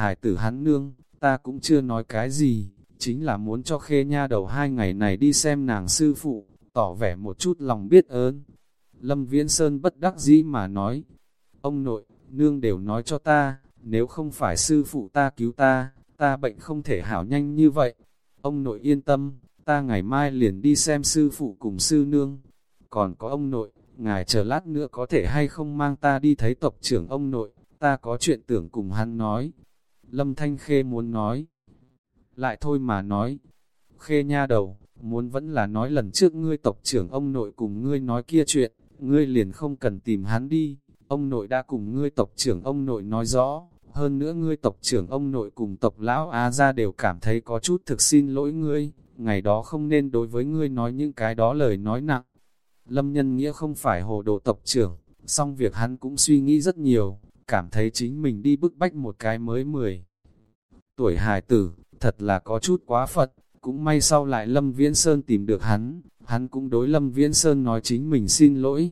Hải tử hắn nương, ta cũng chưa nói cái gì, chính là muốn cho khê nha đầu hai ngày này đi xem nàng sư phụ, tỏ vẻ một chút lòng biết ơn. Lâm Viễn Sơn bất đắc dĩ mà nói, ông nội, nương đều nói cho ta, nếu không phải sư phụ ta cứu ta, ta bệnh không thể hảo nhanh như vậy. Ông nội yên tâm, ta ngày mai liền đi xem sư phụ cùng sư nương. Còn có ông nội, ngài chờ lát nữa có thể hay không mang ta đi thấy tộc trưởng ông nội, ta có chuyện tưởng cùng hắn nói. Lâm Thanh Khê muốn nói, lại thôi mà nói. Khê nha đầu, muốn vẫn là nói lần trước ngươi tộc trưởng ông nội cùng ngươi nói kia chuyện, ngươi liền không cần tìm hắn đi, ông nội đã cùng ngươi tộc trưởng ông nội nói rõ, hơn nữa ngươi tộc trưởng ông nội cùng tộc lão Á ra đều cảm thấy có chút thực xin lỗi ngươi, ngày đó không nên đối với ngươi nói những cái đó lời nói nặng. Lâm nhân nghĩa không phải hồ đồ tộc trưởng, song việc hắn cũng suy nghĩ rất nhiều, cảm thấy chính mình đi bức bách một cái mới mười. Tuổi hài tử, thật là có chút quá phật, cũng may sau lại Lâm Viễn Sơn tìm được hắn, hắn cũng đối Lâm Viễn Sơn nói chính mình xin lỗi.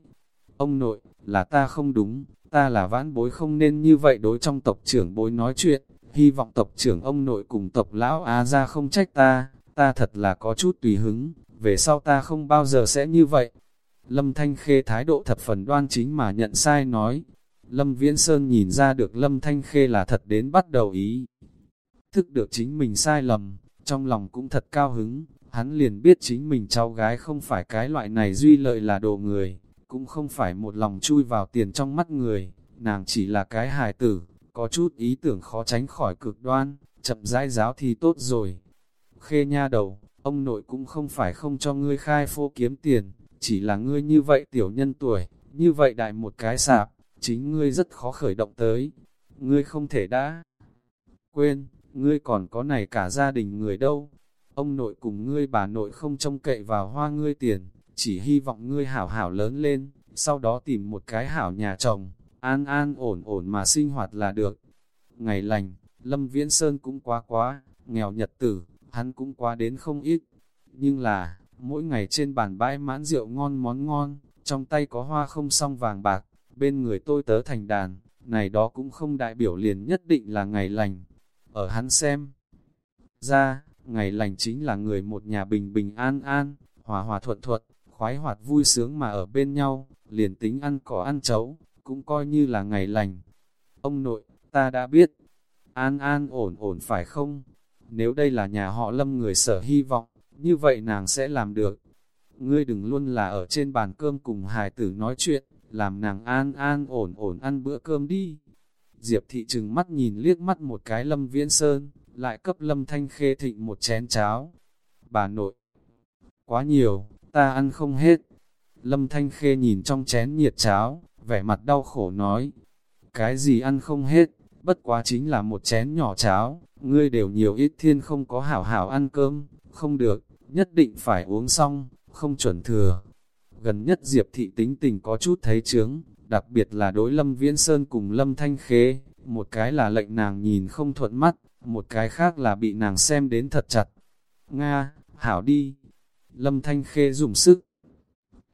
Ông nội, là ta không đúng, ta là vãn bối không nên như vậy đối trong tộc trưởng bối nói chuyện, hy vọng tộc trưởng ông nội cùng tộc lão Á ra không trách ta, ta thật là có chút tùy hứng, về sau ta không bao giờ sẽ như vậy. Lâm Thanh Khê thái độ thập phần đoan chính mà nhận sai nói. Lâm Viễn Sơn nhìn ra được Lâm Thanh Khê là thật đến bắt đầu ý. Thức được chính mình sai lầm, trong lòng cũng thật cao hứng, hắn liền biết chính mình cháu gái không phải cái loại này duy lợi là đồ người, cũng không phải một lòng chui vào tiền trong mắt người, nàng chỉ là cái hài tử, có chút ý tưởng khó tránh khỏi cực đoan, chậm rãi giáo thì tốt rồi. Khê nha đầu, ông nội cũng không phải không cho ngươi khai phô kiếm tiền, chỉ là ngươi như vậy tiểu nhân tuổi, như vậy đại một cái sạp, chính ngươi rất khó khởi động tới. Ngươi không thể đã quên, ngươi còn có này cả gia đình người đâu. Ông nội cùng ngươi bà nội không trông cậy vào hoa ngươi tiền, chỉ hy vọng ngươi hảo hảo lớn lên, sau đó tìm một cái hảo nhà chồng, an an ổn ổn mà sinh hoạt là được. Ngày lành, Lâm Viễn Sơn cũng quá quá, nghèo nhật tử, hắn cũng quá đến không ít. Nhưng là, mỗi ngày trên bàn bãi mãn rượu ngon món ngon, trong tay có hoa không song vàng bạc, bên người tôi tớ thành đàn, này đó cũng không đại biểu liền nhất định là ngày lành. Ở hắn xem, ra, ngày lành chính là người một nhà bình bình an an, hòa hòa thuận thuận, khoái hoạt vui sướng mà ở bên nhau, liền tính ăn cỏ ăn chấu, cũng coi như là ngày lành. Ông nội, ta đã biết, an an ổn ổn phải không? Nếu đây là nhà họ lâm người sở hy vọng, như vậy nàng sẽ làm được. Ngươi đừng luôn là ở trên bàn cơm cùng hài tử nói chuyện, làm nàng an an ổn ổn ăn bữa cơm đi. Diệp thị trừng mắt nhìn liếc mắt một cái lâm viễn sơn, lại cấp lâm thanh khê thịnh một chén cháo. Bà nội, quá nhiều, ta ăn không hết. Lâm thanh khê nhìn trong chén nhiệt cháo, vẻ mặt đau khổ nói, cái gì ăn không hết, bất quá chính là một chén nhỏ cháo, ngươi đều nhiều ít thiên không có hảo hảo ăn cơm, không được, nhất định phải uống xong, không chuẩn thừa. Gần nhất Diệp thị tính tình có chút thấy chướng, đặc biệt là đối Lâm Viễn Sơn cùng Lâm Thanh Khê, một cái là lệnh nàng nhìn không thuận mắt, một cái khác là bị nàng xem đến thật chặt. Nga, hảo đi. Lâm Thanh Khê dùng sức,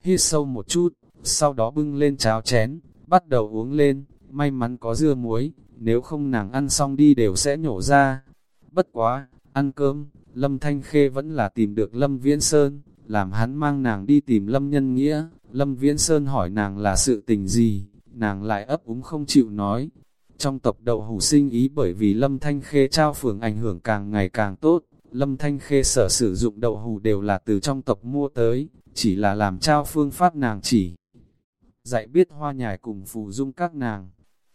hít sâu một chút, sau đó bưng lên cháo chén, bắt đầu uống lên, may mắn có dưa muối, nếu không nàng ăn xong đi đều sẽ nhổ ra. Bất quá, ăn cơm, Lâm Thanh Khê vẫn là tìm được Lâm Viễn Sơn, làm hắn mang nàng đi tìm Lâm Nhân Nghĩa. Lâm Viễn Sơn hỏi nàng là sự tình gì, nàng lại ấp úng không chịu nói. Trong tộc đậu hủ sinh ý bởi vì Lâm Thanh Khê trao phường ảnh hưởng càng ngày càng tốt, Lâm Thanh Khê sở sử dụng đậu hủ đều là từ trong tộc mua tới, chỉ là làm trao phương pháp nàng chỉ. Dạy biết hoa nhài cùng phù dung các nàng.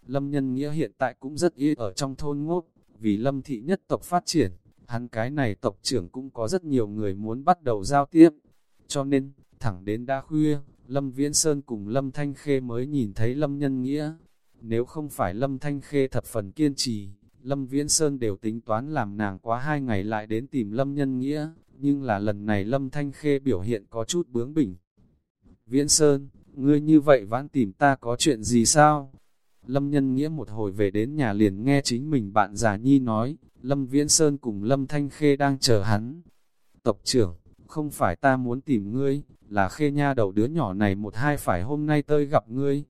Lâm Nhân Nghĩa hiện tại cũng rất ít ở trong thôn ngốc, vì Lâm thị nhất tộc phát triển, hắn cái này tộc trưởng cũng có rất nhiều người muốn bắt đầu giao tiếp. Cho nên, thẳng đến đa khuya, Lâm Viễn Sơn cùng Lâm Thanh Khê mới nhìn thấy Lâm Nhân Nghĩa. Nếu không phải Lâm Thanh Khê thập phần kiên trì, Lâm Viễn Sơn đều tính toán làm nàng quá hai ngày lại đến tìm Lâm Nhân Nghĩa, nhưng là lần này Lâm Thanh Khê biểu hiện có chút bướng bỉnh. Viễn Sơn, ngươi như vậy vãn tìm ta có chuyện gì sao? Lâm Nhân Nghĩa một hồi về đến nhà liền nghe chính mình bạn già nhi nói, Lâm Viễn Sơn cùng Lâm Thanh Khê đang chờ hắn. Tộc trưởng, không phải ta muốn tìm ngươi, là khê nha đầu đứa nhỏ này một hai phải hôm nay tới gặp ngươi.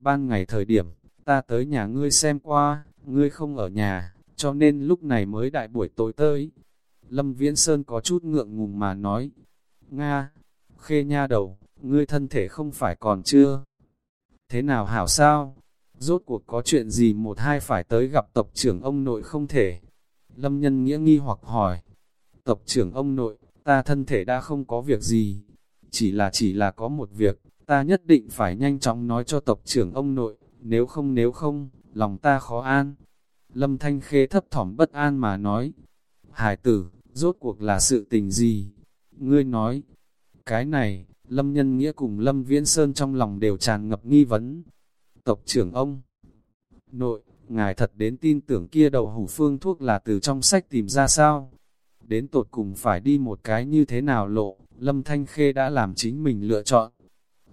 Ban ngày thời điểm, ta tới nhà ngươi xem qua, ngươi không ở nhà, cho nên lúc này mới đại buổi tối tới. Lâm Viễn Sơn có chút ngượng ngùng mà nói, Nga, khê nha đầu, ngươi thân thể không phải còn chưa? Thế nào hảo sao? Rốt cuộc có chuyện gì một hai phải tới gặp tộc trưởng ông nội không thể? Lâm nhân nghĩa nghi hoặc hỏi, tộc trưởng ông nội, ta thân thể đã không có việc gì, chỉ là chỉ là có một việc, ta nhất định phải nhanh chóng nói cho tộc trưởng ông nội, nếu không nếu không, lòng ta khó an. Lâm Thanh Khê thấp thỏm bất an mà nói, Hải tử, rốt cuộc là sự tình gì? Ngươi nói, cái này, Lâm Nhân Nghĩa cùng Lâm Viễn Sơn trong lòng đều tràn ngập nghi vấn. Tộc trưởng ông, nội, ngài thật đến tin tưởng kia đầu hủ phương thuốc là từ trong sách tìm ra sao? Đến tột cùng phải đi một cái như thế nào lộ, Lâm Thanh Khê đã làm chính mình lựa chọn.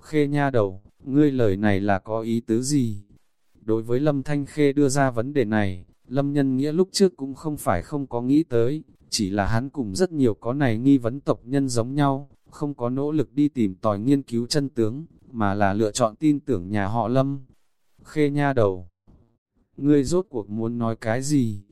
Khê nha đầu, ngươi lời này là có ý tứ gì? Đối với Lâm Thanh Khê đưa ra vấn đề này, Lâm Nhân Nghĩa lúc trước cũng không phải không có nghĩ tới, chỉ là hắn cùng rất nhiều có này nghi vấn tộc nhân giống nhau, không có nỗ lực đi tìm tòi nghiên cứu chân tướng, mà là lựa chọn tin tưởng nhà họ Lâm. Khê nha đầu, ngươi rốt cuộc muốn nói cái gì?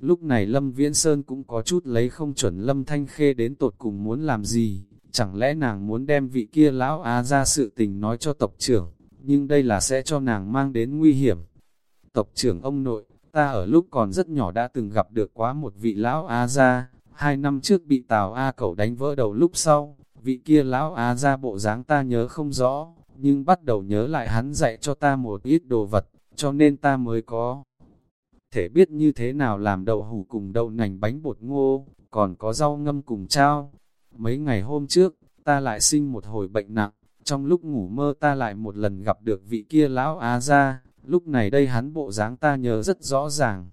Lúc này Lâm Viễn Sơn cũng có chút lấy không chuẩn Lâm Thanh Khê đến tột cùng muốn làm gì, chẳng lẽ nàng muốn đem vị kia lão á ra sự tình nói cho tộc trưởng, nhưng đây là sẽ cho nàng mang đến nguy hiểm. Tộc trưởng ông nội, ta ở lúc còn rất nhỏ đã từng gặp được quá một vị lão á ra, hai năm trước bị Tào A cẩu đánh vỡ đầu lúc sau, vị kia lão á ra bộ dáng ta nhớ không rõ, nhưng bắt đầu nhớ lại hắn dạy cho ta một ít đồ vật, cho nên ta mới có thể biết như thế nào làm đậu hủ cùng đậu nành bánh bột ngô, còn có rau ngâm cùng trao. Mấy ngày hôm trước, ta lại sinh một hồi bệnh nặng, trong lúc ngủ mơ ta lại một lần gặp được vị kia lão Á ra lúc này đây hắn bộ dáng ta nhớ rất rõ ràng.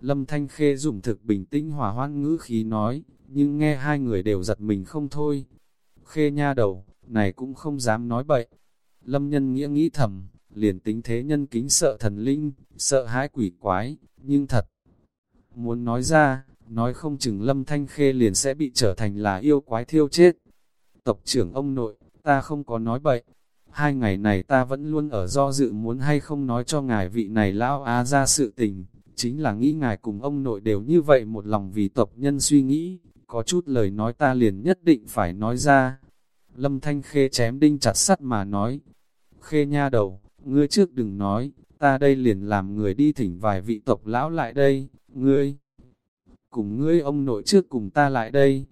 Lâm Thanh Khê dùng thực bình tĩnh hòa hoan ngữ khí nói, nhưng nghe hai người đều giật mình không thôi. Khê nha đầu, này cũng không dám nói bậy. Lâm nhân nghĩa nghĩ thầm, liền tính thế nhân kính sợ thần linh, sợ hãi quỷ quái, nhưng thật. Muốn nói ra, nói không chừng lâm thanh khê liền sẽ bị trở thành là yêu quái thiêu chết. Tộc trưởng ông nội, ta không có nói bậy. Hai ngày này ta vẫn luôn ở do dự muốn hay không nói cho ngài vị này lão á ra sự tình. Chính là nghĩ ngài cùng ông nội đều như vậy một lòng vì tộc nhân suy nghĩ. Có chút lời nói ta liền nhất định phải nói ra. Lâm Thanh Khê chém đinh chặt sắt mà nói. Khê nha đầu, ngươi trước đừng nói, ta đây liền làm người đi thỉnh vài vị tộc lão lại đây, ngươi, cùng ngươi ông nội trước cùng ta lại đây.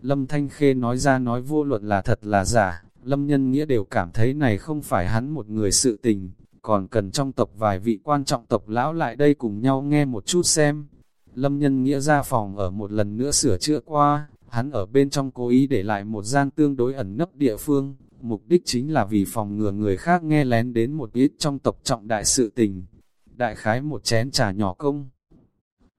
Lâm Thanh Khê nói ra nói vô luận là thật là giả, Lâm Nhân Nghĩa đều cảm thấy này không phải hắn một người sự tình, còn cần trong tộc vài vị quan trọng tộc lão lại đây cùng nhau nghe một chút xem. Lâm Nhân Nghĩa ra phòng ở một lần nữa sửa chữa qua, hắn ở bên trong cố ý để lại một gian tương đối ẩn nấp địa phương, mục đích chính là vì phòng ngừa người khác nghe lén đến một ít trong tộc trọng đại sự tình. Đại khái một chén trà nhỏ công.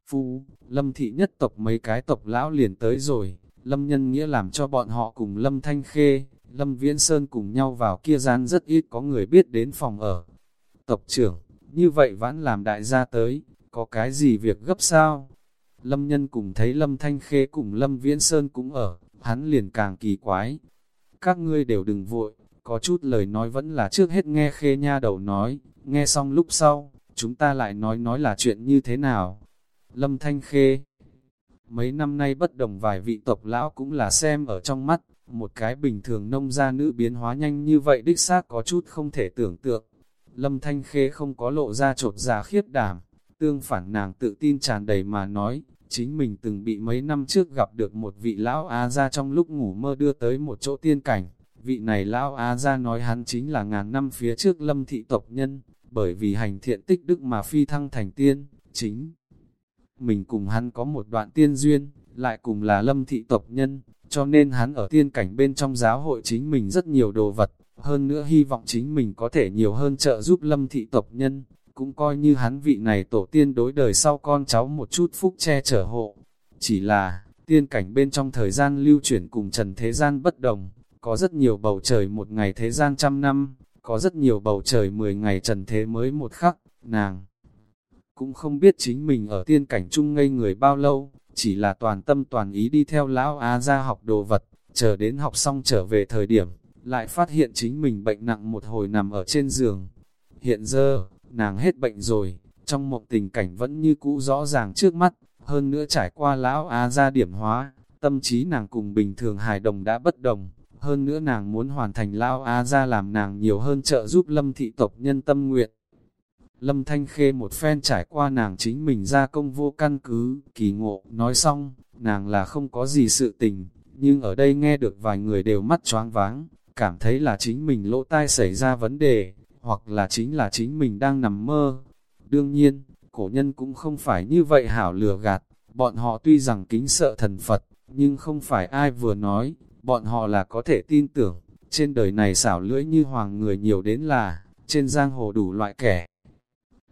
Phu, lâm thị nhất tộc mấy cái tộc lão liền tới rồi, lâm nhân nghĩa làm cho bọn họ cùng lâm thanh khê, lâm viễn sơn cùng nhau vào kia gian rất ít có người biết đến phòng ở. Tộc trưởng, như vậy vẫn làm đại gia tới, có cái gì việc gấp sao? Lâm nhân cùng thấy lâm thanh khê cùng lâm viễn sơn cũng ở, hắn liền càng kỳ quái, các ngươi đều đừng vội, có chút lời nói vẫn là trước hết nghe khê nha đầu nói, nghe xong lúc sau, chúng ta lại nói nói là chuyện như thế nào. Lâm Thanh Khê Mấy năm nay bất đồng vài vị tộc lão cũng là xem ở trong mắt, một cái bình thường nông gia nữ biến hóa nhanh như vậy đích xác có chút không thể tưởng tượng. Lâm Thanh Khê không có lộ ra trột già khiếp đảm, tương phản nàng tự tin tràn đầy mà nói, chính mình từng bị mấy năm trước gặp được một vị lão Á gia trong lúc ngủ mơ đưa tới một chỗ tiên cảnh. Vị này lão Á gia nói hắn chính là ngàn năm phía trước lâm thị tộc nhân, bởi vì hành thiện tích đức mà phi thăng thành tiên, chính. Mình cùng hắn có một đoạn tiên duyên, lại cùng là lâm thị tộc nhân, cho nên hắn ở tiên cảnh bên trong giáo hội chính mình rất nhiều đồ vật, hơn nữa hy vọng chính mình có thể nhiều hơn trợ giúp lâm thị tộc nhân, cũng coi như hắn vị này tổ tiên đối đời sau con cháu một chút phúc che chở hộ. Chỉ là, tiên cảnh bên trong thời gian lưu chuyển cùng trần thế gian bất đồng, có rất nhiều bầu trời một ngày thế gian trăm năm, có rất nhiều bầu trời mười ngày trần thế mới một khắc, nàng. Cũng không biết chính mình ở tiên cảnh chung ngây người bao lâu, chỉ là toàn tâm toàn ý đi theo lão Á ra học đồ vật, chờ đến học xong trở về thời điểm, lại phát hiện chính mình bệnh nặng một hồi nằm ở trên giường. Hiện giờ, nàng hết bệnh rồi, trong mộng tình cảnh vẫn như cũ rõ ràng trước mắt, hơn nữa trải qua lão Á ra điểm hóa, tâm trí nàng cùng bình thường hài đồng đã bất đồng, hơn nữa nàng muốn hoàn thành lão Á ra làm nàng nhiều hơn trợ giúp lâm thị tộc nhân tâm nguyện. Lâm Thanh Khê một phen trải qua nàng chính mình ra công vô căn cứ, kỳ ngộ, nói xong, nàng là không có gì sự tình, nhưng ở đây nghe được vài người đều mắt choáng váng, cảm thấy là chính mình lỗ tai xảy ra vấn đề, hoặc là chính là chính mình đang nằm mơ. Đương nhiên, cổ nhân cũng không phải như vậy hảo lừa gạt, bọn họ tuy rằng kính sợ thần Phật, nhưng không phải ai vừa nói, bọn họ là có thể tin tưởng, trên đời này xảo lưỡi như hoàng người nhiều đến là, trên giang hồ đủ loại kẻ.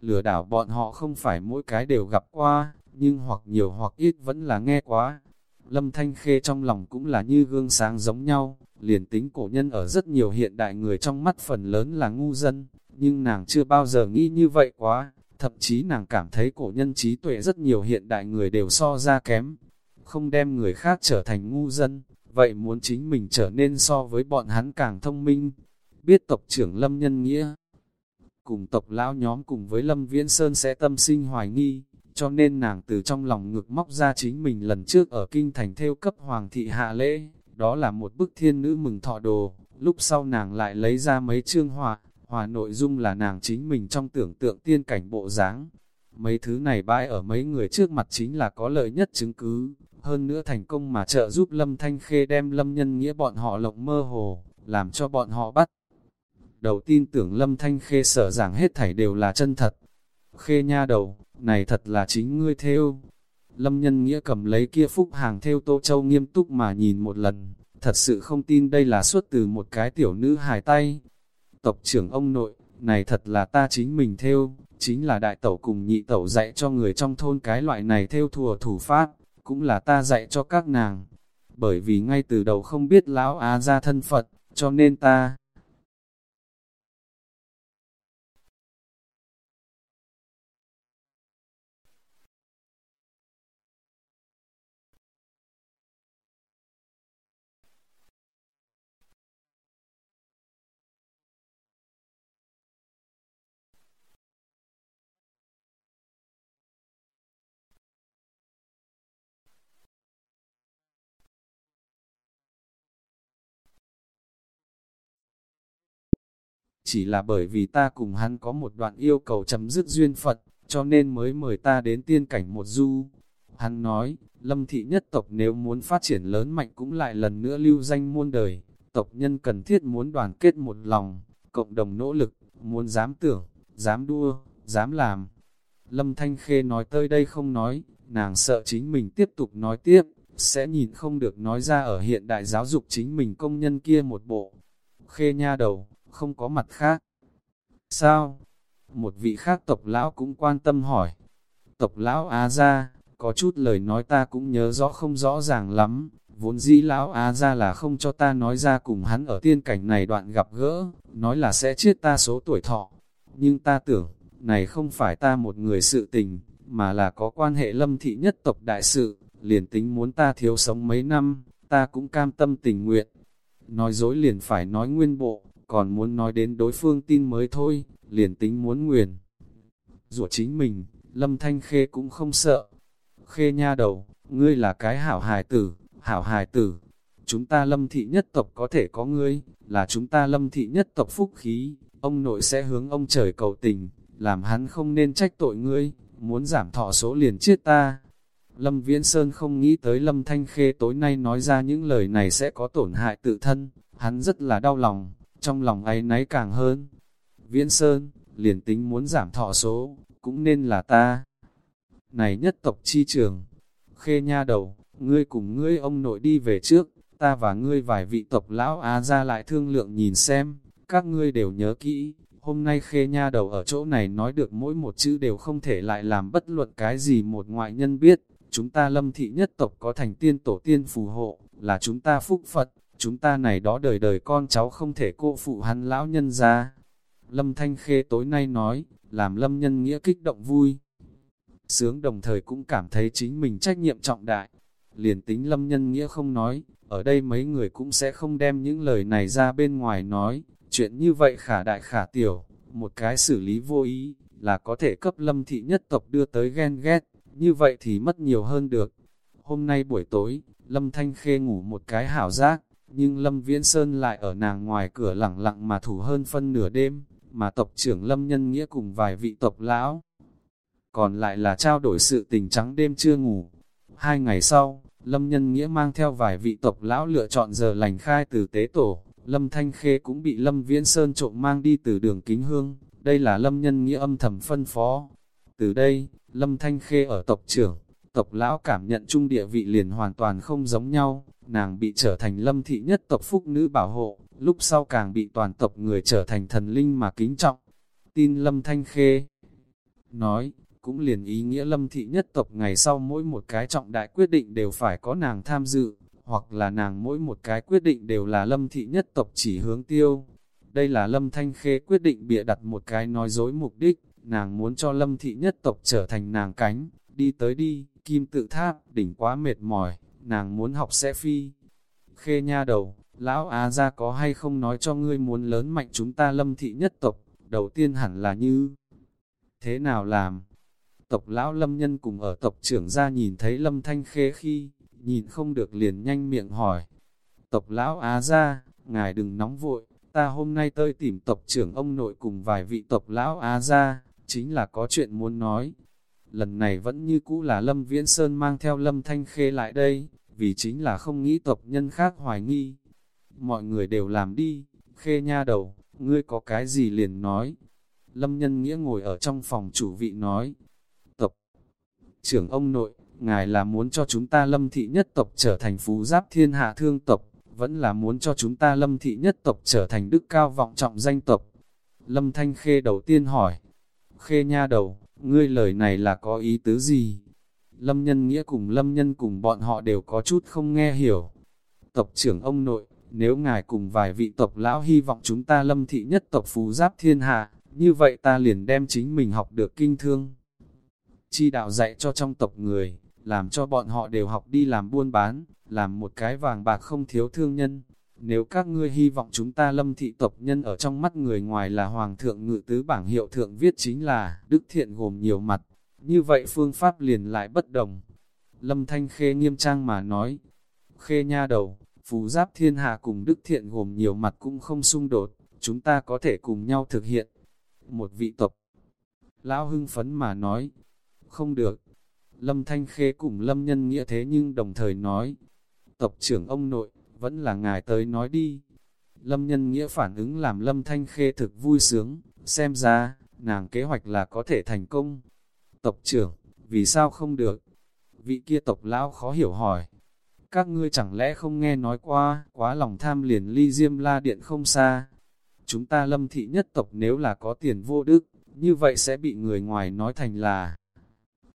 Lừa đảo bọn họ không phải mỗi cái đều gặp qua, nhưng hoặc nhiều hoặc ít vẫn là nghe quá. Lâm Thanh Khê trong lòng cũng là như gương sáng giống nhau, liền tính cổ nhân ở rất nhiều hiện đại người trong mắt phần lớn là ngu dân, nhưng nàng chưa bao giờ nghĩ như vậy quá, thậm chí nàng cảm thấy cổ nhân trí tuệ rất nhiều hiện đại người đều so ra kém, không đem người khác trở thành ngu dân, vậy muốn chính mình trở nên so với bọn hắn càng thông minh, biết tộc trưởng Lâm Nhân Nghĩa. Cùng tộc lão nhóm cùng với Lâm Viễn Sơn sẽ tâm sinh hoài nghi, cho nên nàng từ trong lòng ngực móc ra chính mình lần trước ở kinh thành theo cấp hoàng thị hạ lễ, đó là một bức thiên nữ mừng thọ đồ, lúc sau nàng lại lấy ra mấy chương họa, hòa nội dung là nàng chính mình trong tưởng tượng tiên cảnh bộ dáng. Mấy thứ này bãi ở mấy người trước mặt chính là có lợi nhất chứng cứ, hơn nữa thành công mà trợ giúp Lâm Thanh Khê đem Lâm Nhân Nghĩa bọn họ lộng mơ hồ, làm cho bọn họ bắt. Đầu tin tưởng Lâm Thanh Khê sở giảng hết thảy đều là chân thật. Khê nha đầu, này thật là chính ngươi theo. Lâm nhân nghĩa cầm lấy kia phúc hàng theo Tô Châu nghiêm túc mà nhìn một lần, thật sự không tin đây là xuất từ một cái tiểu nữ hài tay. Tộc trưởng ông nội, này thật là ta chính mình theo, chính là đại tẩu cùng nhị tẩu dạy cho người trong thôn cái loại này theo thùa thủ pháp, cũng là ta dạy cho các nàng. Bởi vì ngay từ đầu không biết lão Á ra thân Phật, cho nên ta chỉ là bởi vì ta cùng hắn có một đoạn yêu cầu chấm dứt duyên phận, cho nên mới mời ta đến tiên cảnh một du. Hắn nói, lâm thị nhất tộc nếu muốn phát triển lớn mạnh cũng lại lần nữa lưu danh muôn đời, tộc nhân cần thiết muốn đoàn kết một lòng, cộng đồng nỗ lực, muốn dám tưởng, dám đua, dám làm. Lâm Thanh Khê nói tới đây không nói, nàng sợ chính mình tiếp tục nói tiếp, sẽ nhìn không được nói ra ở hiện đại giáo dục chính mình công nhân kia một bộ. Khê nha đầu, không có mặt khác. Sao? Một vị khác tộc lão cũng quan tâm hỏi. Tộc lão Á ra, có chút lời nói ta cũng nhớ rõ không rõ ràng lắm, vốn dĩ lão Á ra là không cho ta nói ra cùng hắn ở tiên cảnh này đoạn gặp gỡ, nói là sẽ chết ta số tuổi thọ. Nhưng ta tưởng, này không phải ta một người sự tình, mà là có quan hệ lâm thị nhất tộc đại sự, liền tính muốn ta thiếu sống mấy năm, ta cũng cam tâm tình nguyện. Nói dối liền phải nói nguyên bộ, còn muốn nói đến đối phương tin mới thôi, liền tính muốn nguyền. Rủa chính mình, Lâm Thanh Khê cũng không sợ. Khê nha đầu, ngươi là cái hảo hài tử, hảo hài tử. Chúng ta lâm thị nhất tộc có thể có ngươi, là chúng ta lâm thị nhất tộc phúc khí, ông nội sẽ hướng ông trời cầu tình, làm hắn không nên trách tội ngươi, muốn giảm thọ số liền chết ta. Lâm Viễn Sơn không nghĩ tới Lâm Thanh Khê tối nay nói ra những lời này sẽ có tổn hại tự thân, hắn rất là đau lòng trong lòng ấy náy càng hơn. Viễn Sơn, liền tính muốn giảm thọ số, cũng nên là ta. Này nhất tộc chi trường, khê nha đầu, ngươi cùng ngươi ông nội đi về trước, ta và ngươi vài vị tộc lão Á ra lại thương lượng nhìn xem, các ngươi đều nhớ kỹ, hôm nay khê nha đầu ở chỗ này nói được mỗi một chữ đều không thể lại làm bất luận cái gì một ngoại nhân biết, chúng ta lâm thị nhất tộc có thành tiên tổ tiên phù hộ, là chúng ta phúc Phật, chúng ta này đó đời đời con cháu không thể cô phụ hắn lão nhân ra. Lâm Thanh Khê tối nay nói, làm Lâm Nhân Nghĩa kích động vui. Sướng đồng thời cũng cảm thấy chính mình trách nhiệm trọng đại. Liền tính Lâm Nhân Nghĩa không nói, ở đây mấy người cũng sẽ không đem những lời này ra bên ngoài nói. Chuyện như vậy khả đại khả tiểu, một cái xử lý vô ý, là có thể cấp lâm thị nhất tộc đưa tới ghen ghét, như vậy thì mất nhiều hơn được. Hôm nay buổi tối, Lâm Thanh Khê ngủ một cái hảo giác, nhưng Lâm Viễn Sơn lại ở nàng ngoài cửa lặng lặng mà thủ hơn phân nửa đêm, mà tộc trưởng Lâm Nhân Nghĩa cùng vài vị tộc lão. Còn lại là trao đổi sự tình trắng đêm chưa ngủ. Hai ngày sau, Lâm Nhân Nghĩa mang theo vài vị tộc lão lựa chọn giờ lành khai từ tế tổ, Lâm Thanh Khê cũng bị Lâm Viễn Sơn trộm mang đi từ đường kính hương, đây là Lâm Nhân Nghĩa âm thầm phân phó. Từ đây, Lâm Thanh Khê ở tộc trưởng, tộc lão cảm nhận chung địa vị liền hoàn toàn không giống nhau, nàng bị trở thành lâm thị nhất tộc phúc nữ bảo hộ, lúc sau càng bị toàn tộc người trở thành thần linh mà kính trọng. Tin Lâm Thanh Khê nói, cũng liền ý nghĩa lâm thị nhất tộc ngày sau mỗi một cái trọng đại quyết định đều phải có nàng tham dự, hoặc là nàng mỗi một cái quyết định đều là lâm thị nhất tộc chỉ hướng tiêu. Đây là lâm thanh khê quyết định bịa đặt một cái nói dối mục đích, nàng muốn cho lâm thị nhất tộc trở thành nàng cánh, đi tới đi, kim tự tháp, đỉnh quá mệt mỏi, nàng muốn học sẽ phi. Khê nha đầu, lão Á ra có hay không nói cho ngươi muốn lớn mạnh chúng ta lâm thị nhất tộc, đầu tiên hẳn là như thế nào làm? Tộc lão lâm nhân cùng ở tộc trưởng ra nhìn thấy lâm thanh khê khi, nhìn không được liền nhanh miệng hỏi. Tộc lão Á ra, ngài đừng nóng vội, ta hôm nay tới tìm tộc trưởng ông nội cùng vài vị tộc lão Á ra, chính là có chuyện muốn nói. Lần này vẫn như cũ là Lâm Viễn Sơn mang theo Lâm Thanh Khê lại đây, vì chính là không nghĩ tộc nhân khác hoài nghi. Mọi người đều làm đi, Khê nha đầu, ngươi có cái gì liền nói. Lâm Nhân Nghĩa ngồi ở trong phòng chủ vị nói, tộc trưởng ông nội, ngài là muốn cho chúng ta lâm thị nhất tộc trở thành phú giáp thiên hạ thương tộc, vẫn là muốn cho chúng ta lâm thị nhất tộc trở thành đức cao vọng trọng danh tộc. Lâm Thanh Khê đầu tiên hỏi, Khê nha đầu, ngươi lời này là có ý tứ gì? Lâm nhân nghĩa cùng lâm nhân cùng bọn họ đều có chút không nghe hiểu. Tộc trưởng ông nội, nếu ngài cùng vài vị tộc lão hy vọng chúng ta lâm thị nhất tộc phú giáp thiên hạ, như vậy ta liền đem chính mình học được kinh thương. Chi đạo dạy cho trong tộc người, làm cho bọn họ đều học đi làm buôn bán, làm một cái vàng bạc không thiếu thương nhân. Nếu các ngươi hy vọng chúng ta lâm thị tộc nhân ở trong mắt người ngoài là Hoàng thượng ngự tứ bảng hiệu thượng viết chính là Đức Thiện gồm nhiều mặt, như vậy phương pháp liền lại bất đồng. Lâm Thanh Khê nghiêm trang mà nói, Khê nha đầu, phù giáp thiên hạ cùng Đức Thiện gồm nhiều mặt cũng không xung đột, chúng ta có thể cùng nhau thực hiện. Một vị tộc, lão hưng phấn mà nói, không được. Lâm Thanh Khê cùng Lâm Nhân Nghĩa thế nhưng đồng thời nói, tộc trưởng ông nội, vẫn là ngài tới nói đi. Lâm Nhân Nghĩa phản ứng làm Lâm Thanh Khê thực vui sướng, xem ra, nàng kế hoạch là có thể thành công. Tộc trưởng, vì sao không được? Vị kia tộc lão khó hiểu hỏi. Các ngươi chẳng lẽ không nghe nói qua, quá lòng tham liền ly diêm la điện không xa. Chúng ta lâm thị nhất tộc nếu là có tiền vô đức, như vậy sẽ bị người ngoài nói thành là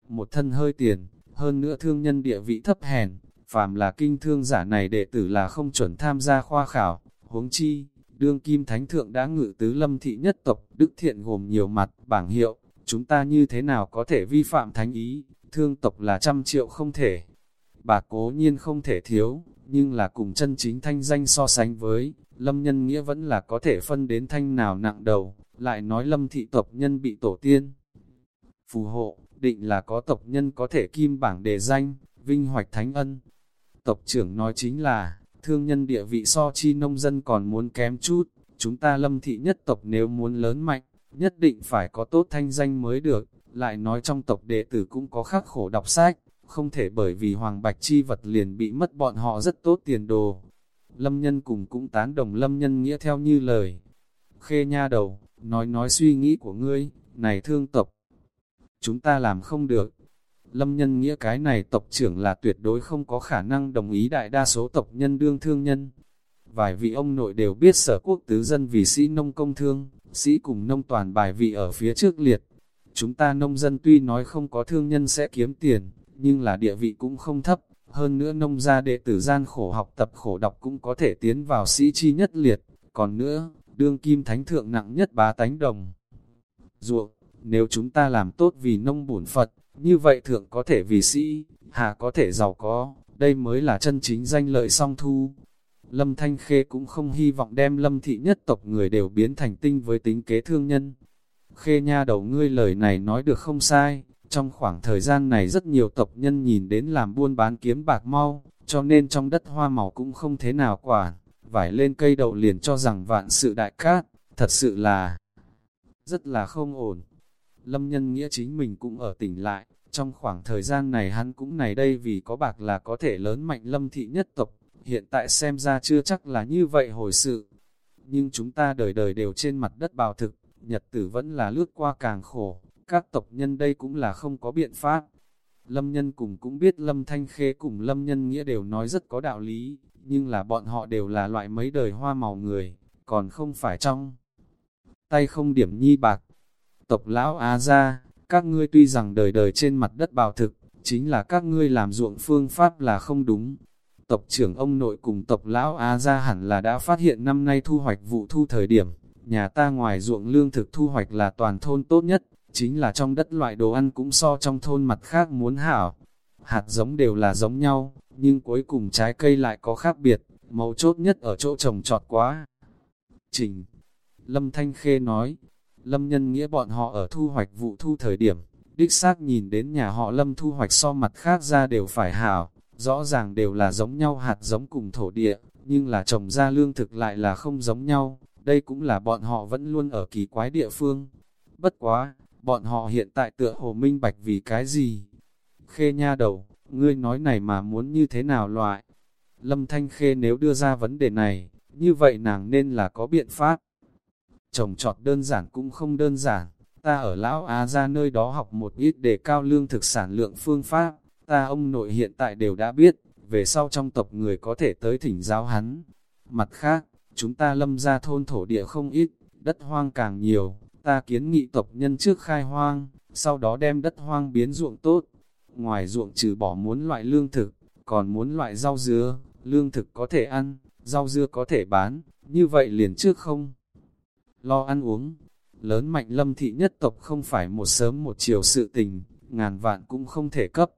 một thân hơi tiền, hơn nữa thương nhân địa vị thấp hèn, phàm là kinh thương giả này đệ tử là không chuẩn tham gia khoa khảo, huống chi, đương kim thánh thượng đã ngự tứ lâm thị nhất tộc, đức thiện gồm nhiều mặt, bảng hiệu, chúng ta như thế nào có thể vi phạm thánh ý, thương tộc là trăm triệu không thể. Bà cố nhiên không thể thiếu, nhưng là cùng chân chính thanh danh so sánh với, lâm nhân nghĩa vẫn là có thể phân đến thanh nào nặng đầu, lại nói lâm thị tộc nhân bị tổ tiên. Phù hộ, định là có tộc nhân có thể kim bảng đề danh, vinh hoạch thánh ân. Tộc trưởng nói chính là, thương nhân địa vị so chi nông dân còn muốn kém chút, chúng ta lâm thị nhất tộc nếu muốn lớn mạnh, nhất định phải có tốt thanh danh mới được, lại nói trong tộc đệ tử cũng có khắc khổ đọc sách, không thể bởi vì hoàng bạch chi vật liền bị mất bọn họ rất tốt tiền đồ. Lâm nhân cùng cũng tán đồng lâm nhân nghĩa theo như lời. Khê nha đầu, nói nói suy nghĩ của ngươi, này thương tộc, chúng ta làm không được. Lâm nhân nghĩa cái này tộc trưởng là tuyệt đối không có khả năng đồng ý đại đa số tộc nhân đương thương nhân. Vài vị ông nội đều biết sở quốc tứ dân vì sĩ nông công thương, sĩ cùng nông toàn bài vị ở phía trước liệt. Chúng ta nông dân tuy nói không có thương nhân sẽ kiếm tiền, nhưng là địa vị cũng không thấp. Hơn nữa nông gia đệ tử gian khổ học tập khổ đọc cũng có thể tiến vào sĩ chi nhất liệt. Còn nữa, đương kim thánh thượng nặng nhất bá tánh đồng. Ruộng, nếu chúng ta làm tốt vì nông bổn Phật, như vậy thượng có thể vì sĩ, hạ có thể giàu có, đây mới là chân chính danh lợi song thu. Lâm Thanh Khê cũng không hy vọng đem lâm thị nhất tộc người đều biến thành tinh với tính kế thương nhân. Khê nha đầu ngươi lời này nói được không sai, trong khoảng thời gian này rất nhiều tộc nhân nhìn đến làm buôn bán kiếm bạc mau, cho nên trong đất hoa màu cũng không thế nào quản, vải lên cây đậu liền cho rằng vạn sự đại cát, thật sự là rất là không ổn. Lâm nhân nghĩa chính mình cũng ở tỉnh lại, trong khoảng thời gian này hắn cũng này đây vì có bạc là có thể lớn mạnh lâm thị nhất tộc, hiện tại xem ra chưa chắc là như vậy hồi sự. Nhưng chúng ta đời đời đều trên mặt đất bào thực, nhật tử vẫn là lướt qua càng khổ, các tộc nhân đây cũng là không có biện pháp. Lâm nhân cùng cũng biết Lâm Thanh Khê cùng Lâm nhân nghĩa đều nói rất có đạo lý, nhưng là bọn họ đều là loại mấy đời hoa màu người, còn không phải trong. Tay không điểm nhi bạc. Tộc lão Á gia, các ngươi tuy rằng đời đời trên mặt đất bào thực, chính là các ngươi làm ruộng phương pháp là không đúng. Tộc trưởng ông nội cùng tộc lão Á gia hẳn là đã phát hiện năm nay thu hoạch vụ thu thời điểm, nhà ta ngoài ruộng lương thực thu hoạch là toàn thôn tốt nhất, chính là trong đất loại đồ ăn cũng so trong thôn mặt khác muốn hảo. Hạt giống đều là giống nhau, nhưng cuối cùng trái cây lại có khác biệt, mấu chốt nhất ở chỗ trồng trọt quá. Trình Lâm Thanh Khê nói, Lâm nhân nghĩa bọn họ ở thu hoạch vụ thu thời điểm, đích xác nhìn đến nhà họ Lâm thu hoạch so mặt khác ra đều phải hảo, rõ ràng đều là giống nhau hạt giống cùng thổ địa, nhưng là trồng ra lương thực lại là không giống nhau, đây cũng là bọn họ vẫn luôn ở kỳ quái địa phương. Bất quá, bọn họ hiện tại tựa hồ minh bạch vì cái gì? Khê nha đầu, ngươi nói này mà muốn như thế nào loại? Lâm Thanh Khê nếu đưa ra vấn đề này, như vậy nàng nên là có biện pháp. Trồng trọt đơn giản cũng không đơn giản, ta ở Lão Á ra nơi đó học một ít để cao lương thực sản lượng phương pháp, ta ông nội hiện tại đều đã biết, về sau trong tộc người có thể tới thỉnh giáo hắn. Mặt khác, chúng ta lâm ra thôn thổ địa không ít, đất hoang càng nhiều, ta kiến nghị tộc nhân trước khai hoang, sau đó đem đất hoang biến ruộng tốt. Ngoài ruộng trừ bỏ muốn loại lương thực, còn muốn loại rau dưa, lương thực có thể ăn, rau dưa có thể bán, như vậy liền trước không. Lo ăn uống, lớn mạnh lâm thị nhất tộc không phải một sớm một chiều sự tình, ngàn vạn cũng không thể cấp.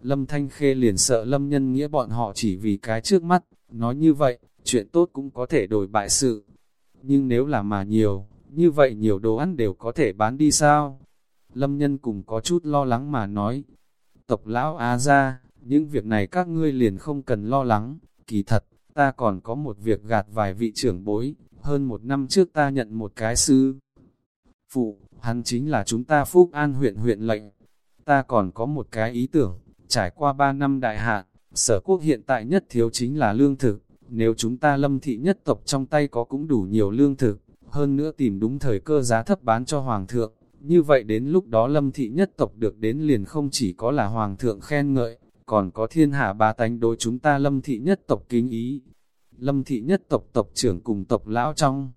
Lâm Thanh Khê liền sợ Lâm Nhân Nghĩa bọn họ chỉ vì cái trước mắt, nói như vậy, chuyện tốt cũng có thể đổi bại sự. Nhưng nếu là mà nhiều, như vậy nhiều đồ ăn đều có thể bán đi sao? Lâm nhân cùng có chút lo lắng mà nói, tộc lão Á ra, những việc này các ngươi liền không cần lo lắng, kỳ thật, ta còn có một việc gạt vài vị trưởng bối, hơn một năm trước ta nhận một cái sư. Phụ, hắn chính là chúng ta Phúc An huyện huyện lệnh. Ta còn có một cái ý tưởng, trải qua ba năm đại hạn, sở quốc hiện tại nhất thiếu chính là lương thực, nếu chúng ta lâm thị nhất tộc trong tay có cũng đủ nhiều lương thực, hơn nữa tìm đúng thời cơ giá thấp bán cho hoàng thượng, như vậy đến lúc đó lâm thị nhất tộc được đến liền không chỉ có là hoàng thượng khen ngợi, còn có thiên hạ ba tánh đối chúng ta lâm thị nhất tộc kính ý. Lâm thị nhất tộc tộc trưởng cùng tộc lão trong.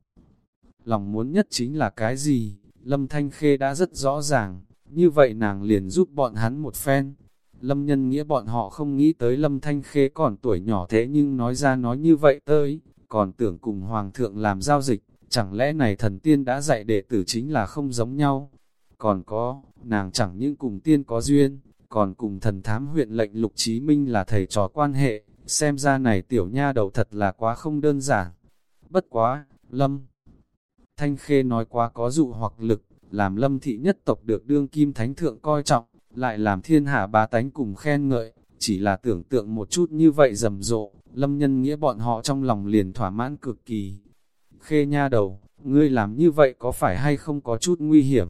Lòng muốn nhất chính là cái gì? Lâm Thanh Khê đã rất rõ ràng, như vậy nàng liền giúp bọn hắn một phen. Lâm nhân nghĩa bọn họ không nghĩ tới Lâm Thanh Khê còn tuổi nhỏ thế nhưng nói ra nói như vậy tới, còn tưởng cùng Hoàng thượng làm giao dịch, chẳng lẽ này thần tiên đã dạy đệ tử chính là không giống nhau. Còn có, nàng chẳng những cùng tiên có duyên, còn cùng thần thám huyện lệnh Lục Chí Minh là thầy trò quan hệ, xem ra này tiểu nha đầu thật là quá không đơn giản. Bất quá, Lâm Thanh Khê nói quá có dụ hoặc lực, làm Lâm thị nhất tộc được đương kim thánh thượng coi trọng, lại làm thiên hạ bá tánh cùng khen ngợi, chỉ là tưởng tượng một chút như vậy rầm rộ, Lâm nhân nghĩa bọn họ trong lòng liền thỏa mãn cực kỳ. Khê nha đầu, ngươi làm như vậy có phải hay không có chút nguy hiểm?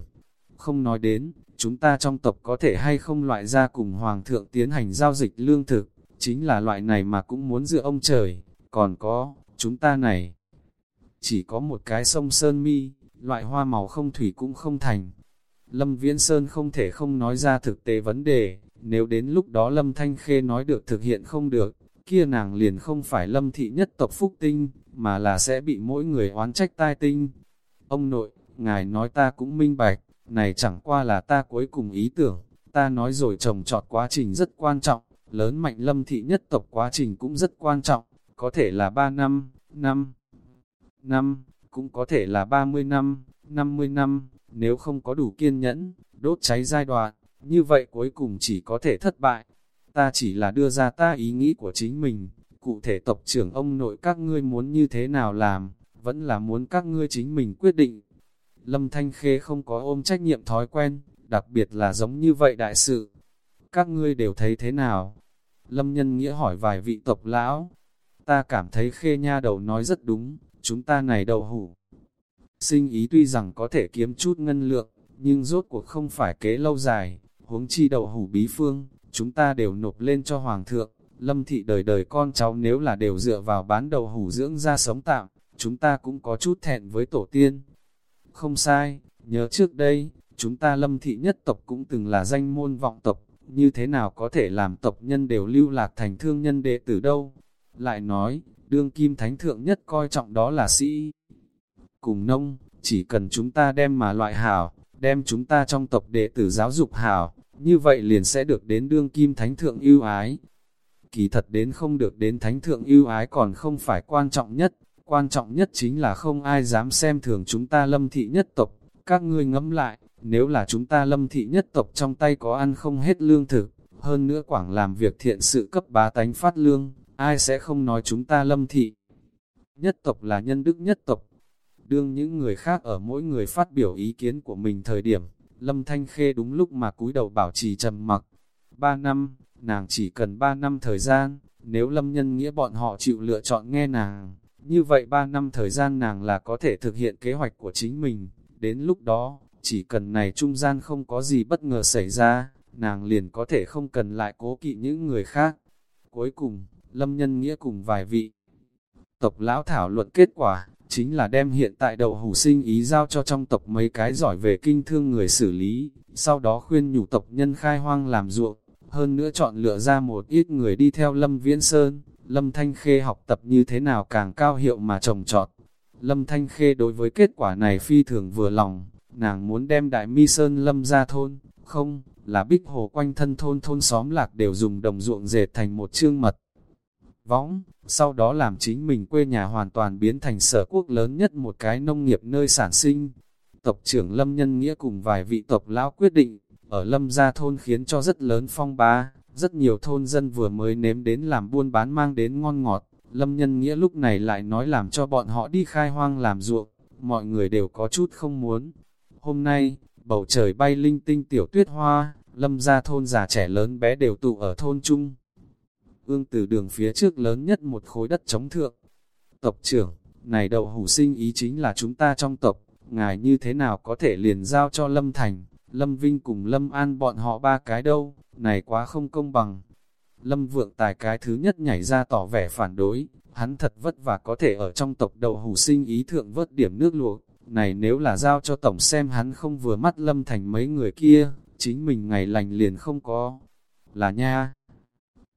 Không nói đến, chúng ta trong tộc có thể hay không loại ra cùng Hoàng thượng tiến hành giao dịch lương thực, chính là loại này mà cũng muốn dựa ông trời, còn có, chúng ta này. Chỉ có một cái sông Sơn Mi, loại hoa màu không thủy cũng không thành. Lâm Viễn Sơn không thể không nói ra thực tế vấn đề, nếu đến lúc đó Lâm Thanh Khê nói được thực hiện không được, kia nàng liền không phải Lâm thị nhất tộc Phúc Tinh, mà là sẽ bị mỗi người oán trách tai tinh. Ông nội, ngài nói ta cũng minh bạch, này chẳng qua là ta cuối cùng ý tưởng, ta nói rồi trồng trọt quá trình rất quan trọng, lớn mạnh lâm thị nhất tộc quá trình cũng rất quan trọng, có thể là 3 năm, năm, năm, cũng có thể là 30 năm, 50 năm, nếu không có đủ kiên nhẫn, đốt cháy giai đoạn, như vậy cuối cùng chỉ có thể thất bại. Ta chỉ là đưa ra ta ý nghĩ của chính mình, cụ thể tộc trưởng ông nội các ngươi muốn như thế nào làm, vẫn là muốn các ngươi chính mình quyết định. Lâm Thanh Khê không có ôm trách nhiệm thói quen, đặc biệt là giống như vậy đại sự. Các ngươi đều thấy thế nào? Lâm Nhân Nghĩa hỏi vài vị tộc lão. Ta cảm thấy Khê Nha đầu nói rất đúng, chúng ta này đầu hủ. Sinh ý tuy rằng có thể kiếm chút ngân lượng, nhưng rốt cuộc không phải kế lâu dài, huống chi đầu hủ bí phương, chúng ta đều nộp lên cho Hoàng thượng. Lâm thị đời đời con cháu nếu là đều dựa vào bán đầu hủ dưỡng ra sống tạm, chúng ta cũng có chút thẹn với tổ tiên. Không sai, nhớ trước đây, chúng ta lâm thị nhất tộc cũng từng là danh môn vọng tộc, như thế nào có thể làm tộc nhân đều lưu lạc thành thương nhân đệ tử đâu. Lại nói, đương kim thánh thượng nhất coi trọng đó là sĩ. Cùng nông, chỉ cần chúng ta đem mà loại hảo, đem chúng ta trong tộc đệ tử giáo dục hảo, như vậy liền sẽ được đến đương kim thánh thượng ưu ái. Kỳ thật đến không được đến thánh thượng ưu ái còn không phải quan trọng nhất, quan trọng nhất chính là không ai dám xem thường chúng ta lâm thị nhất tộc. Các ngươi ngẫm lại, nếu là chúng ta lâm thị nhất tộc trong tay có ăn không hết lương thực, hơn nữa quảng làm việc thiện sự cấp bá tánh phát lương, ai sẽ không nói chúng ta lâm thị. Nhất tộc là nhân đức nhất tộc. Đương những người khác ở mỗi người phát biểu ý kiến của mình thời điểm, Lâm Thanh Khê đúng lúc mà cúi đầu bảo trì trầm mặc. Ba năm, nàng chỉ cần ba năm thời gian, nếu Lâm Nhân Nghĩa bọn họ chịu lựa chọn nghe nàng, như vậy ba năm thời gian nàng là có thể thực hiện kế hoạch của chính mình. Đến lúc đó, chỉ cần này trung gian không có gì bất ngờ xảy ra, nàng liền có thể không cần lại cố kỵ những người khác. Cuối cùng, Lâm Nhân Nghĩa cùng vài vị tộc lão thảo luận kết quả, chính là đem hiện tại đầu hủ sinh ý giao cho trong tộc mấy cái giỏi về kinh thương người xử lý, sau đó khuyên nhủ tộc nhân khai hoang làm ruộng, hơn nữa chọn lựa ra một ít người đi theo Lâm Viễn Sơn, Lâm Thanh Khê học tập như thế nào càng cao hiệu mà trồng trọt. Lâm Thanh Khê đối với kết quả này phi thường vừa lòng, nàng muốn đem Đại Mi Sơn Lâm ra thôn, không, là bích hồ quanh thân thôn thôn xóm lạc đều dùng đồng ruộng dệt thành một chương mật. Võng, sau đó làm chính mình quê nhà hoàn toàn biến thành sở quốc lớn nhất một cái nông nghiệp nơi sản sinh. Tộc trưởng Lâm Nhân Nghĩa cùng vài vị tộc lão quyết định, ở Lâm Gia thôn khiến cho rất lớn phong ba, rất nhiều thôn dân vừa mới nếm đến làm buôn bán mang đến ngon ngọt. Lâm Nhân Nghĩa lúc này lại nói làm cho bọn họ đi khai hoang làm ruộng, mọi người đều có chút không muốn. Hôm nay, bầu trời bay linh tinh tiểu tuyết hoa, Lâm Gia thôn già trẻ lớn bé đều tụ ở thôn chung ương từ đường phía trước lớn nhất một khối đất chống thượng. Tộc trưởng, này đậu hủ sinh ý chính là chúng ta trong tộc, ngài như thế nào có thể liền giao cho Lâm Thành, Lâm Vinh cùng Lâm An bọn họ ba cái đâu, này quá không công bằng. Lâm Vượng Tài cái thứ nhất nhảy ra tỏ vẻ phản đối, hắn thật vất vả có thể ở trong tộc đậu hủ sinh ý thượng vớt điểm nước luộc, này nếu là giao cho tổng xem hắn không vừa mắt Lâm Thành mấy người kia, chính mình ngày lành liền không có. Là nha.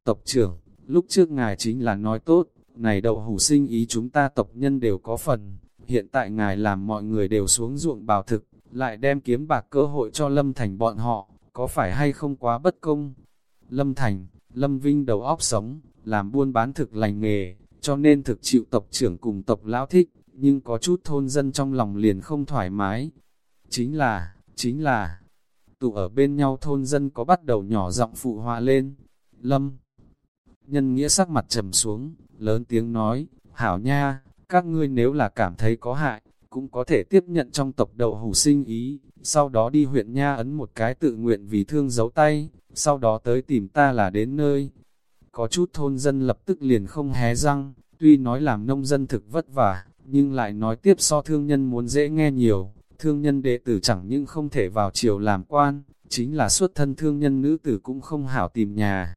Tộc trưởng, lúc trước ngài chính là nói tốt, này đậu hủ sinh ý chúng ta tộc nhân đều có phần, hiện tại ngài làm mọi người đều xuống ruộng bào thực, lại đem kiếm bạc cơ hội cho Lâm Thành bọn họ, có phải hay không quá bất công? Lâm Thành, Lâm Vinh đầu óc sống, làm buôn bán thực lành nghề, cho nên thực chịu tộc trưởng cùng tộc lão thích, nhưng có chút thôn dân trong lòng liền không thoải mái. Chính là, chính là, tụ ở bên nhau thôn dân có bắt đầu nhỏ giọng phụ họa lên. Lâm Nhân nghĩa sắc mặt trầm xuống, lớn tiếng nói, hảo nha, các ngươi nếu là cảm thấy có hại, cũng có thể tiếp nhận trong tộc đậu hủ sinh ý, sau đó đi huyện nha ấn một cái tự nguyện vì thương giấu tay, sau đó tới tìm ta là đến nơi. Có chút thôn dân lập tức liền không hé răng, tuy nói làm nông dân thực vất vả, nhưng lại nói tiếp so thương nhân muốn dễ nghe nhiều, thương nhân đệ tử chẳng những không thể vào triều làm quan, chính là xuất thân thương nhân nữ tử cũng không hảo tìm nhà.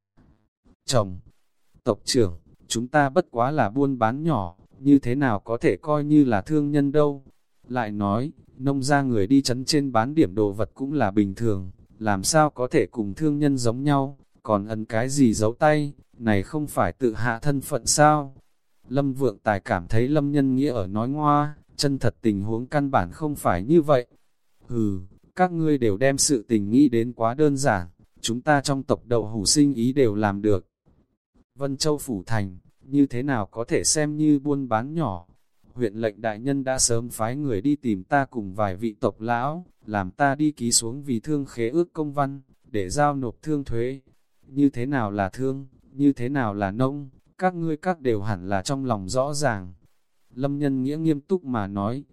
Chồng, Tộc trưởng, chúng ta bất quá là buôn bán nhỏ, như thế nào có thể coi như là thương nhân đâu. Lại nói, nông ra người đi chấn trên bán điểm đồ vật cũng là bình thường, làm sao có thể cùng thương nhân giống nhau, còn ấn cái gì giấu tay, này không phải tự hạ thân phận sao. Lâm Vượng Tài cảm thấy Lâm Nhân Nghĩa ở nói ngoa, chân thật tình huống căn bản không phải như vậy. Hừ, các ngươi đều đem sự tình nghĩ đến quá đơn giản, chúng ta trong tộc đậu hủ sinh ý đều làm được, Vân Châu Phủ Thành, như thế nào có thể xem như buôn bán nhỏ. Huyện lệnh đại nhân đã sớm phái người đi tìm ta cùng vài vị tộc lão, làm ta đi ký xuống vì thương khế ước công văn, để giao nộp thương thuế. Như thế nào là thương, như thế nào là nông, các ngươi các đều hẳn là trong lòng rõ ràng. Lâm nhân nghĩa nghiêm túc mà nói,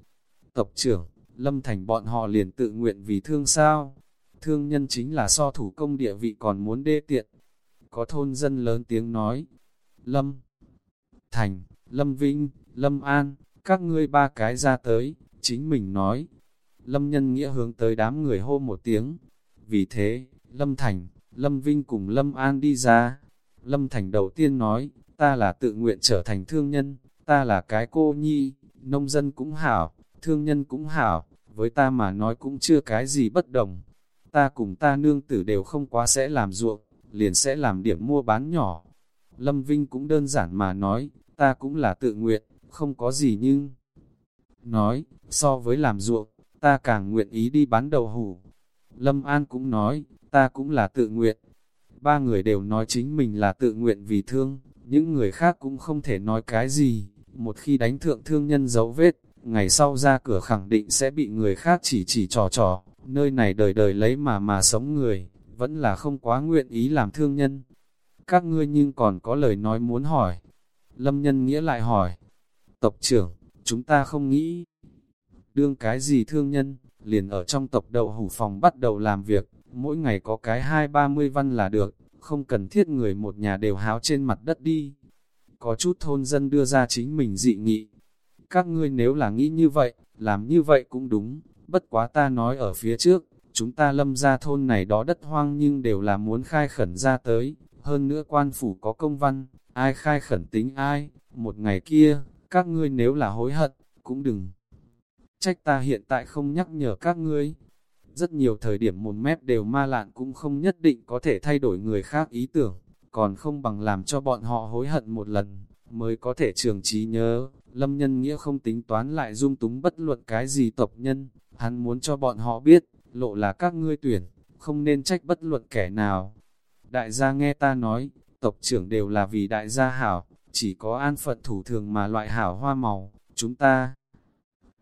tộc trưởng, Lâm Thành bọn họ liền tự nguyện vì thương sao? Thương nhân chính là so thủ công địa vị còn muốn đê tiện. Có thôn dân lớn tiếng nói, Lâm Thành, Lâm Vinh, Lâm An, các ngươi ba cái ra tới, chính mình nói. Lâm Nhân Nghĩa hướng tới đám người hô một tiếng. Vì thế, Lâm Thành, Lâm Vinh cùng Lâm An đi ra. Lâm Thành đầu tiên nói, ta là tự nguyện trở thành thương nhân, ta là cái cô nhi, nông dân cũng hảo, thương nhân cũng hảo, với ta mà nói cũng chưa cái gì bất đồng. Ta cùng ta nương tử đều không quá sẽ làm ruộng, liền sẽ làm điểm mua bán nhỏ. Lâm Vinh cũng đơn giản mà nói, ta cũng là tự nguyện, không có gì nhưng... Nói, so với làm ruộng, ta càng nguyện ý đi bán đầu hủ. Lâm An cũng nói, ta cũng là tự nguyện. Ba người đều nói chính mình là tự nguyện vì thương, những người khác cũng không thể nói cái gì. Một khi đánh thượng thương nhân dấu vết, ngày sau ra cửa khẳng định sẽ bị người khác chỉ chỉ trò trò, nơi này đời đời lấy mà mà sống người, vẫn là không quá nguyện ý làm thương nhân. Các ngươi nhưng còn có lời nói muốn hỏi. Lâm nhân nghĩa lại hỏi, tộc trưởng, chúng ta không nghĩ đương cái gì thương nhân, liền ở trong tộc đậu hủ phòng bắt đầu làm việc, mỗi ngày có cái hai ba mươi văn là được, không cần thiết người một nhà đều háo trên mặt đất đi. Có chút thôn dân đưa ra chính mình dị nghị. Các ngươi nếu là nghĩ như vậy, làm như vậy cũng đúng, bất quá ta nói ở phía trước, chúng ta lâm ra thôn này đó đất hoang nhưng đều là muốn khai khẩn ra tới, hơn nữa quan phủ có công văn, ai khai khẩn tính ai, một ngày kia, các ngươi nếu là hối hận, cũng đừng. Trách ta hiện tại không nhắc nhở các ngươi. Rất nhiều thời điểm một mép đều ma lạn cũng không nhất định có thể thay đổi người khác ý tưởng, còn không bằng làm cho bọn họ hối hận một lần, mới có thể trường trí nhớ. Lâm nhân nghĩa không tính toán lại dung túng bất luận cái gì tộc nhân, hắn muốn cho bọn họ biết, lộ là các ngươi tuyển, không nên trách bất luận kẻ nào. Đại gia nghe ta nói, tộc trưởng đều là vì đại gia hảo, chỉ có an phận thủ thường mà loại hảo hoa màu, chúng ta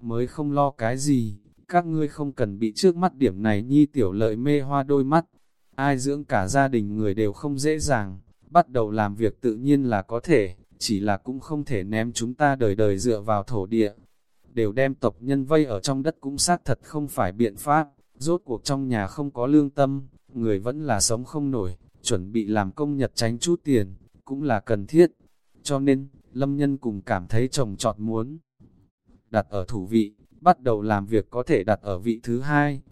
mới không lo cái gì, các ngươi không cần bị trước mắt điểm này nhi tiểu lợi mê hoa đôi mắt. Ai dưỡng cả gia đình người đều không dễ dàng, bắt đầu làm việc tự nhiên là có thể, chỉ là cũng không thể ném chúng ta đời đời dựa vào thổ địa. Đều đem tộc nhân vây ở trong đất cũng xác thật không phải biện pháp, rốt cuộc trong nhà không có lương tâm, người vẫn là sống không nổi, chuẩn bị làm công nhật tránh chút tiền, cũng là cần thiết. Cho nên, Lâm Nhân cùng cảm thấy chồng trọt muốn đặt ở thủ vị, bắt đầu làm việc có thể đặt ở vị thứ hai.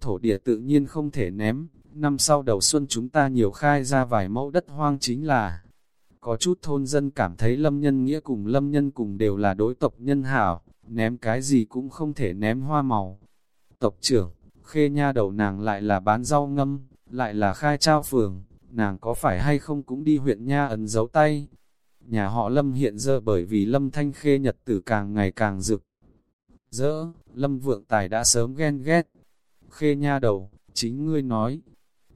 Thổ địa tự nhiên không thể ném, năm sau đầu xuân chúng ta nhiều khai ra vài mẫu đất hoang chính là. Có chút thôn dân cảm thấy lâm nhân nghĩa cùng lâm nhân cùng đều là đối tộc nhân hảo, ném cái gì cũng không thể ném hoa màu. Tộc trưởng, khê nha đầu nàng lại là bán rau ngâm, lại là khai trao phường, nàng có phải hay không cũng đi huyện nha ấn dấu tay. Nhà họ Lâm hiện giờ bởi vì Lâm Thanh Khê nhật tử càng ngày càng rực. Dỡ, Lâm Vượng Tài đã sớm ghen ghét. Khê nha đầu, chính ngươi nói.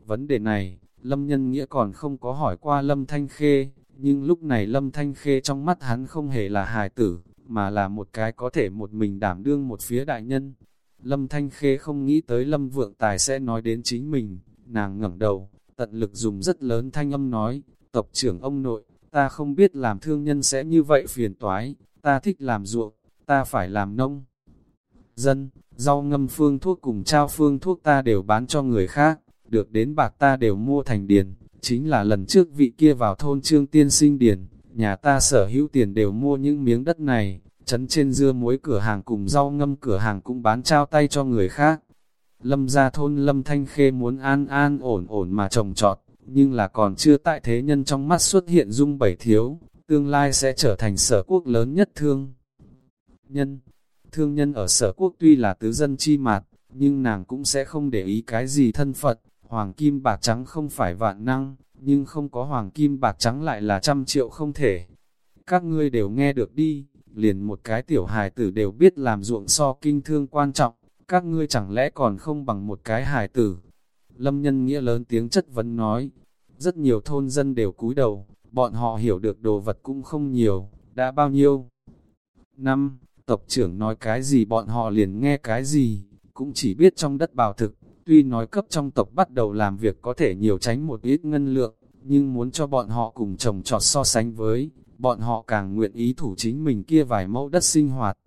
Vấn đề này, Lâm Nhân Nghĩa còn không có hỏi qua Lâm Thanh Khê, nhưng lúc này Lâm Thanh Khê trong mắt hắn không hề là hài tử, mà là một cái có thể một mình đảm đương một phía đại nhân. Lâm Thanh Khê không nghĩ tới Lâm Vượng Tài sẽ nói đến chính mình, nàng ngẩng đầu, tận lực dùng rất lớn thanh âm nói, tộc trưởng ông nội, ta không biết làm thương nhân sẽ như vậy phiền toái, ta thích làm ruộng, ta phải làm nông. Dân, rau ngâm phương thuốc cùng trao phương thuốc ta đều bán cho người khác, được đến bạc ta đều mua thành điền, chính là lần trước vị kia vào thôn trương tiên sinh điền, nhà ta sở hữu tiền đều mua những miếng đất này, chấn trên dưa muối cửa hàng cùng rau ngâm cửa hàng cũng bán trao tay cho người khác. Lâm ra thôn Lâm Thanh Khê muốn an an ổn ổn mà trồng trọt, nhưng là còn chưa tại thế nhân trong mắt xuất hiện dung bảy thiếu, tương lai sẽ trở thành sở quốc lớn nhất thương. Nhân Thương nhân ở sở quốc tuy là tứ dân chi mạt, nhưng nàng cũng sẽ không để ý cái gì thân phận, hoàng kim bạc trắng không phải vạn năng, nhưng không có hoàng kim bạc trắng lại là trăm triệu không thể. Các ngươi đều nghe được đi, liền một cái tiểu hài tử đều biết làm ruộng so kinh thương quan trọng, các ngươi chẳng lẽ còn không bằng một cái hài tử. Lâm nhân nghĩa lớn tiếng chất vấn nói, rất nhiều thôn dân đều cúi đầu, bọn họ hiểu được đồ vật cũng không nhiều, đã bao nhiêu năm, tộc trưởng nói cái gì bọn họ liền nghe cái gì, cũng chỉ biết trong đất bào thực, tuy nói cấp trong tộc bắt đầu làm việc có thể nhiều tránh một ít ngân lượng, nhưng muốn cho bọn họ cùng trồng trọt so sánh với, bọn họ càng nguyện ý thủ chính mình kia vài mẫu đất sinh hoạt.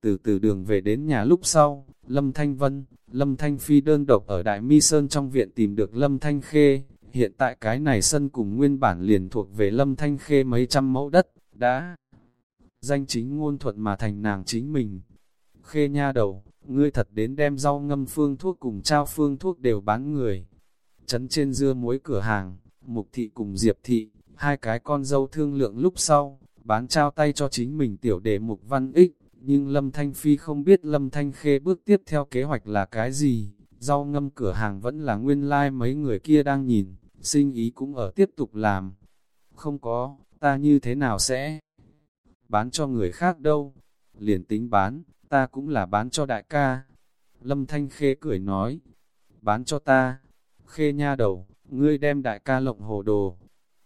Từ từ đường về đến nhà lúc sau, Lâm Thanh Vân, Lâm Thanh Phi đơn độc ở Đại Mi Sơn trong viện tìm được Lâm Thanh Khê. Hiện tại cái này sân cùng nguyên bản liền thuộc về Lâm Thanh Khê mấy trăm mẫu đất, đã danh chính ngôn thuận mà thành nàng chính mình. Khê nha đầu, ngươi thật đến đem rau ngâm phương thuốc cùng trao phương thuốc đều bán người. Trấn trên dưa muối cửa hàng, Mục Thị cùng Diệp Thị, hai cái con dâu thương lượng lúc sau, bán trao tay cho chính mình tiểu đệ Mục Văn Ích, nhưng Lâm Thanh Phi không biết Lâm Thanh Khê bước tiếp theo kế hoạch là cái gì, rau ngâm cửa hàng vẫn là nguyên lai like mấy người kia đang nhìn, sinh ý cũng ở tiếp tục làm. Không có, ta như thế nào sẽ bán cho người khác đâu, liền tính bán, ta cũng là bán cho đại ca. Lâm Thanh Khê cười nói, bán cho ta, khê nha đầu, ngươi đem đại ca lộng hồ đồ.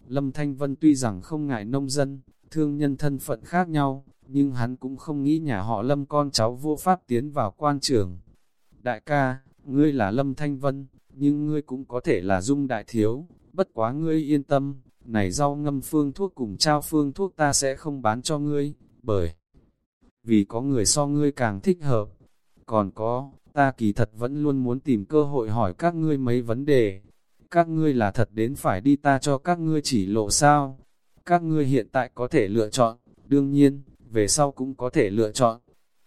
Lâm Thanh Vân tuy rằng không ngại nông dân, thương nhân thân phận khác nhau, nhưng hắn cũng không nghĩ nhà họ Lâm con cháu vô pháp tiến vào quan trường. Đại ca, ngươi là Lâm Thanh Vân, nhưng ngươi cũng có thể là Dung Đại Thiếu, bất quá ngươi yên tâm, này rau ngâm phương thuốc cùng trao phương thuốc ta sẽ không bán cho ngươi, bởi vì có người so ngươi càng thích hợp. Còn có, ta kỳ thật vẫn luôn muốn tìm cơ hội hỏi các ngươi mấy vấn đề. Các ngươi là thật đến phải đi ta cho các ngươi chỉ lộ sao? Các ngươi hiện tại có thể lựa chọn, đương nhiên, về sau cũng có thể lựa chọn.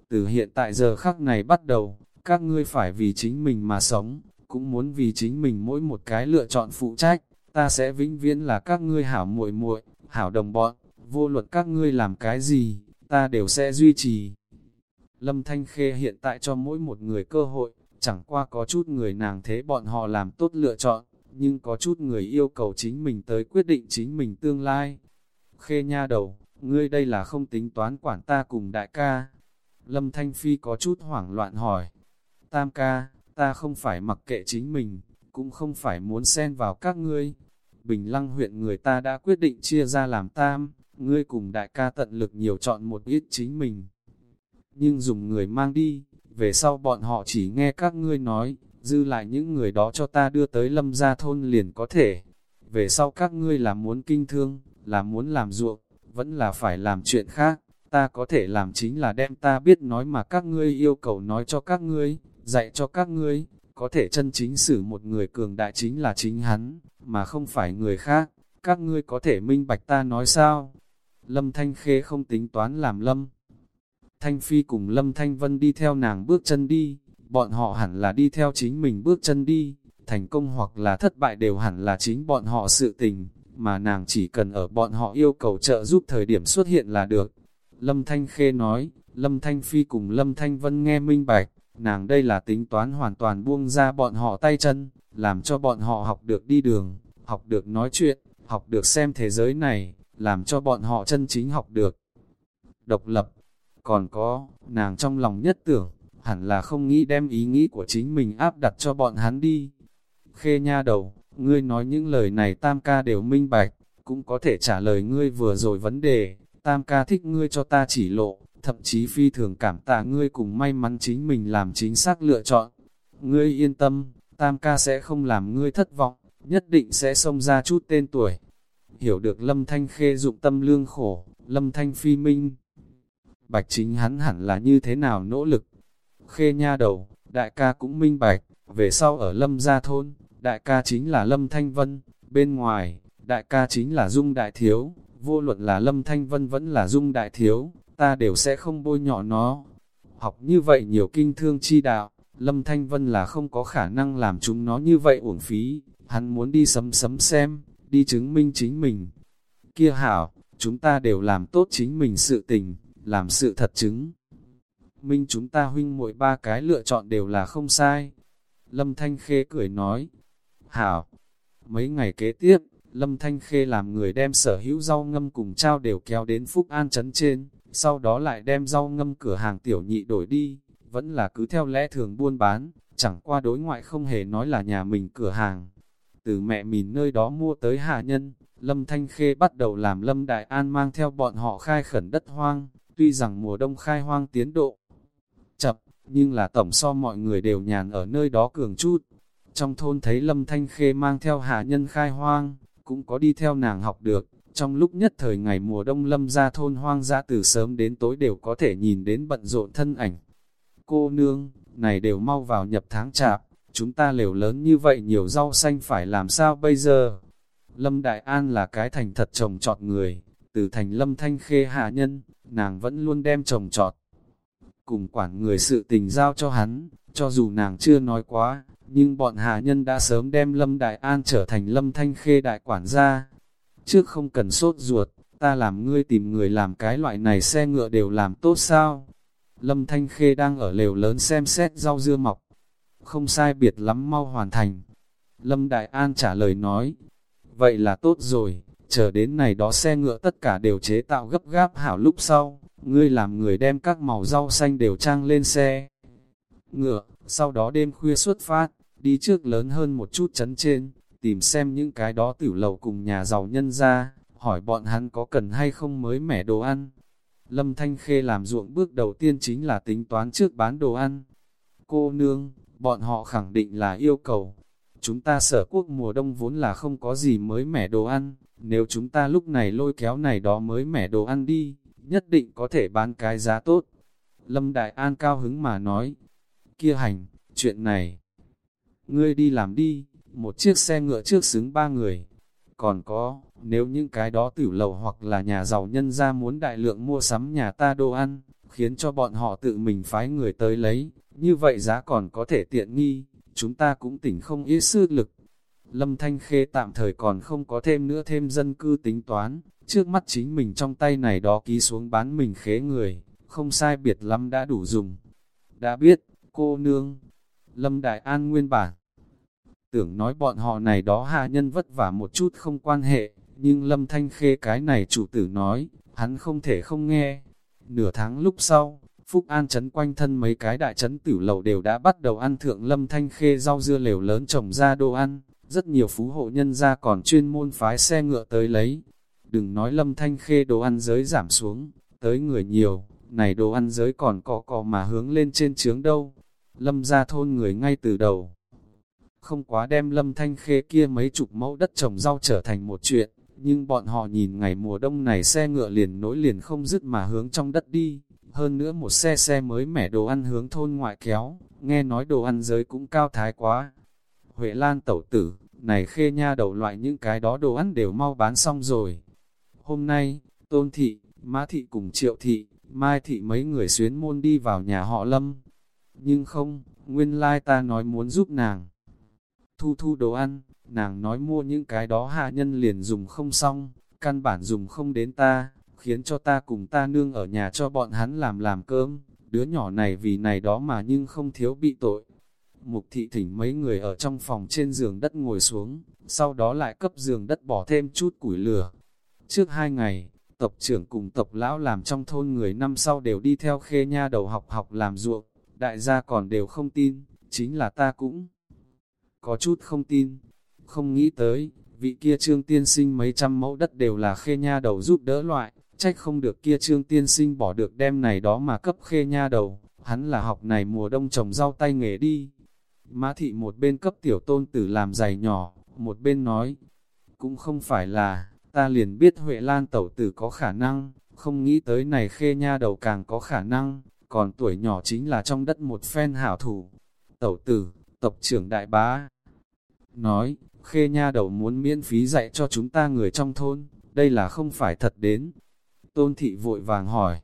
Từ hiện tại giờ khắc này bắt đầu, các ngươi phải vì chính mình mà sống, cũng muốn vì chính mình mỗi một cái lựa chọn phụ trách. Ta sẽ vĩnh viễn là các ngươi hảo muội muội, hảo đồng bọn, vô luận các ngươi làm cái gì, ta đều sẽ duy trì. Lâm Thanh Khê hiện tại cho mỗi một người cơ hội, chẳng qua có chút người nàng thế bọn họ làm tốt lựa chọn, nhưng có chút người yêu cầu chính mình tới quyết định chính mình tương lai. Khê nha đầu, ngươi đây là không tính toán quản ta cùng đại ca. Lâm Thanh Phi có chút hoảng loạn hỏi. Tam ca, ta không phải mặc kệ chính mình, cũng không phải muốn xen vào các ngươi. Bình Lăng huyện người ta đã quyết định chia ra làm tam, ngươi cùng đại ca tận lực nhiều chọn một ít chính mình. Nhưng dùng người mang đi, về sau bọn họ chỉ nghe các ngươi nói, dư lại những người đó cho ta đưa tới lâm gia thôn liền có thể. Về sau các ngươi là muốn kinh thương, là muốn làm ruộng, vẫn là phải làm chuyện khác, ta có thể làm chính là đem ta biết nói mà các ngươi yêu cầu nói cho các ngươi, dạy cho các ngươi, có thể chân chính xử một người cường đại chính là chính hắn, mà không phải người khác, các ngươi có thể minh bạch ta nói sao? Lâm Thanh Khê không tính toán làm Lâm. Thanh Phi cùng Lâm Thanh Vân đi theo nàng bước chân đi, bọn họ hẳn là đi theo chính mình bước chân đi, thành công hoặc là thất bại đều hẳn là chính bọn họ sự tình, mà nàng chỉ cần ở bọn họ yêu cầu trợ giúp thời điểm xuất hiện là được. Lâm Thanh Khê nói, Lâm Thanh Phi cùng Lâm Thanh Vân nghe minh bạch, nàng đây là tính toán hoàn toàn buông ra bọn họ tay chân, làm cho bọn họ học được đi đường, học được nói chuyện, học được xem thế giới này, làm cho bọn họ chân chính học được. Độc lập, còn có, nàng trong lòng nhất tưởng, hẳn là không nghĩ đem ý nghĩ của chính mình áp đặt cho bọn hắn đi. Khê nha đầu, ngươi nói những lời này tam ca đều minh bạch, cũng có thể trả lời ngươi vừa rồi vấn đề, tam ca thích ngươi cho ta chỉ lộ, thậm chí phi thường cảm tạ ngươi cùng may mắn chính mình làm chính xác lựa chọn. Ngươi yên tâm, tam ca sẽ không làm ngươi thất vọng, nhất định sẽ xông ra chút tên tuổi. Hiểu được lâm thanh khê dụng tâm lương khổ, lâm thanh phi minh. Bạch chính hắn hẳn là như thế nào nỗ lực. Khê nha đầu, đại ca cũng minh bạch, về sau ở lâm gia thôn, đại ca chính là lâm thanh vân, bên ngoài, đại ca chính là dung đại thiếu, vô luận là lâm thanh vân vẫn là dung đại thiếu, ta đều sẽ không bôi nhọ nó. Học như vậy nhiều kinh thương chi đạo, Lâm Thanh Vân là không có khả năng làm chúng nó như vậy uổng phí, hắn muốn đi sấm sấm xem, đi chứng minh chính mình. Kia hảo, chúng ta đều làm tốt chính mình sự tình, làm sự thật chứng. Minh chúng ta huynh mỗi ba cái lựa chọn đều là không sai. Lâm Thanh Khê cười nói, hảo, mấy ngày kế tiếp, Lâm Thanh Khê làm người đem sở hữu rau ngâm cùng trao đều kéo đến Phúc An Trấn trên, sau đó lại đem rau ngâm cửa hàng tiểu nhị đổi đi, vẫn là cứ theo lẽ thường buôn bán, chẳng qua đối ngoại không hề nói là nhà mình cửa hàng. Từ mẹ mình nơi đó mua tới hạ nhân, Lâm Thanh Khê bắt đầu làm Lâm Đại An mang theo bọn họ khai khẩn đất hoang, tuy rằng mùa đông khai hoang tiến độ chậm, nhưng là tổng so mọi người đều nhàn ở nơi đó cường chút. Trong thôn thấy Lâm Thanh Khê mang theo hạ nhân khai hoang, cũng có đi theo nàng học được, trong lúc nhất thời ngày mùa đông lâm ra thôn hoang ra từ sớm đến tối đều có thể nhìn đến bận rộn thân ảnh. Cô nương, này đều mau vào nhập tháng chạp, chúng ta lều lớn như vậy nhiều rau xanh phải làm sao bây giờ? Lâm Đại An là cái thành thật trồng trọt người, từ thành lâm thanh khê hạ nhân, nàng vẫn luôn đem trồng trọt. Cùng quản người sự tình giao cho hắn, cho dù nàng chưa nói quá, nhưng bọn hạ nhân đã sớm đem Lâm Đại An trở thành Lâm Thanh Khê đại quản gia. Trước không cần sốt ruột, ta làm ngươi tìm người làm cái loại này xe ngựa đều làm tốt sao? Lâm Thanh Khê đang ở lều lớn xem xét rau dưa mọc. Không sai biệt lắm mau hoàn thành. Lâm Đại An trả lời nói, vậy là tốt rồi, chờ đến này đó xe ngựa tất cả đều chế tạo gấp gáp hảo lúc sau, ngươi làm người đem các màu rau xanh đều trang lên xe. Ngựa, sau đó đêm khuya xuất phát, đi trước lớn hơn một chút chấn trên, tìm xem những cái đó tử lầu cùng nhà giàu nhân ra, hỏi bọn hắn có cần hay không mới mẻ đồ ăn. Lâm Thanh Khê làm ruộng bước đầu tiên chính là tính toán trước bán đồ ăn. Cô nương, bọn họ khẳng định là yêu cầu. Chúng ta sở quốc mùa đông vốn là không có gì mới mẻ đồ ăn, nếu chúng ta lúc này lôi kéo này đó mới mẻ đồ ăn đi, nhất định có thể bán cái giá tốt. Lâm Đại An cao hứng mà nói, kia hành, chuyện này, ngươi đi làm đi, một chiếc xe ngựa trước xứng ba người. Còn có, nếu những cái đó tử lầu hoặc là nhà giàu nhân ra muốn đại lượng mua sắm nhà ta đồ ăn, khiến cho bọn họ tự mình phái người tới lấy, như vậy giá còn có thể tiện nghi, chúng ta cũng tỉnh không ít sư lực. Lâm Thanh Khê tạm thời còn không có thêm nữa thêm dân cư tính toán, trước mắt chính mình trong tay này đó ký xuống bán mình khế người, không sai biệt lắm đã đủ dùng. Đã biết, cô nương, Lâm Đại An nguyên bản, tưởng nói bọn họ này đó hạ nhân vất vả một chút không quan hệ, nhưng Lâm Thanh Khê cái này chủ tử nói, hắn không thể không nghe. Nửa tháng lúc sau, Phúc An chấn quanh thân mấy cái đại chấn tử lầu đều đã bắt đầu ăn thượng Lâm Thanh Khê rau dưa lều lớn trồng ra đồ ăn, rất nhiều phú hộ nhân ra còn chuyên môn phái xe ngựa tới lấy. Đừng nói Lâm Thanh Khê đồ ăn giới giảm xuống, tới người nhiều, này đồ ăn giới còn cọ cọ mà hướng lên trên trướng đâu. Lâm ra thôn người ngay từ đầu không quá đem lâm thanh khê kia mấy chục mẫu đất trồng rau trở thành một chuyện, nhưng bọn họ nhìn ngày mùa đông này xe ngựa liền nối liền không dứt mà hướng trong đất đi, hơn nữa một xe xe mới mẻ đồ ăn hướng thôn ngoại kéo, nghe nói đồ ăn giới cũng cao thái quá. Huệ Lan tẩu tử, này khê nha đầu loại những cái đó đồ ăn đều mau bán xong rồi. Hôm nay, Tôn Thị, Mã Thị cùng Triệu Thị, Mai Thị mấy người xuyến môn đi vào nhà họ Lâm. Nhưng không, nguyên lai ta nói muốn giúp nàng thu thu đồ ăn, nàng nói mua những cái đó hạ nhân liền dùng không xong, căn bản dùng không đến ta, khiến cho ta cùng ta nương ở nhà cho bọn hắn làm làm cơm, đứa nhỏ này vì này đó mà nhưng không thiếu bị tội. Mục thị thỉnh mấy người ở trong phòng trên giường đất ngồi xuống, sau đó lại cấp giường đất bỏ thêm chút củi lửa. Trước hai ngày, tộc trưởng cùng tộc lão làm trong thôn người năm sau đều đi theo khê nha đầu học học làm ruộng, đại gia còn đều không tin, chính là ta cũng có chút không tin, không nghĩ tới, vị kia trương tiên sinh mấy trăm mẫu đất đều là khê nha đầu giúp đỡ loại, trách không được kia trương tiên sinh bỏ được đem này đó mà cấp khê nha đầu, hắn là học này mùa đông trồng rau tay nghề đi. Mã thị một bên cấp tiểu tôn tử làm giày nhỏ, một bên nói, cũng không phải là, ta liền biết Huệ Lan tẩu tử có khả năng, không nghĩ tới này khê nha đầu càng có khả năng, còn tuổi nhỏ chính là trong đất một phen hảo thủ. Tẩu tử, tộc trưởng đại bá. Nói, khê nha đầu muốn miễn phí dạy cho chúng ta người trong thôn, đây là không phải thật đến. Tôn thị vội vàng hỏi,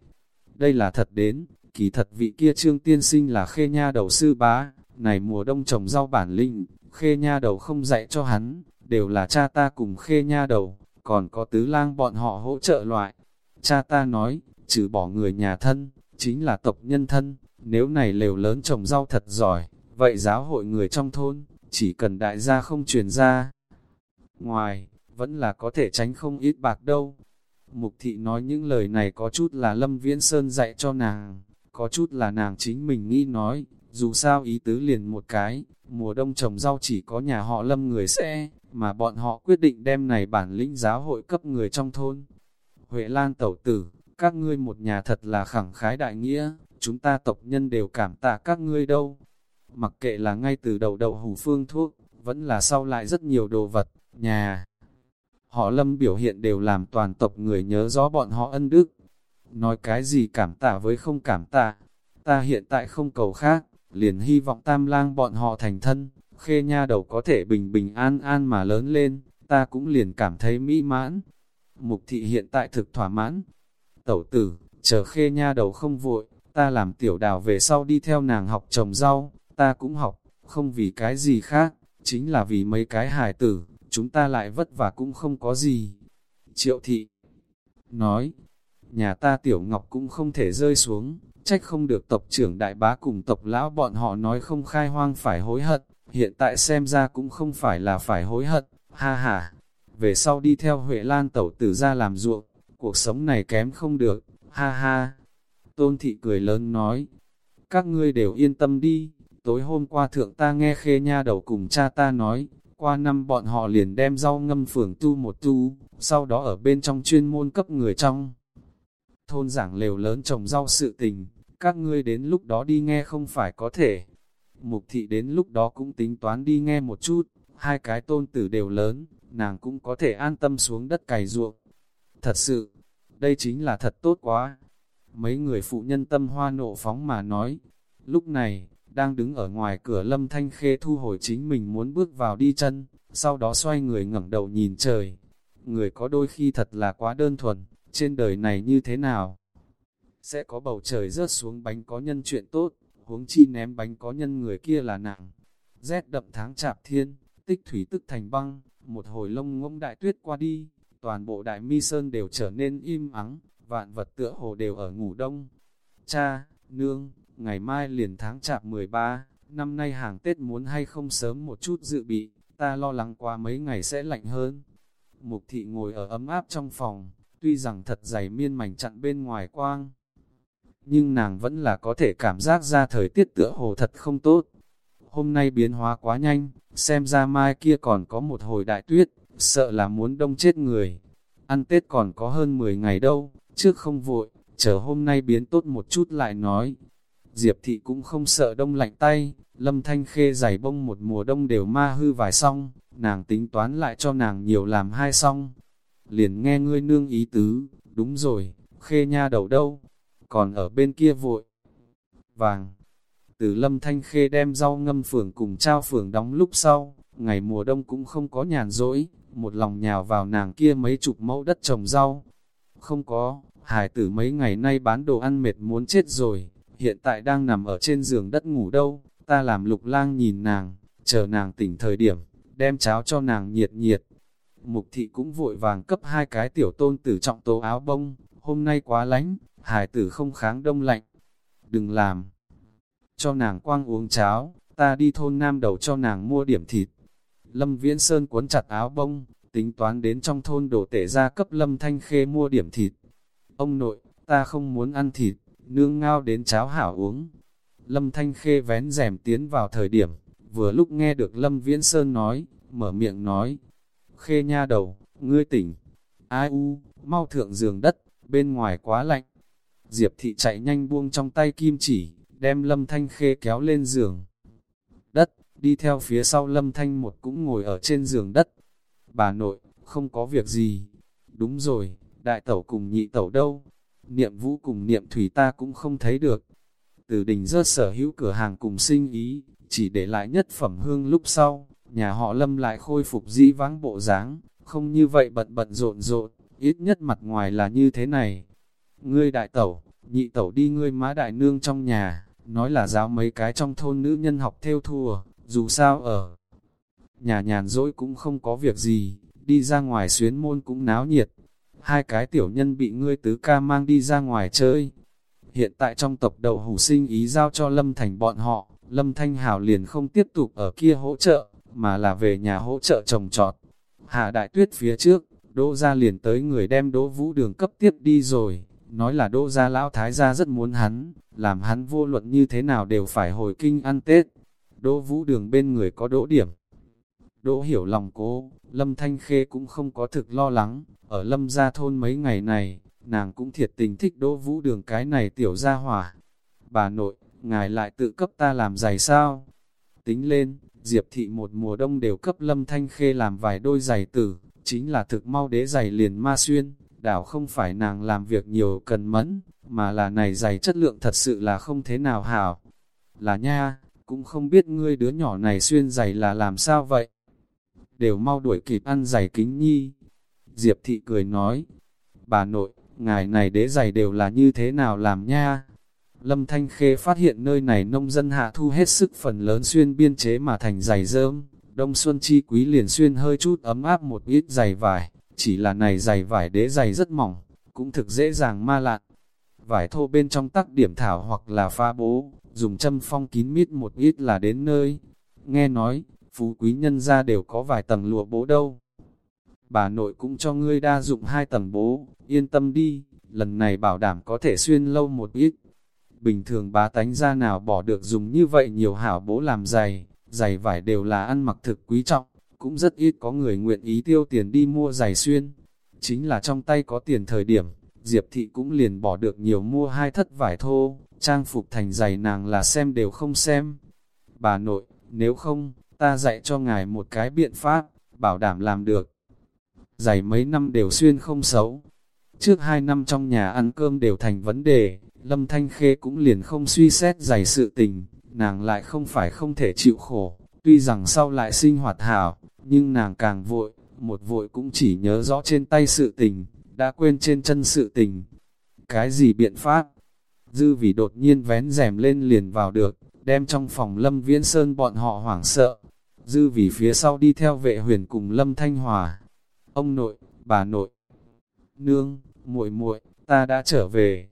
đây là thật đến, kỳ thật vị kia trương tiên sinh là khê nha đầu sư bá, này mùa đông trồng rau bản linh, khê nha đầu không dạy cho hắn, đều là cha ta cùng khê nha đầu, còn có tứ lang bọn họ hỗ trợ loại. Cha ta nói, trừ bỏ người nhà thân, chính là tộc nhân thân, nếu này lều lớn trồng rau thật giỏi, Vậy giáo hội người trong thôn, chỉ cần đại gia không truyền ra. Ngoài, vẫn là có thể tránh không ít bạc đâu. Mục thị nói những lời này có chút là Lâm Viễn Sơn dạy cho nàng, có chút là nàng chính mình nghĩ nói, dù sao ý tứ liền một cái, mùa đông trồng rau chỉ có nhà họ Lâm người sẽ, mà bọn họ quyết định đem này bản lĩnh giáo hội cấp người trong thôn. Huệ Lan tẩu tử, các ngươi một nhà thật là khẳng khái đại nghĩa, chúng ta tộc nhân đều cảm tạ các ngươi đâu. Mặc kệ là ngay từ đầu đậu hủ phương thuốc, vẫn là sau lại rất nhiều đồ vật, nhà. Họ lâm biểu hiện đều làm toàn tộc người nhớ rõ bọn họ ân đức. Nói cái gì cảm tạ với không cảm tạ, ta hiện tại không cầu khác, liền hy vọng tam lang bọn họ thành thân, khê nha đầu có thể bình bình an an mà lớn lên, ta cũng liền cảm thấy mỹ mãn. Mục thị hiện tại thực thỏa mãn. Tẩu tử, chờ khê nha đầu không vội, ta làm tiểu đào về sau đi theo nàng học trồng rau, ta cũng học, không vì cái gì khác, chính là vì mấy cái hài tử, chúng ta lại vất vả cũng không có gì. Triệu thị nói, nhà ta tiểu ngọc cũng không thể rơi xuống, trách không được tộc trưởng đại bá cùng tộc lão bọn họ nói không khai hoang phải hối hận, hiện tại xem ra cũng không phải là phải hối hận, ha ha. Về sau đi theo Huệ Lan tẩu tử ra làm ruộng, cuộc sống này kém không được, ha ha. Tôn thị cười lớn nói, các ngươi đều yên tâm đi, tối hôm qua thượng ta nghe khê nha đầu cùng cha ta nói, qua năm bọn họ liền đem rau ngâm phường tu một tu, sau đó ở bên trong chuyên môn cấp người trong. Thôn giảng lều lớn trồng rau sự tình, các ngươi đến lúc đó đi nghe không phải có thể. Mục thị đến lúc đó cũng tính toán đi nghe một chút, hai cái tôn tử đều lớn, nàng cũng có thể an tâm xuống đất cày ruộng. Thật sự, đây chính là thật tốt quá. Mấy người phụ nhân tâm hoa nộ phóng mà nói. Lúc này, đang đứng ở ngoài cửa lâm thanh khê thu hồi chính mình muốn bước vào đi chân, sau đó xoay người ngẩng đầu nhìn trời. Người có đôi khi thật là quá đơn thuần, trên đời này như thế nào? Sẽ có bầu trời rớt xuống bánh có nhân chuyện tốt, huống chi ném bánh có nhân người kia là nặng. Rét đậm tháng chạp thiên, tích thủy tức thành băng, một hồi lông ngỗng đại tuyết qua đi, toàn bộ đại mi sơn đều trở nên im ắng, vạn vật tựa hồ đều ở ngủ đông. Cha, nương, ngày mai liền tháng chạp 13, năm nay hàng Tết muốn hay không sớm một chút dự bị, ta lo lắng qua mấy ngày sẽ lạnh hơn. Mục thị ngồi ở ấm áp trong phòng, tuy rằng thật dày miên mảnh chặn bên ngoài quang, nhưng nàng vẫn là có thể cảm giác ra thời tiết tựa hồ thật không tốt. Hôm nay biến hóa quá nhanh, xem ra mai kia còn có một hồi đại tuyết, sợ là muốn đông chết người. Ăn Tết còn có hơn 10 ngày đâu, trước không vội, chờ hôm nay biến tốt một chút lại nói. Diệp thị cũng không sợ đông lạnh tay, lâm thanh khê giày bông một mùa đông đều ma hư vài xong, nàng tính toán lại cho nàng nhiều làm hai xong. Liền nghe ngươi nương ý tứ, đúng rồi, khê nha đầu đâu, còn ở bên kia vội. Vàng, từ lâm thanh khê đem rau ngâm phường cùng trao phường đóng lúc sau, ngày mùa đông cũng không có nhàn rỗi, một lòng nhào vào nàng kia mấy chục mẫu đất trồng rau. Không có, hải tử mấy ngày nay bán đồ ăn mệt muốn chết rồi, hiện tại đang nằm ở trên giường đất ngủ đâu, ta làm lục lang nhìn nàng, chờ nàng tỉnh thời điểm, đem cháo cho nàng nhiệt nhiệt. Mục thị cũng vội vàng cấp hai cái tiểu tôn tử trọng tố áo bông, hôm nay quá lánh, hải tử không kháng đông lạnh. Đừng làm, cho nàng quang uống cháo, ta đi thôn nam đầu cho nàng mua điểm thịt. Lâm Viễn Sơn cuốn chặt áo bông, tính toán đến trong thôn đổ tể ra cấp Lâm Thanh Khê mua điểm thịt. Ông nội, ta không muốn ăn thịt, nương ngao đến cháo hảo uống. Lâm Thanh Khê vén rèm tiến vào thời điểm, vừa lúc nghe được Lâm Viễn Sơn nói, mở miệng nói, Khê nha đầu, ngươi tỉnh, ai u, mau thượng giường đất, bên ngoài quá lạnh. Diệp thị chạy nhanh buông trong tay kim chỉ, đem Lâm Thanh Khê kéo lên giường. Đất, đi theo phía sau Lâm Thanh một cũng ngồi ở trên giường đất. Bà nội, không có việc gì. Đúng rồi, đại tẩu cùng nhị tẩu đâu? Niệm vũ cùng niệm thủy ta cũng không thấy được. Từ đình rớt sở hữu cửa hàng cùng sinh ý, chỉ để lại nhất phẩm hương lúc sau, nhà họ Lâm lại khôi phục dĩ vãng bộ dáng, không như vậy bận bận rộn rộn, ít nhất mặt ngoài là như thế này. Ngươi đại tẩu, nhị tẩu đi ngươi má đại nương trong nhà, nói là giáo mấy cái trong thôn nữ nhân học theo thua, dù sao ở nhà nhàn rỗi cũng không có việc gì, đi ra ngoài xuyến môn cũng náo nhiệt. Hai cái tiểu nhân bị ngươi tứ ca mang đi ra ngoài chơi. Hiện tại trong tộc đầu hủ sinh ý giao cho Lâm Thành bọn họ, Lâm Thanh Hảo liền không tiếp tục ở kia hỗ trợ, mà là về nhà hỗ trợ trồng trọt. Hạ đại tuyết phía trước, Đỗ ra liền tới người đem Đỗ Vũ Đường cấp tiếp đi rồi, nói là Đỗ gia lão thái gia rất muốn hắn, làm hắn vô luận như thế nào đều phải hồi kinh ăn Tết. Đỗ Vũ Đường bên người có đỗ điểm. Đỗ hiểu lòng cố, Lâm Thanh Khê cũng không có thực lo lắng, ở Lâm gia thôn mấy ngày này, nàng cũng thiệt tình thích Đỗ Vũ Đường cái này tiểu gia hỏa. Bà nội, ngài lại tự cấp ta làm giày sao? Tính lên, Diệp thị một mùa đông đều cấp Lâm Thanh Khê làm vài đôi giày tử, chính là thực mau đế giày liền ma xuyên, đảo không phải nàng làm việc nhiều cần mẫn, mà là này giày chất lượng thật sự là không thế nào hảo. Là nha, cũng không biết ngươi đứa nhỏ này xuyên giày là làm sao vậy. Đều mau đuổi kịp ăn giày kính nhi. Diệp thị cười nói, bà nội, ngài này đế giày đều là như thế nào làm nha. Lâm Thanh Khê phát hiện nơi này nông dân hạ thu hết sức phần lớn xuyên biên chế mà thành giày rơm, đông xuân chi quý liền xuyên hơi chút ấm áp một ít giày vải, chỉ là này giày vải đế giày rất mỏng, cũng thực dễ dàng ma lạn. Vải thô bên trong tắc điểm thảo hoặc là pha bố, dùng châm phong kín mít một ít là đến nơi. Nghe nói, phú quý nhân ra đều có vài tầng lụa bố đâu. Bà nội cũng cho ngươi đa dụng hai tầng bố, yên tâm đi, lần này bảo đảm có thể xuyên lâu một ít. Bình thường bá tánh ra nào bỏ được dùng như vậy nhiều hảo bố làm giày, giày vải đều là ăn mặc thực quý trọng, cũng rất ít có người nguyện ý tiêu tiền đi mua giày xuyên. Chính là trong tay có tiền thời điểm, Diệp Thị cũng liền bỏ được nhiều mua hai thất vải thô, trang phục thành giày nàng là xem đều không xem. Bà nội, nếu không, ta dạy cho ngài một cái biện pháp, bảo đảm làm được. Giày mấy năm đều xuyên không xấu. Trước hai năm trong nhà ăn cơm đều thành vấn đề, Lâm Thanh Khê cũng liền không suy xét giày sự tình, nàng lại không phải không thể chịu khổ, tuy rằng sau lại sinh hoạt hảo, nhưng nàng càng vội, một vội cũng chỉ nhớ rõ trên tay sự tình, đã quên trên chân sự tình. Cái gì biện pháp? Dư vì đột nhiên vén rèm lên liền vào được, đem trong phòng Lâm Viễn Sơn bọn họ hoảng sợ. Dư vì phía sau đi theo vệ huyền cùng Lâm Thanh Hòa. Ông nội, bà nội, nương, muội muội, ta đã trở về.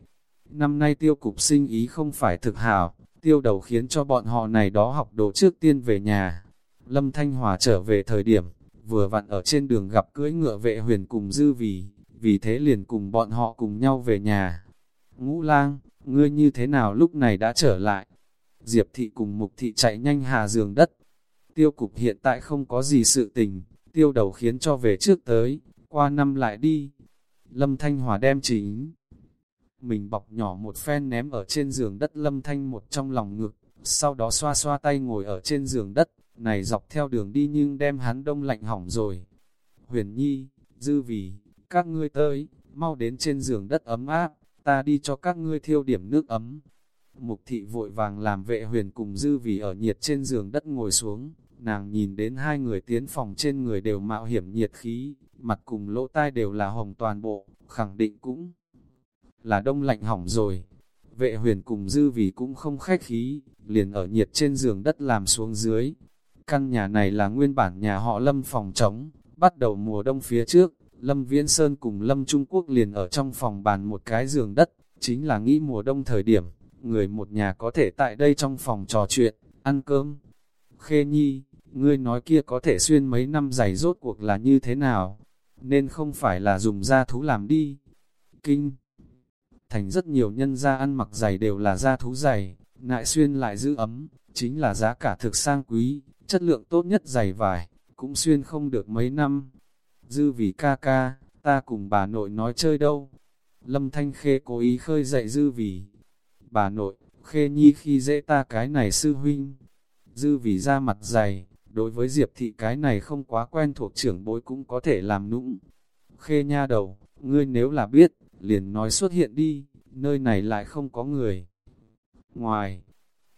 Năm nay tiêu cục sinh ý không phải thực hảo, tiêu đầu khiến cho bọn họ này đó học đồ trước tiên về nhà. Lâm Thanh Hòa trở về thời điểm, vừa vặn ở trên đường gặp cưỡi ngựa vệ huyền cùng dư vì, vì thế liền cùng bọn họ cùng nhau về nhà. Ngũ lang, ngươi như thế nào lúc này đã trở lại? Diệp thị cùng mục thị chạy nhanh hà giường đất. Tiêu cục hiện tại không có gì sự tình, tiêu đầu khiến cho về trước tới, qua năm lại đi. Lâm Thanh Hòa đem chính. Mình bọc nhỏ một phen ném ở trên giường đất Lâm Thanh một trong lòng ngực, sau đó xoa xoa tay ngồi ở trên giường đất, này dọc theo đường đi nhưng đem hắn đông lạnh hỏng rồi. Huyền Nhi, Dư Vì, các ngươi tới, mau đến trên giường đất ấm áp, ta đi cho các ngươi thiêu điểm nước ấm. Mục thị vội vàng làm vệ huyền cùng Dư Vì ở nhiệt trên giường đất ngồi xuống, nàng nhìn đến hai người tiến phòng trên người đều mạo hiểm nhiệt khí, mặt cùng lỗ tai đều là hồng toàn bộ, khẳng định cũng là đông lạnh hỏng rồi. Vệ huyền cùng Dư Vì cũng không khách khí, liền ở nhiệt trên giường đất làm xuống dưới, Căn nhà này là nguyên bản nhà họ Lâm phòng trống, bắt đầu mùa đông phía trước, Lâm Viễn Sơn cùng Lâm Trung Quốc liền ở trong phòng bàn một cái giường đất, chính là nghĩ mùa đông thời điểm, người một nhà có thể tại đây trong phòng trò chuyện, ăn cơm. Khê Nhi, ngươi nói kia có thể xuyên mấy năm giày rốt cuộc là như thế nào, nên không phải là dùng da thú làm đi. Kinh Thành rất nhiều nhân gia ăn mặc giày đều là da thú giày, nại xuyên lại giữ ấm, chính là giá cả thực sang quý, chất lượng tốt nhất dày vải, cũng xuyên không được mấy năm. Dư vì ca ca, ta cùng bà nội nói chơi đâu. Lâm Thanh Khê cố ý khơi dậy dư vì. Bà nội, Khê Nhi khi dễ ta cái này sư huynh. Dư vì ra mặt dày, đối với Diệp thị cái này không quá quen thuộc trưởng bối cũng có thể làm nũng. Khê nha đầu, ngươi nếu là biết, liền nói xuất hiện đi, nơi này lại không có người. Ngoài,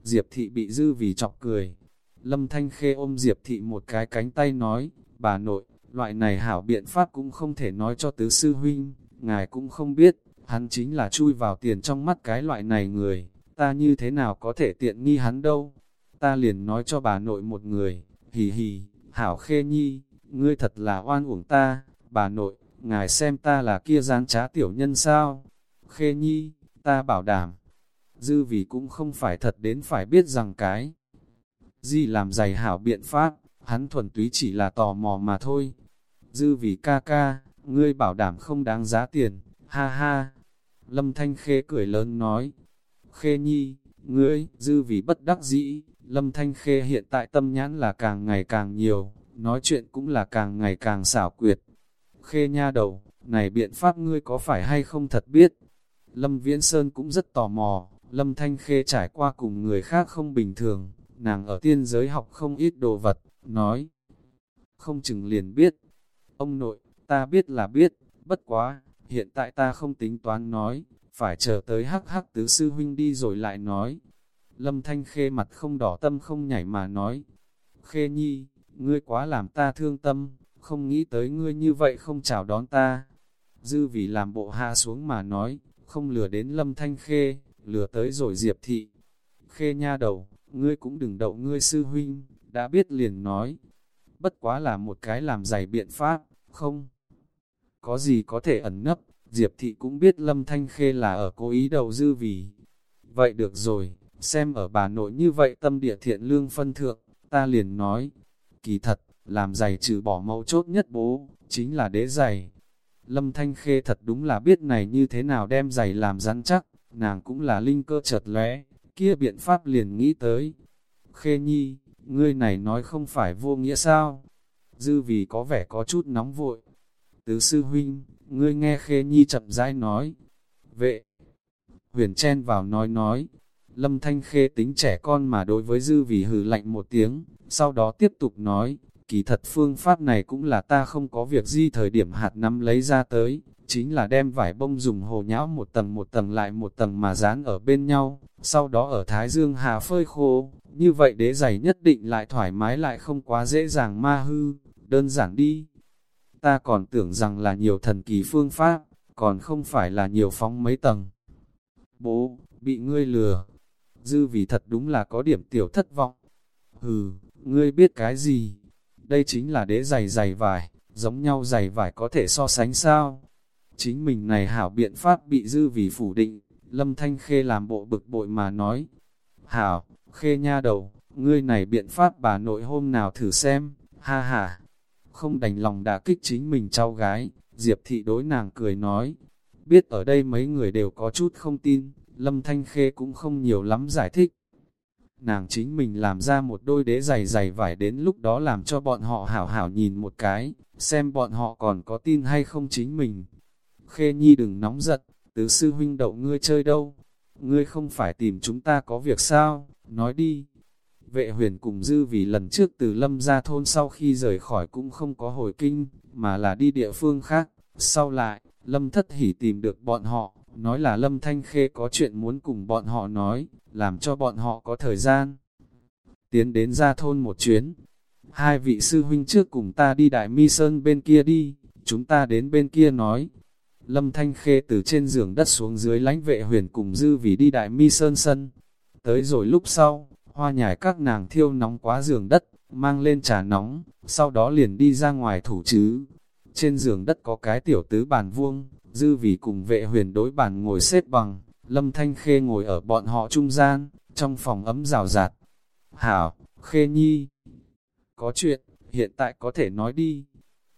Diệp thị bị dư vì chọc cười, Lâm Thanh Khê ôm Diệp Thị một cái cánh tay nói, bà nội, loại này hảo biện pháp cũng không thể nói cho tứ sư huynh, ngài cũng không biết, hắn chính là chui vào tiền trong mắt cái loại này người, ta như thế nào có thể tiện nghi hắn đâu. Ta liền nói cho bà nội một người, hì hì, hảo khê nhi, ngươi thật là oan uổng ta, bà nội, ngài xem ta là kia gian trá tiểu nhân sao. Khê nhi, ta bảo đảm, dư vì cũng không phải thật đến phải biết rằng cái Di làm giày hảo biện pháp, hắn thuần túy chỉ là tò mò mà thôi. Dư vì ca ca, ngươi bảo đảm không đáng giá tiền, ha ha. Lâm Thanh Khê cười lớn nói, Khê Nhi, ngươi, dư vì bất đắc dĩ, Lâm Thanh Khê hiện tại tâm nhãn là càng ngày càng nhiều, nói chuyện cũng là càng ngày càng xảo quyệt. Khê nha đầu, này biện pháp ngươi có phải hay không thật biết? Lâm Viễn Sơn cũng rất tò mò, Lâm Thanh Khê trải qua cùng người khác không bình thường, nàng ở tiên giới học không ít đồ vật, nói, không chừng liền biết, ông nội, ta biết là biết, bất quá, hiện tại ta không tính toán nói, phải chờ tới hắc hắc tứ sư huynh đi rồi lại nói. Lâm Thanh Khê mặt không đỏ tâm không nhảy mà nói, Khê Nhi, ngươi quá làm ta thương tâm, không nghĩ tới ngươi như vậy không chào đón ta. Dư vì làm bộ hạ xuống mà nói, không lừa đến Lâm Thanh Khê, lừa tới rồi Diệp Thị. Khê nha đầu, ngươi cũng đừng đậu ngươi sư huynh, đã biết liền nói. Bất quá là một cái làm giày biện pháp, không? Có gì có thể ẩn nấp, Diệp Thị cũng biết Lâm Thanh Khê là ở cố ý đầu dư vì. Vậy được rồi, xem ở bà nội như vậy tâm địa thiện lương phân thượng, ta liền nói. Kỳ thật, làm giày trừ bỏ mẫu chốt nhất bố, chính là đế giày. Lâm Thanh Khê thật đúng là biết này như thế nào đem giày làm rắn chắc, nàng cũng là linh cơ chợt lóe, kia biện pháp liền nghĩ tới. Khê Nhi, ngươi này nói không phải vô nghĩa sao? Dư vì có vẻ có chút nóng vội. Tứ sư huynh, ngươi nghe Khê Nhi chậm rãi nói. Vệ, huyền chen vào nói nói. Lâm Thanh Khê tính trẻ con mà đối với dư vì hừ lạnh một tiếng, sau đó tiếp tục nói, kỳ thật phương pháp này cũng là ta không có việc gì thời điểm hạt năm lấy ra tới, chính là đem vải bông dùng hồ nhão một tầng một tầng lại một tầng mà dán ở bên nhau, sau đó ở Thái Dương hà phơi khô, như vậy đế giày nhất định lại thoải mái lại không quá dễ dàng ma hư, đơn giản đi. Ta còn tưởng rằng là nhiều thần kỳ phương pháp, còn không phải là nhiều phóng mấy tầng. Bố, bị ngươi lừa. Dư vì thật đúng là có điểm tiểu thất vọng. Hừ, ngươi biết cái gì? Đây chính là đế giày giày vải, giống nhau giày vải có thể so sánh sao? Chính mình này hảo biện pháp bị dư vì phủ định, Lâm Thanh Khê làm bộ bực bội mà nói. Hảo, Khê nha đầu, ngươi này biện pháp bà nội hôm nào thử xem, ha ha. Không đành lòng đã kích chính mình cháu gái, Diệp thị đối nàng cười nói. Biết ở đây mấy người đều có chút không tin, Lâm Thanh Khê cũng không nhiều lắm giải thích. Nàng chính mình làm ra một đôi đế giày giày vải đến lúc đó làm cho bọn họ hảo hảo nhìn một cái, xem bọn họ còn có tin hay không chính mình. Khê Nhi đừng nóng giận, tứ sư huynh đậu ngươi chơi đâu, ngươi không phải tìm chúng ta có việc sao, nói đi. Vệ huyền cùng dư vì lần trước từ lâm ra thôn sau khi rời khỏi cũng không có hồi kinh, mà là đi địa phương khác. Sau lại, lâm thất hỉ tìm được bọn họ, nói là lâm thanh khê có chuyện muốn cùng bọn họ nói, làm cho bọn họ có thời gian. Tiến đến ra thôn một chuyến, hai vị sư huynh trước cùng ta đi đại mi sơn bên kia đi, chúng ta đến bên kia nói, Lâm Thanh Khê từ trên giường đất xuống dưới lánh vệ huyền cùng dư vì đi đại mi sơn sân. Tới rồi lúc sau, hoa nhài các nàng thiêu nóng quá giường đất, mang lên trà nóng, sau đó liền đi ra ngoài thủ chứ. Trên giường đất có cái tiểu tứ bàn vuông, dư vì cùng vệ huyền đối bàn ngồi xếp bằng, Lâm Thanh Khê ngồi ở bọn họ trung gian, trong phòng ấm rào rạt. Hảo, Khê Nhi, có chuyện, hiện tại có thể nói đi.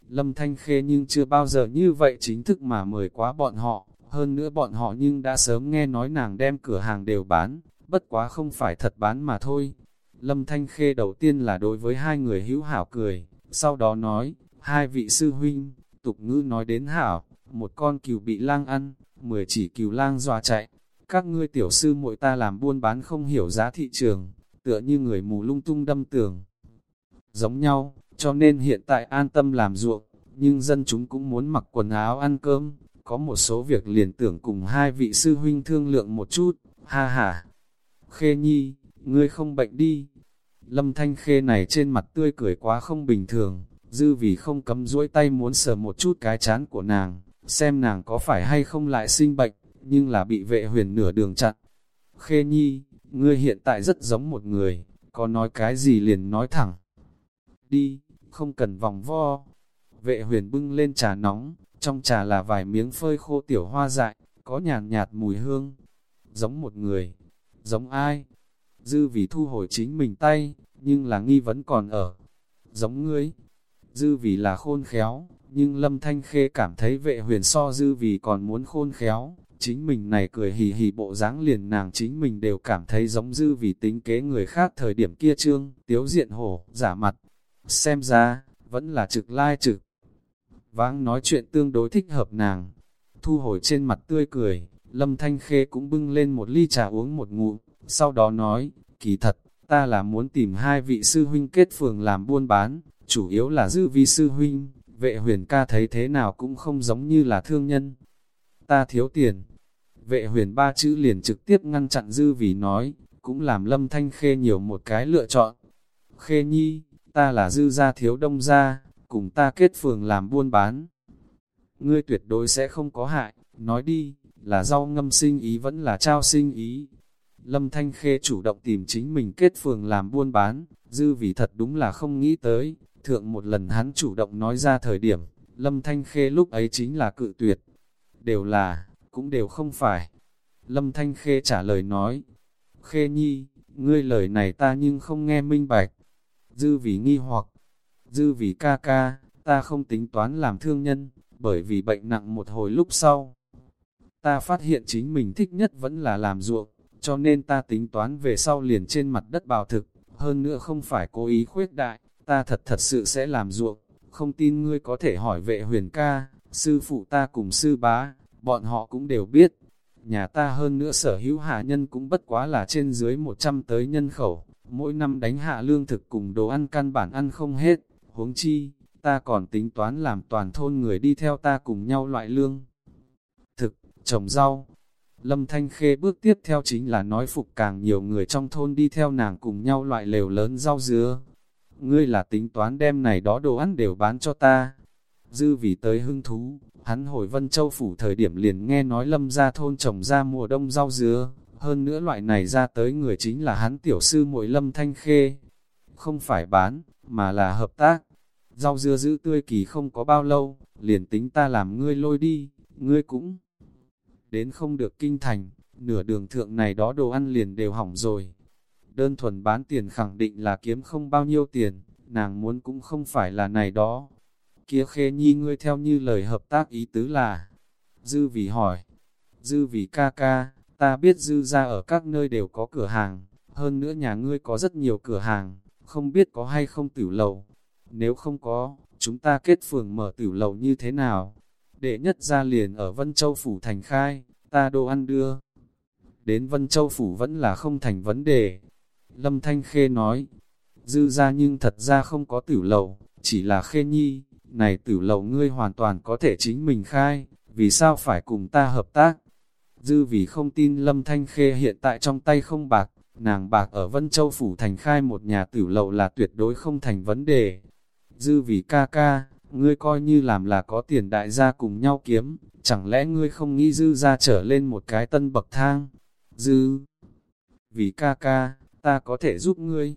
Lâm Thanh Khê nhưng chưa bao giờ như vậy chính thức mà mời quá bọn họ, hơn nữa bọn họ nhưng đã sớm nghe nói nàng đem cửa hàng đều bán, bất quá không phải thật bán mà thôi. Lâm Thanh Khê đầu tiên là đối với hai người hữu hảo cười, sau đó nói, hai vị sư huynh, tục ngữ nói đến hảo, một con cừu bị lang ăn, mười chỉ cừu lang dọa chạy. Các ngươi tiểu sư muội ta làm buôn bán không hiểu giá thị trường, tựa như người mù lung tung đâm tường. Giống nhau, cho nên hiện tại an tâm làm ruộng, nhưng dân chúng cũng muốn mặc quần áo ăn cơm, có một số việc liền tưởng cùng hai vị sư huynh thương lượng một chút, ha ha. Khê Nhi, ngươi không bệnh đi. Lâm Thanh Khê này trên mặt tươi cười quá không bình thường, dư vì không cấm duỗi tay muốn sờ một chút cái chán của nàng, xem nàng có phải hay không lại sinh bệnh, nhưng là bị vệ huyền nửa đường chặn. Khê Nhi, ngươi hiện tại rất giống một người, có nói cái gì liền nói thẳng. Đi, không cần vòng vo. Vệ huyền bưng lên trà nóng, trong trà là vài miếng phơi khô tiểu hoa dại, có nhàn nhạt mùi hương. Giống một người, giống ai? Dư vì thu hồi chính mình tay, nhưng là nghi vấn còn ở. Giống ngươi, dư vì là khôn khéo, nhưng Lâm Thanh Khê cảm thấy vệ huyền so dư vì còn muốn khôn khéo, chính mình này cười hì hì bộ dáng liền nàng chính mình đều cảm thấy giống dư vì tính kế người khác thời điểm kia trương, tiếu diện hổ, giả mặt. Xem ra, vẫn là trực lai trực. Vãng nói chuyện tương đối thích hợp nàng. Thu hồi trên mặt tươi cười, Lâm Thanh Khê cũng bưng lên một ly trà uống một ngụm, sau đó nói, kỳ thật, ta là muốn tìm hai vị sư huynh kết phường làm buôn bán, chủ yếu là dư vi sư huynh, vệ huyền ca thấy thế nào cũng không giống như là thương nhân. Ta thiếu tiền. Vệ huyền ba chữ liền trực tiếp ngăn chặn dư vì nói, cũng làm lâm thanh khê nhiều một cái lựa chọn. Khê nhi, ta là dư gia thiếu đông gia, cùng ta kết phường làm buôn bán. Ngươi tuyệt đối sẽ không có hại, nói đi, là rau ngâm sinh ý vẫn là trao sinh ý. Lâm Thanh Khê chủ động tìm chính mình kết phường làm buôn bán, dư vì thật đúng là không nghĩ tới, thượng một lần hắn chủ động nói ra thời điểm, Lâm Thanh Khê lúc ấy chính là cự tuyệt. Đều là, cũng đều không phải. Lâm Thanh Khê trả lời nói, Khê Nhi, ngươi lời này ta nhưng không nghe minh bạch. Dư vì nghi hoặc, dư vì ca ca, ta không tính toán làm thương nhân, bởi vì bệnh nặng một hồi lúc sau. Ta phát hiện chính mình thích nhất vẫn là làm ruộng, cho nên ta tính toán về sau liền trên mặt đất bào thực, hơn nữa không phải cố ý khuyết đại, ta thật thật sự sẽ làm ruộng, không tin ngươi có thể hỏi vệ huyền ca, sư phụ ta cùng sư bá, bọn họ cũng đều biết. Nhà ta hơn nữa sở hữu hạ nhân cũng bất quá là trên dưới 100 tới nhân khẩu, mỗi năm đánh hạ lương thực cùng đồ ăn căn bản ăn không hết, huống chi, ta còn tính toán làm toàn thôn người đi theo ta cùng nhau loại lương. Thực, trồng rau. Lâm Thanh Khê bước tiếp theo chính là nói phục càng nhiều người trong thôn đi theo nàng cùng nhau loại lều lớn rau dứa. Ngươi là tính toán đem này đó đồ ăn đều bán cho ta. Dư vì tới hưng thú, hắn hồi Vân Châu Phủ thời điểm liền nghe nói lâm ra thôn trồng ra mùa đông rau dứa. Hơn nữa loại này ra tới người chính là hắn tiểu sư muội Lâm Thanh Khê. Không phải bán, mà là hợp tác rau dưa giữ tươi kỳ không có bao lâu, liền tính ta làm ngươi lôi đi, ngươi cũng đến không được kinh thành, nửa đường thượng này đó đồ ăn liền đều hỏng rồi. Đơn thuần bán tiền khẳng định là kiếm không bao nhiêu tiền, nàng muốn cũng không phải là này đó. Kia khê nhi ngươi theo như lời hợp tác ý tứ là, dư vì hỏi, dư vì ca ca, ta biết dư ra ở các nơi đều có cửa hàng, hơn nữa nhà ngươi có rất nhiều cửa hàng, không biết có hay không tử lầu, nếu không có, chúng ta kết phường mở tử lầu như thế nào? Đệ nhất ra liền ở Vân Châu Phủ thành khai, ta đồ ăn đưa. Đến Vân Châu Phủ vẫn là không thành vấn đề. Lâm Thanh Khê nói, dư ra nhưng thật ra không có tử lầu, chỉ là Khê Nhi, này tử lầu ngươi hoàn toàn có thể chính mình khai, vì sao phải cùng ta hợp tác? Dư vì không tin Lâm Thanh Khê hiện tại trong tay không bạc, nàng bạc ở Vân Châu Phủ thành khai một nhà tử lầu là tuyệt đối không thành vấn đề dư vì ca ca, ngươi coi như làm là có tiền đại gia cùng nhau kiếm, chẳng lẽ ngươi không nghĩ dư ra trở lên một cái tân bậc thang? Dư, vì ca ca, ta có thể giúp ngươi.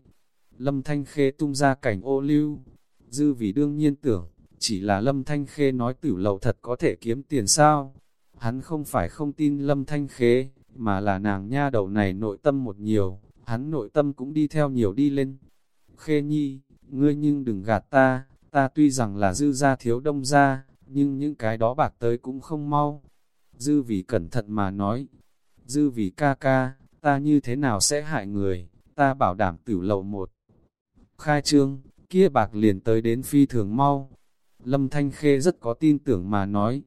Lâm Thanh Khê tung ra cảnh ô lưu, dư vì đương nhiên tưởng, chỉ là Lâm Thanh Khê nói tử lầu thật có thể kiếm tiền sao? Hắn không phải không tin Lâm Thanh Khê, mà là nàng nha đầu này nội tâm một nhiều, hắn nội tâm cũng đi theo nhiều đi lên. Khê Nhi, ngươi nhưng đừng gạt ta, ta tuy rằng là dư gia thiếu đông gia, nhưng những cái đó bạc tới cũng không mau. Dư vì cẩn thận mà nói, dư vì ca ca, ta như thế nào sẽ hại người, ta bảo đảm tử lầu một. Khai trương, kia bạc liền tới đến phi thường mau. Lâm Thanh Khê rất có tin tưởng mà nói,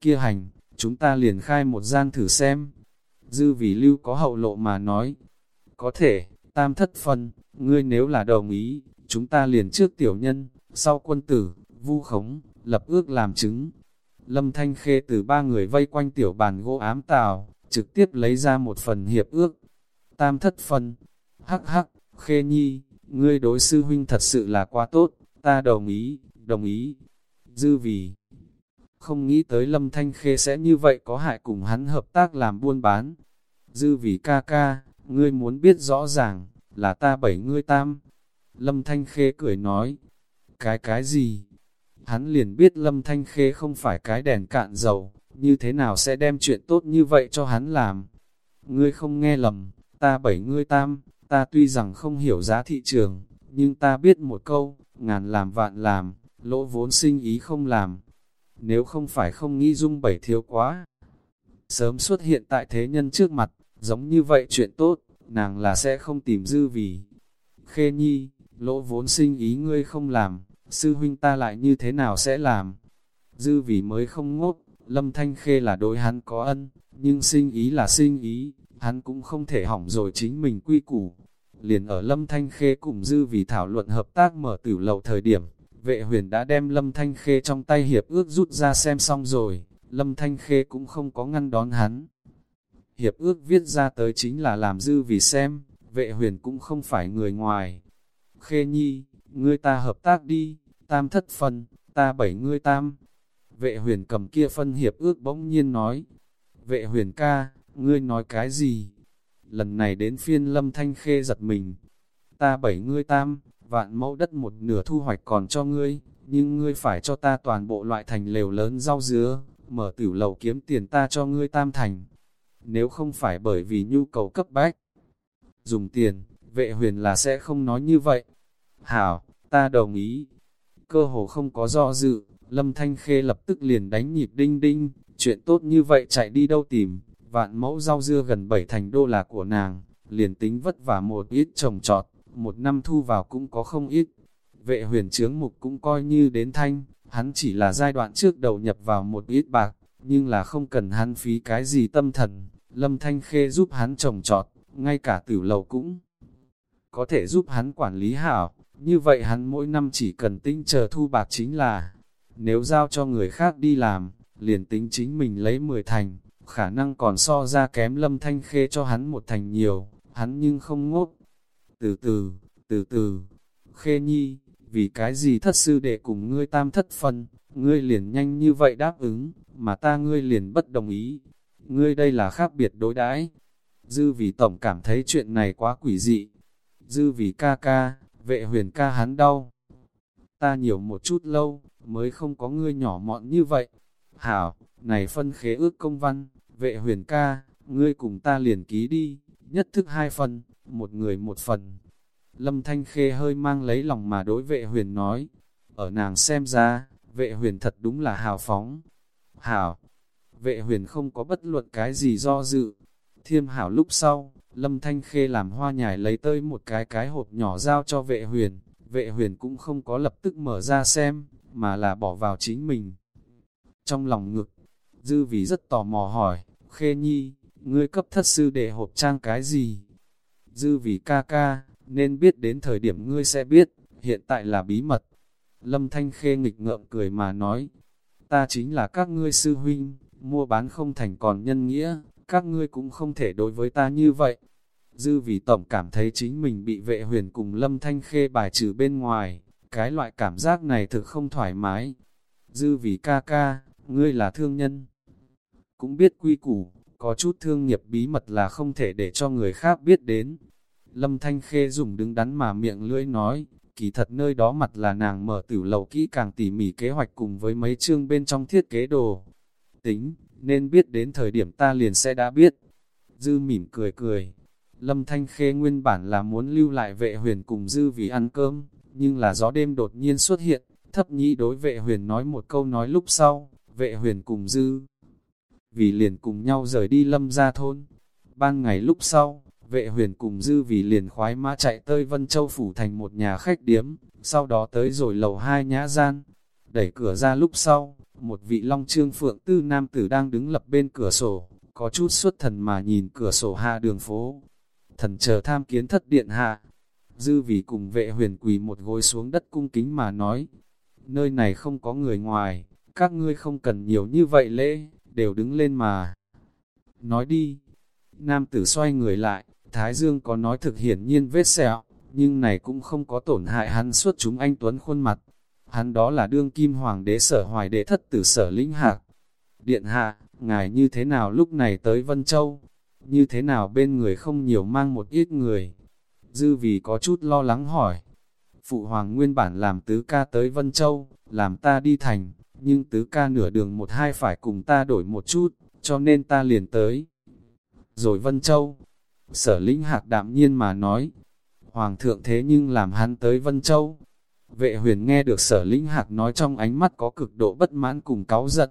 kia hành, chúng ta liền khai một gian thử xem. Dư vì lưu có hậu lộ mà nói, có thể, tam thất phân, ngươi nếu là đồng ý, chúng ta liền trước tiểu nhân, sau quân tử, vu khống, lập ước làm chứng. Lâm Thanh Khê từ ba người vây quanh tiểu bàn gỗ ám tào, trực tiếp lấy ra một phần hiệp ước. Tam thất phân, hắc hắc, Khê Nhi, ngươi đối sư huynh thật sự là quá tốt, ta đồng ý, đồng ý. Dư vì, không nghĩ tới Lâm Thanh Khê sẽ như vậy có hại cùng hắn hợp tác làm buôn bán. Dư vì ca ca, ngươi muốn biết rõ ràng, là ta bảy ngươi tam, Lâm Thanh Khê cười nói, cái cái gì? Hắn liền biết Lâm Thanh Khê không phải cái đèn cạn dầu, như thế nào sẽ đem chuyện tốt như vậy cho hắn làm? Ngươi không nghe lầm, ta bảy ngươi tam, ta tuy rằng không hiểu giá thị trường, nhưng ta biết một câu, ngàn làm vạn làm, lỗ vốn sinh ý không làm. Nếu không phải không nghĩ dung bảy thiếu quá, sớm xuất hiện tại thế nhân trước mặt, giống như vậy chuyện tốt, nàng là sẽ không tìm dư vì. Khê Nhi, lỗ vốn sinh ý ngươi không làm, sư huynh ta lại như thế nào sẽ làm? Dư vì mới không ngốc, lâm thanh khê là đối hắn có ân, nhưng sinh ý là sinh ý, hắn cũng không thể hỏng rồi chính mình quy củ. Liền ở lâm thanh khê cùng dư vì thảo luận hợp tác mở tử lầu thời điểm, vệ huyền đã đem Lâm Thanh Khê trong tay hiệp ước rút ra xem xong rồi, Lâm Thanh Khê cũng không có ngăn đón hắn. Hiệp ước viết ra tới chính là làm dư vì xem, vệ huyền cũng không phải người ngoài. Khê nhi, ngươi ta hợp tác đi, tam thất phân, ta bảy ngươi tam. Vệ huyền cầm kia phân hiệp ước bỗng nhiên nói. Vệ huyền ca, ngươi nói cái gì? Lần này đến phiên lâm thanh khê giật mình. Ta bảy ngươi tam, vạn mẫu đất một nửa thu hoạch còn cho ngươi, nhưng ngươi phải cho ta toàn bộ loại thành lều lớn rau dứa, mở tiểu lầu kiếm tiền ta cho ngươi tam thành. Nếu không phải bởi vì nhu cầu cấp bách, dùng tiền, vệ huyền là sẽ không nói như vậy. Hảo, ta đồng ý. Cơ hồ không có do dự, Lâm Thanh Khê lập tức liền đánh nhịp đinh đinh, chuyện tốt như vậy chạy đi đâu tìm, vạn mẫu rau dưa gần bảy thành đô là của nàng, liền tính vất vả một ít trồng trọt, một năm thu vào cũng có không ít. Vệ huyền trướng mục cũng coi như đến thanh, hắn chỉ là giai đoạn trước đầu nhập vào một ít bạc, nhưng là không cần hắn phí cái gì tâm thần, Lâm Thanh Khê giúp hắn trồng trọt, ngay cả tử lầu cũng có thể giúp hắn quản lý hảo, như vậy hắn mỗi năm chỉ cần tinh chờ thu bạc chính là, nếu giao cho người khác đi làm, liền tính chính mình lấy 10 thành, khả năng còn so ra kém lâm thanh khê cho hắn một thành nhiều, hắn nhưng không ngốc. Từ từ, từ từ, khê nhi, vì cái gì thất sư đệ cùng ngươi tam thất phân, ngươi liền nhanh như vậy đáp ứng, mà ta ngươi liền bất đồng ý. Ngươi đây là khác biệt đối đãi Dư vì tổng cảm thấy chuyện này quá quỷ dị. Dư vì ca ca, vệ huyền ca hắn đau. Ta nhiều một chút lâu, mới không có ngươi nhỏ mọn như vậy. Hảo, này phân khế ước công văn, vệ huyền ca, ngươi cùng ta liền ký đi, nhất thức hai phần, một người một phần. Lâm Thanh Khê hơi mang lấy lòng mà đối vệ huyền nói, ở nàng xem ra, vệ huyền thật đúng là hào phóng. Hảo, vệ huyền không có bất luận cái gì do dự. Thiêm hảo lúc sau, Lâm Thanh Khê làm hoa nhài lấy tơi một cái cái hộp nhỏ giao cho vệ huyền, vệ huyền cũng không có lập tức mở ra xem, mà là bỏ vào chính mình. Trong lòng ngực, dư vì rất tò mò hỏi, Khê Nhi, ngươi cấp thất sư để hộp trang cái gì? Dư vì ca ca, nên biết đến thời điểm ngươi sẽ biết, hiện tại là bí mật. Lâm Thanh Khê nghịch ngợm cười mà nói, ta chính là các ngươi sư huynh, mua bán không thành còn nhân nghĩa, các ngươi cũng không thể đối với ta như vậy. Dư vì tổng cảm thấy chính mình bị vệ huyền cùng Lâm Thanh Khê bài trừ bên ngoài, cái loại cảm giác này thực không thoải mái. Dư vì ca ca, ngươi là thương nhân. Cũng biết quy củ, có chút thương nghiệp bí mật là không thể để cho người khác biết đến. Lâm Thanh Khê dùng đứng đắn mà miệng lưỡi nói, kỳ thật nơi đó mặt là nàng mở tử lầu kỹ càng tỉ mỉ kế hoạch cùng với mấy chương bên trong thiết kế đồ. Tính, nên biết đến thời điểm ta liền sẽ đã biết. Dư mỉm cười cười. Lâm Thanh Khê nguyên bản là muốn lưu lại vệ huyền cùng Dư vì ăn cơm, nhưng là gió đêm đột nhiên xuất hiện, thấp nhĩ đối vệ huyền nói một câu nói lúc sau, vệ huyền cùng Dư. Vì liền cùng nhau rời đi lâm ra thôn. Ban ngày lúc sau, vệ huyền cùng Dư vì liền khoái mã chạy tới Vân Châu Phủ thành một nhà khách điếm, sau đó tới rồi lầu hai nhã gian. Đẩy cửa ra lúc sau, một vị long trương phượng tư nam tử đang đứng lập bên cửa sổ, có chút xuất thần mà nhìn cửa sổ hạ đường phố. Thần chờ tham kiến thất điện hạ. Dư vì cùng vệ huyền quỳ một gối xuống đất cung kính mà nói. Nơi này không có người ngoài, các ngươi không cần nhiều như vậy lễ, đều đứng lên mà. Nói đi. Nam tử xoay người lại, Thái Dương có nói thực hiển nhiên vết sẹo, nhưng này cũng không có tổn hại hắn suốt chúng anh Tuấn khuôn mặt. Hắn đó là đương kim hoàng đế sở hoài đế thất tử sở lĩnh hạc. Điện hạ, ngài như thế nào lúc này tới Vân Châu? Như thế nào bên người không nhiều mang một ít người? Dư vì có chút lo lắng hỏi. Phụ hoàng nguyên bản làm tứ ca tới Vân Châu, làm ta đi thành, nhưng tứ ca nửa đường một hai phải cùng ta đổi một chút, cho nên ta liền tới. Rồi Vân Châu, sở lĩnh hạc đạm nhiên mà nói, Hoàng thượng thế nhưng làm hắn tới Vân Châu, Vệ huyền nghe được sở lĩnh hạc nói trong ánh mắt có cực độ bất mãn cùng cáu giận.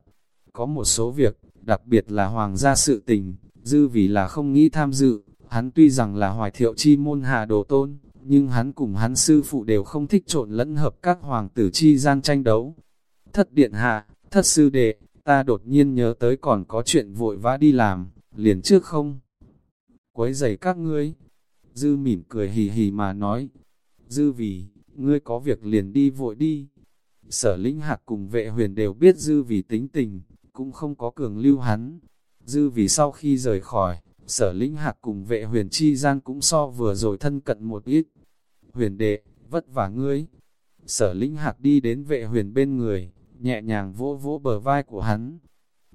Có một số việc, đặc biệt là hoàng gia sự tình, dư vì là không nghĩ tham dự, hắn tuy rằng là hoài thiệu chi môn hạ đồ tôn, nhưng hắn cùng hắn sư phụ đều không thích trộn lẫn hợp các hoàng tử chi gian tranh đấu. Thất điện hạ, thất sư đệ, ta đột nhiên nhớ tới còn có chuyện vội vã đi làm, liền trước không? Quấy giày các ngươi, dư mỉm cười hì hì mà nói, dư vì, ngươi có việc liền đi vội đi. sở lĩnh hạc cùng vệ huyền đều biết dư vì tính tình, cũng không có cường lưu hắn. Dư vì sau khi rời khỏi, sở lĩnh hạc cùng vệ huyền chi gian cũng so vừa rồi thân cận một ít. Huyền đệ, vất vả ngươi. Sở lĩnh hạc đi đến vệ huyền bên người, nhẹ nhàng vỗ vỗ bờ vai của hắn.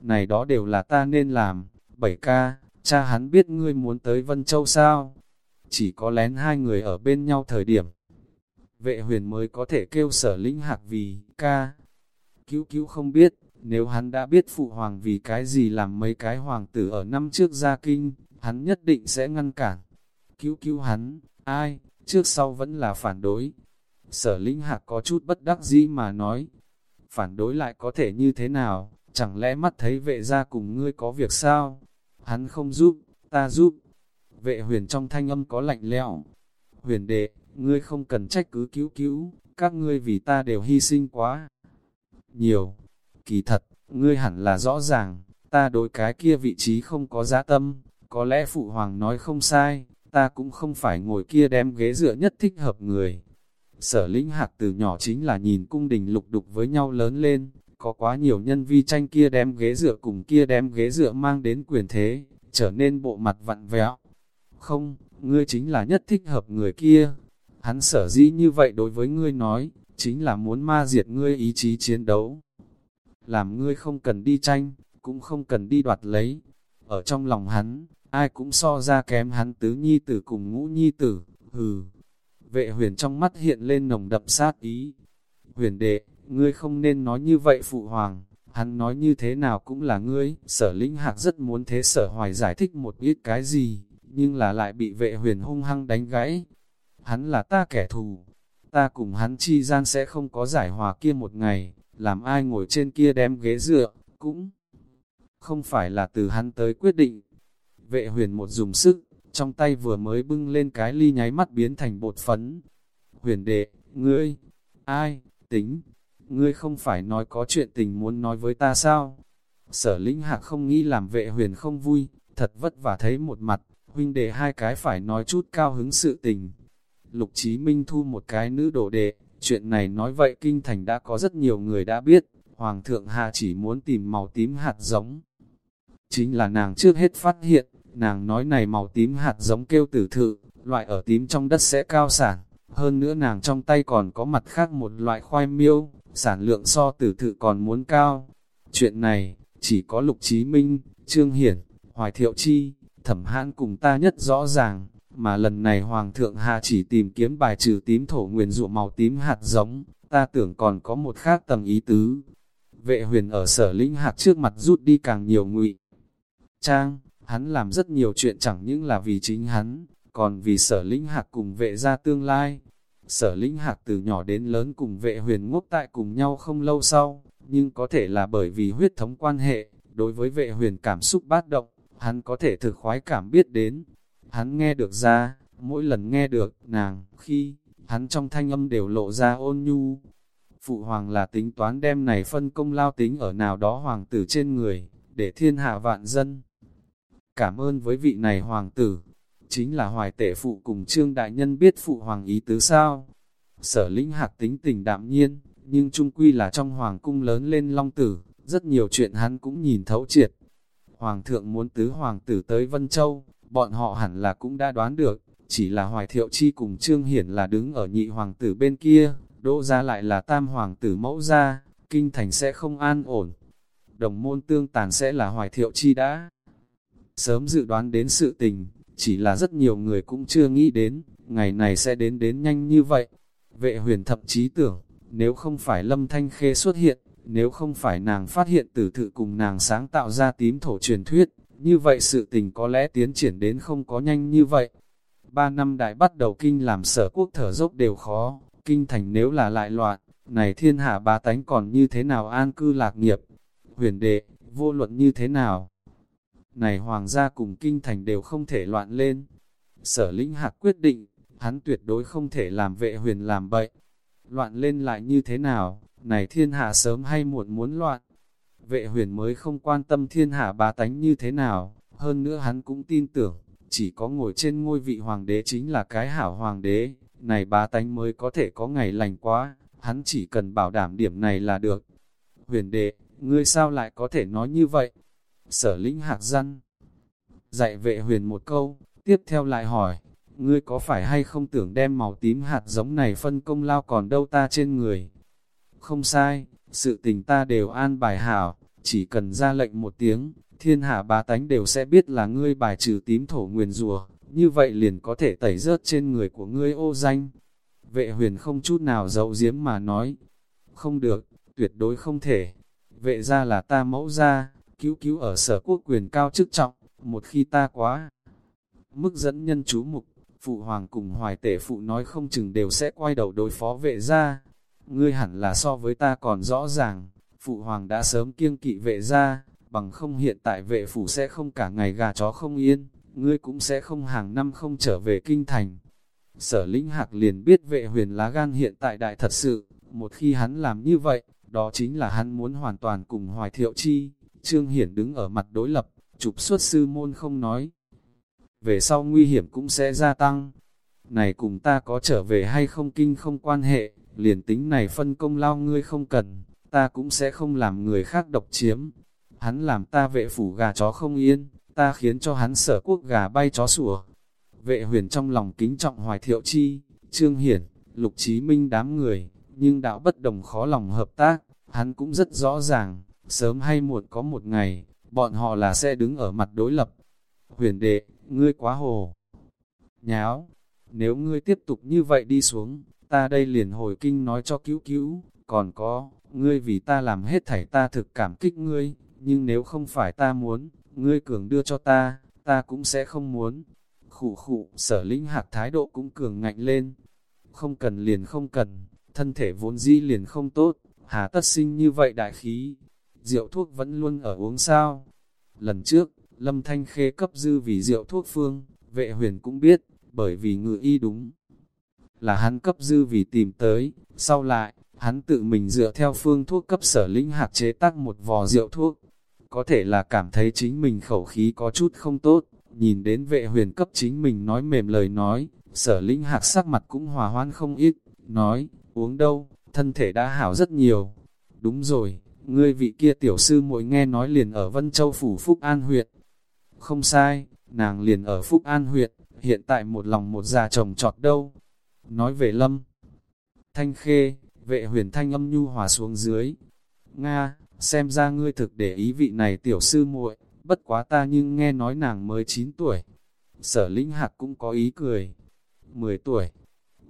Này đó đều là ta nên làm, bảy ca, cha hắn biết ngươi muốn tới Vân Châu sao? Chỉ có lén hai người ở bên nhau thời điểm. Vệ huyền mới có thể kêu sở lĩnh hạc vì, ca. Cứu cứu không biết, nếu hắn đã biết phụ hoàng vì cái gì làm mấy cái hoàng tử ở năm trước ra kinh, hắn nhất định sẽ ngăn cản. Cứu cứu hắn, ai, trước sau vẫn là phản đối. Sở lĩnh hạc có chút bất đắc dĩ mà nói. Phản đối lại có thể như thế nào, chẳng lẽ mắt thấy vệ ra cùng ngươi có việc sao? Hắn không giúp, ta giúp. Vệ huyền trong thanh âm có lạnh lẽo. Huyền đệ, ngươi không cần trách cứ cứu cứu, các ngươi vì ta đều hy sinh quá. Nhiều, kỳ thật, ngươi hẳn là rõ ràng, ta đối cái kia vị trí không có giá tâm, có lẽ phụ hoàng nói không sai, ta cũng không phải ngồi kia đem ghế dựa nhất thích hợp người. Sở lĩnh hạc từ nhỏ chính là nhìn cung đình lục đục với nhau lớn lên, có quá nhiều nhân vi tranh kia đem ghế dựa cùng kia đem ghế dựa mang đến quyền thế, trở nên bộ mặt vặn vẹo. Không, ngươi chính là nhất thích hợp người kia. Hắn sở dĩ như vậy đối với ngươi nói, chính là muốn ma diệt ngươi ý chí chiến đấu. Làm ngươi không cần đi tranh, cũng không cần đi đoạt lấy. Ở trong lòng hắn, ai cũng so ra kém hắn tứ nhi tử cùng ngũ nhi tử, hừ. Vệ huyền trong mắt hiện lên nồng đậm sát ý. Huyền đệ, ngươi không nên nói như vậy phụ hoàng, hắn nói như thế nào cũng là ngươi. Sở lĩnh hạc rất muốn thế sở hoài giải thích một ít cái gì, nhưng là lại bị vệ huyền hung hăng đánh gãy. Hắn là ta kẻ thù, ta cùng hắn chi gian sẽ không có giải hòa kia một ngày, làm ai ngồi trên kia đem ghế dựa, cũng không phải là từ hắn tới quyết định. Vệ huyền một dùng sức, trong tay vừa mới bưng lên cái ly nháy mắt biến thành bột phấn. Huyền đệ, ngươi, ai, tính, ngươi không phải nói có chuyện tình muốn nói với ta sao? Sở lĩnh hạc không nghĩ làm vệ huyền không vui, thật vất vả thấy một mặt, huynh đệ hai cái phải nói chút cao hứng sự tình. Lục Chí Minh thu một cái nữ đổ đệ, chuyện này nói vậy kinh thành đã có rất nhiều người đã biết, Hoàng thượng Hà chỉ muốn tìm màu tím hạt giống. Chính là nàng trước hết phát hiện, nàng nói này màu tím hạt giống kêu tử thự, loại ở tím trong đất sẽ cao sản, hơn nữa nàng trong tay còn có mặt khác một loại khoai miêu, sản lượng so tử thự còn muốn cao. Chuyện này, chỉ có Lục Chí Minh, Trương Hiển, Hoài Thiệu Chi, Thẩm Hãn cùng ta nhất rõ ràng, mà lần này Hoàng thượng Hà chỉ tìm kiếm bài trừ tím thổ nguyền dụ màu tím hạt giống, ta tưởng còn có một khác tầng ý tứ. Vệ huyền ở sở lĩnh hạt trước mặt rút đi càng nhiều ngụy Trang, hắn làm rất nhiều chuyện chẳng những là vì chính hắn, còn vì sở lĩnh hạc cùng vệ ra tương lai. Sở lĩnh hạc từ nhỏ đến lớn cùng vệ huyền ngốc tại cùng nhau không lâu sau, nhưng có thể là bởi vì huyết thống quan hệ, đối với vệ huyền cảm xúc bát động, hắn có thể thực khoái cảm biết đến. Hắn nghe được ra, mỗi lần nghe được nàng, khi, hắn trong thanh âm đều lộ ra ôn nhu. Phụ hoàng là tính toán đem này phân công lao tính ở nào đó hoàng tử trên người, để thiên hạ vạn dân. Cảm ơn với vị này hoàng tử, chính là hoài tể phụ cùng trương đại nhân biết phụ hoàng ý tứ sao. Sở lĩnh hạc tính tình đạm nhiên, nhưng trung quy là trong hoàng cung lớn lên long tử, rất nhiều chuyện hắn cũng nhìn thấu triệt. Hoàng thượng muốn tứ hoàng tử tới Vân Châu, bọn họ hẳn là cũng đã đoán được, chỉ là Hoài Thiệu Chi cùng Trương Hiển là đứng ở nhị hoàng tử bên kia, đỗ ra lại là tam hoàng tử mẫu ra, kinh thành sẽ không an ổn. Đồng môn tương tàn sẽ là Hoài Thiệu Chi đã sớm dự đoán đến sự tình, chỉ là rất nhiều người cũng chưa nghĩ đến, ngày này sẽ đến đến nhanh như vậy. Vệ huyền thậm chí tưởng, nếu không phải lâm thanh khê xuất hiện, nếu không phải nàng phát hiện tử thự cùng nàng sáng tạo ra tím thổ truyền thuyết, như vậy sự tình có lẽ tiến triển đến không có nhanh như vậy. Ba năm đại bắt đầu kinh làm sở quốc thở dốc đều khó, kinh thành nếu là lại loạn, này thiên hạ ba tánh còn như thế nào an cư lạc nghiệp. Huyền đệ, vô luận như thế nào? Này hoàng gia cùng kinh thành đều không thể loạn lên. Sở lĩnh hạc quyết định, hắn tuyệt đối không thể làm vệ huyền làm bậy. Loạn lên lại như thế nào, này thiên hạ sớm hay muộn muốn loạn. Vệ huyền mới không quan tâm thiên hạ bá tánh như thế nào, hơn nữa hắn cũng tin tưởng, chỉ có ngồi trên ngôi vị hoàng đế chính là cái hảo hoàng đế, này bá tánh mới có thể có ngày lành quá, hắn chỉ cần bảo đảm điểm này là được. Huyền đệ, ngươi sao lại có thể nói như vậy? Sở lĩnh hạc răn. Dạy vệ huyền một câu, tiếp theo lại hỏi, ngươi có phải hay không tưởng đem màu tím hạt giống này phân công lao còn đâu ta trên người? Không sai, sự tình ta đều an bài hảo, chỉ cần ra lệnh một tiếng, thiên hạ bá tánh đều sẽ biết là ngươi bài trừ tím thổ nguyền rùa, như vậy liền có thể tẩy rớt trên người của ngươi ô danh. Vệ huyền không chút nào giấu giếm mà nói, không được, tuyệt đối không thể. Vệ ra là ta mẫu ra, cứu cứu ở sở quốc quyền cao chức trọng, một khi ta quá. Mức dẫn nhân chú mục, phụ hoàng cùng hoài tể phụ nói không chừng đều sẽ quay đầu đối phó vệ ra. Ngươi hẳn là so với ta còn rõ ràng, phụ hoàng đã sớm kiêng kỵ vệ ra, bằng không hiện tại vệ phủ sẽ không cả ngày gà chó không yên, ngươi cũng sẽ không hàng năm không trở về kinh thành. Sở lĩnh hạc liền biết vệ huyền lá gan hiện tại đại thật sự, một khi hắn làm như vậy, đó chính là hắn muốn hoàn toàn cùng hoài thiệu chi. Trương Hiển đứng ở mặt đối lập, trục xuất sư môn không nói. Về sau nguy hiểm cũng sẽ gia tăng. Này cùng ta có trở về hay không kinh không quan hệ, liền tính này phân công lao ngươi không cần, ta cũng sẽ không làm người khác độc chiếm. Hắn làm ta vệ phủ gà chó không yên, ta khiến cho hắn sở quốc gà bay chó sủa. Vệ huyền trong lòng kính trọng hoài thiệu chi, trương hiển, lục chí minh đám người, nhưng đạo bất đồng khó lòng hợp tác, hắn cũng rất rõ ràng, sớm hay muộn có một ngày, bọn họ là sẽ đứng ở mặt đối lập. Huyền đệ, ngươi quá hồ. Nháo, nếu ngươi tiếp tục như vậy đi xuống, ta đây liền hồi kinh nói cho cứu cứu, còn có, ngươi vì ta làm hết thảy ta thực cảm kích ngươi, nhưng nếu không phải ta muốn, ngươi cường đưa cho ta, ta cũng sẽ không muốn. Khủ khủ, sở lĩnh hạc thái độ cũng cường ngạnh lên. Không cần liền không cần, thân thể vốn dĩ liền không tốt, hà tất sinh như vậy đại khí. Rượu thuốc vẫn luôn ở uống sao. Lần trước, Lâm Thanh Khê cấp dư vì rượu thuốc phương, vệ huyền cũng biết, bởi vì ngự y đúng. Là hắn cấp dư vì tìm tới, sau lại, hắn tự mình dựa theo phương thuốc cấp sở lĩnh hạc chế tác một vò rượu thuốc, có thể là cảm thấy chính mình khẩu khí có chút không tốt, nhìn đến vệ huyền cấp chính mình nói mềm lời nói, sở linh hạc sắc mặt cũng hòa hoan không ít, nói, uống đâu, thân thể đã hảo rất nhiều. Đúng rồi, ngươi vị kia tiểu sư muội nghe nói liền ở Vân Châu Phủ Phúc An huyện. Không sai, nàng liền ở Phúc An huyện, hiện tại một lòng một già chồng trọt đâu. Nói về lâm. Thanh khê, vệ huyền thanh âm nhu hòa xuống dưới. Nga, xem ra ngươi thực để ý vị này tiểu sư muội, bất quá ta nhưng nghe nói nàng mới 9 tuổi. Sở lĩnh hạc cũng có ý cười. 10 tuổi,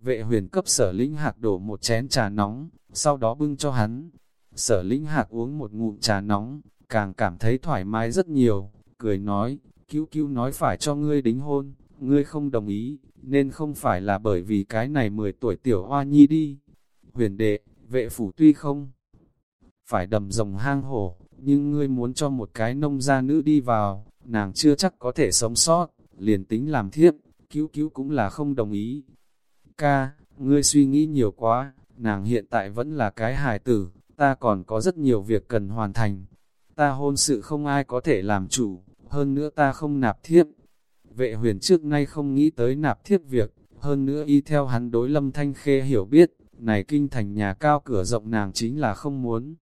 vệ huyền cấp sở lĩnh hạc đổ một chén trà nóng, sau đó bưng cho hắn. Sở lĩnh hạc uống một ngụm trà nóng, càng cảm thấy thoải mái rất nhiều, cười nói, cứu cứu nói phải cho ngươi đính hôn, ngươi không đồng ý, nên không phải là bởi vì cái này 10 tuổi tiểu hoa nhi đi. Huyền đệ, vệ phủ tuy không phải đầm rồng hang hổ, nhưng ngươi muốn cho một cái nông gia nữ đi vào, nàng chưa chắc có thể sống sót, liền tính làm thiếp, cứu cứu cũng là không đồng ý. Ca, ngươi suy nghĩ nhiều quá, nàng hiện tại vẫn là cái hài tử, ta còn có rất nhiều việc cần hoàn thành. Ta hôn sự không ai có thể làm chủ, hơn nữa ta không nạp thiếp. Vệ huyền trước nay không nghĩ tới nạp thiếp việc, hơn nữa y theo hắn đối lâm thanh khê hiểu biết, này kinh thành nhà cao cửa rộng nàng chính là không muốn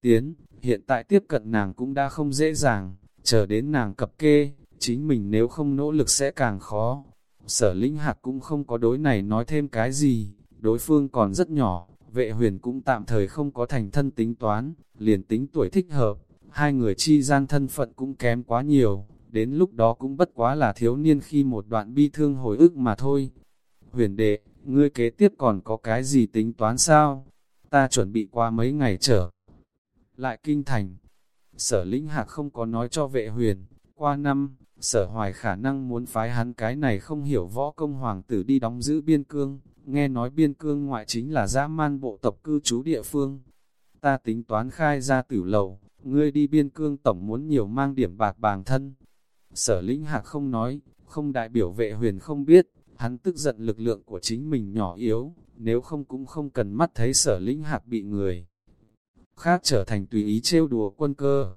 tiến, hiện tại tiếp cận nàng cũng đã không dễ dàng, chờ đến nàng cập kê, chính mình nếu không nỗ lực sẽ càng khó. Sở lĩnh hạc cũng không có đối này nói thêm cái gì, đối phương còn rất nhỏ, vệ huyền cũng tạm thời không có thành thân tính toán, liền tính tuổi thích hợp, hai người chi gian thân phận cũng kém quá nhiều, đến lúc đó cũng bất quá là thiếu niên khi một đoạn bi thương hồi ức mà thôi. Huyền đệ, ngươi kế tiếp còn có cái gì tính toán sao? Ta chuẩn bị qua mấy ngày trở lại kinh thành. Sở lĩnh hạc không có nói cho vệ huyền, qua năm, sở hoài khả năng muốn phái hắn cái này không hiểu võ công hoàng tử đi đóng giữ biên cương, nghe nói biên cương ngoại chính là dã man bộ tộc cư trú địa phương. Ta tính toán khai ra tử lầu, ngươi đi biên cương tổng muốn nhiều mang điểm bạc bàng thân. Sở lĩnh hạc không nói, không đại biểu vệ huyền không biết, hắn tức giận lực lượng của chính mình nhỏ yếu, nếu không cũng không cần mắt thấy sở lĩnh hạc bị người khác trở thành tùy ý trêu đùa quân cơ.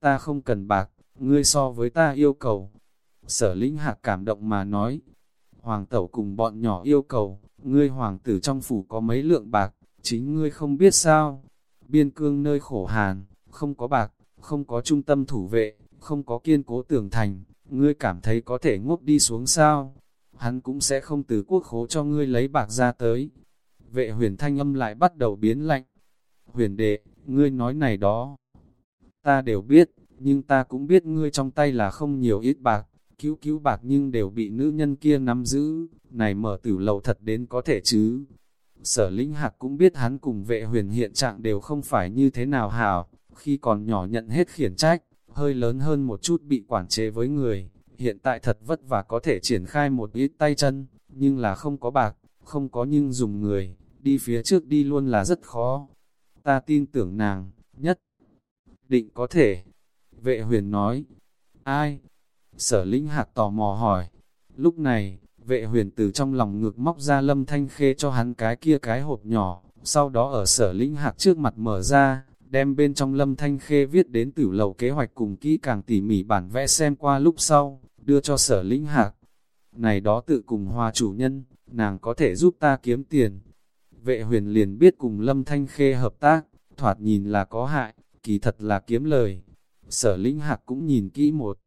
Ta không cần bạc, ngươi so với ta yêu cầu. Sở lĩnh hạc cảm động mà nói, hoàng tẩu cùng bọn nhỏ yêu cầu, ngươi hoàng tử trong phủ có mấy lượng bạc, chính ngươi không biết sao, biên cương nơi khổ hàn, không có bạc, không có trung tâm thủ vệ, không có kiên cố tường thành, ngươi cảm thấy có thể ngốc đi xuống sao, hắn cũng sẽ không từ quốc khố cho ngươi lấy bạc ra tới. Vệ huyền thanh âm lại bắt đầu biến lạnh. Huyền đệ, ngươi nói này đó. Ta đều biết, nhưng ta cũng biết ngươi trong tay là không nhiều ít bạc, cứu cứu bạc nhưng đều bị nữ nhân kia nắm giữ, này mở tử lầu thật đến có thể chứ. Sở lĩnh hạc cũng biết hắn cùng vệ huyền hiện trạng đều không phải như thế nào hảo, khi còn nhỏ nhận hết khiển trách, hơi lớn hơn một chút bị quản chế với người, hiện tại thật vất vả có thể triển khai một ít tay chân, nhưng là không có bạc, không có nhưng dùng người, đi phía trước đi luôn là rất khó. Ta tin tưởng nàng, nhất định có thể. Vệ huyền nói, ai? Sở lĩnh hạc tò mò hỏi. Lúc này, vệ huyền từ trong lòng ngược móc ra lâm thanh khê cho hắn cái kia cái hộp nhỏ, sau đó ở sở lĩnh hạc trước mặt mở ra, đem bên trong lâm thanh khê viết đến tử lầu kế hoạch cùng kỹ càng tỉ mỉ bản vẽ xem qua lúc sau, đưa cho sở lĩnh hạc. Này đó tự cùng hòa chủ nhân, nàng có thể giúp ta kiếm tiền. Vệ huyền liền biết cùng lâm thanh khê hợp tác, thoạt nhìn là có hại, kỳ thật là kiếm lời. Sở lĩnh hạc cũng nhìn kỹ một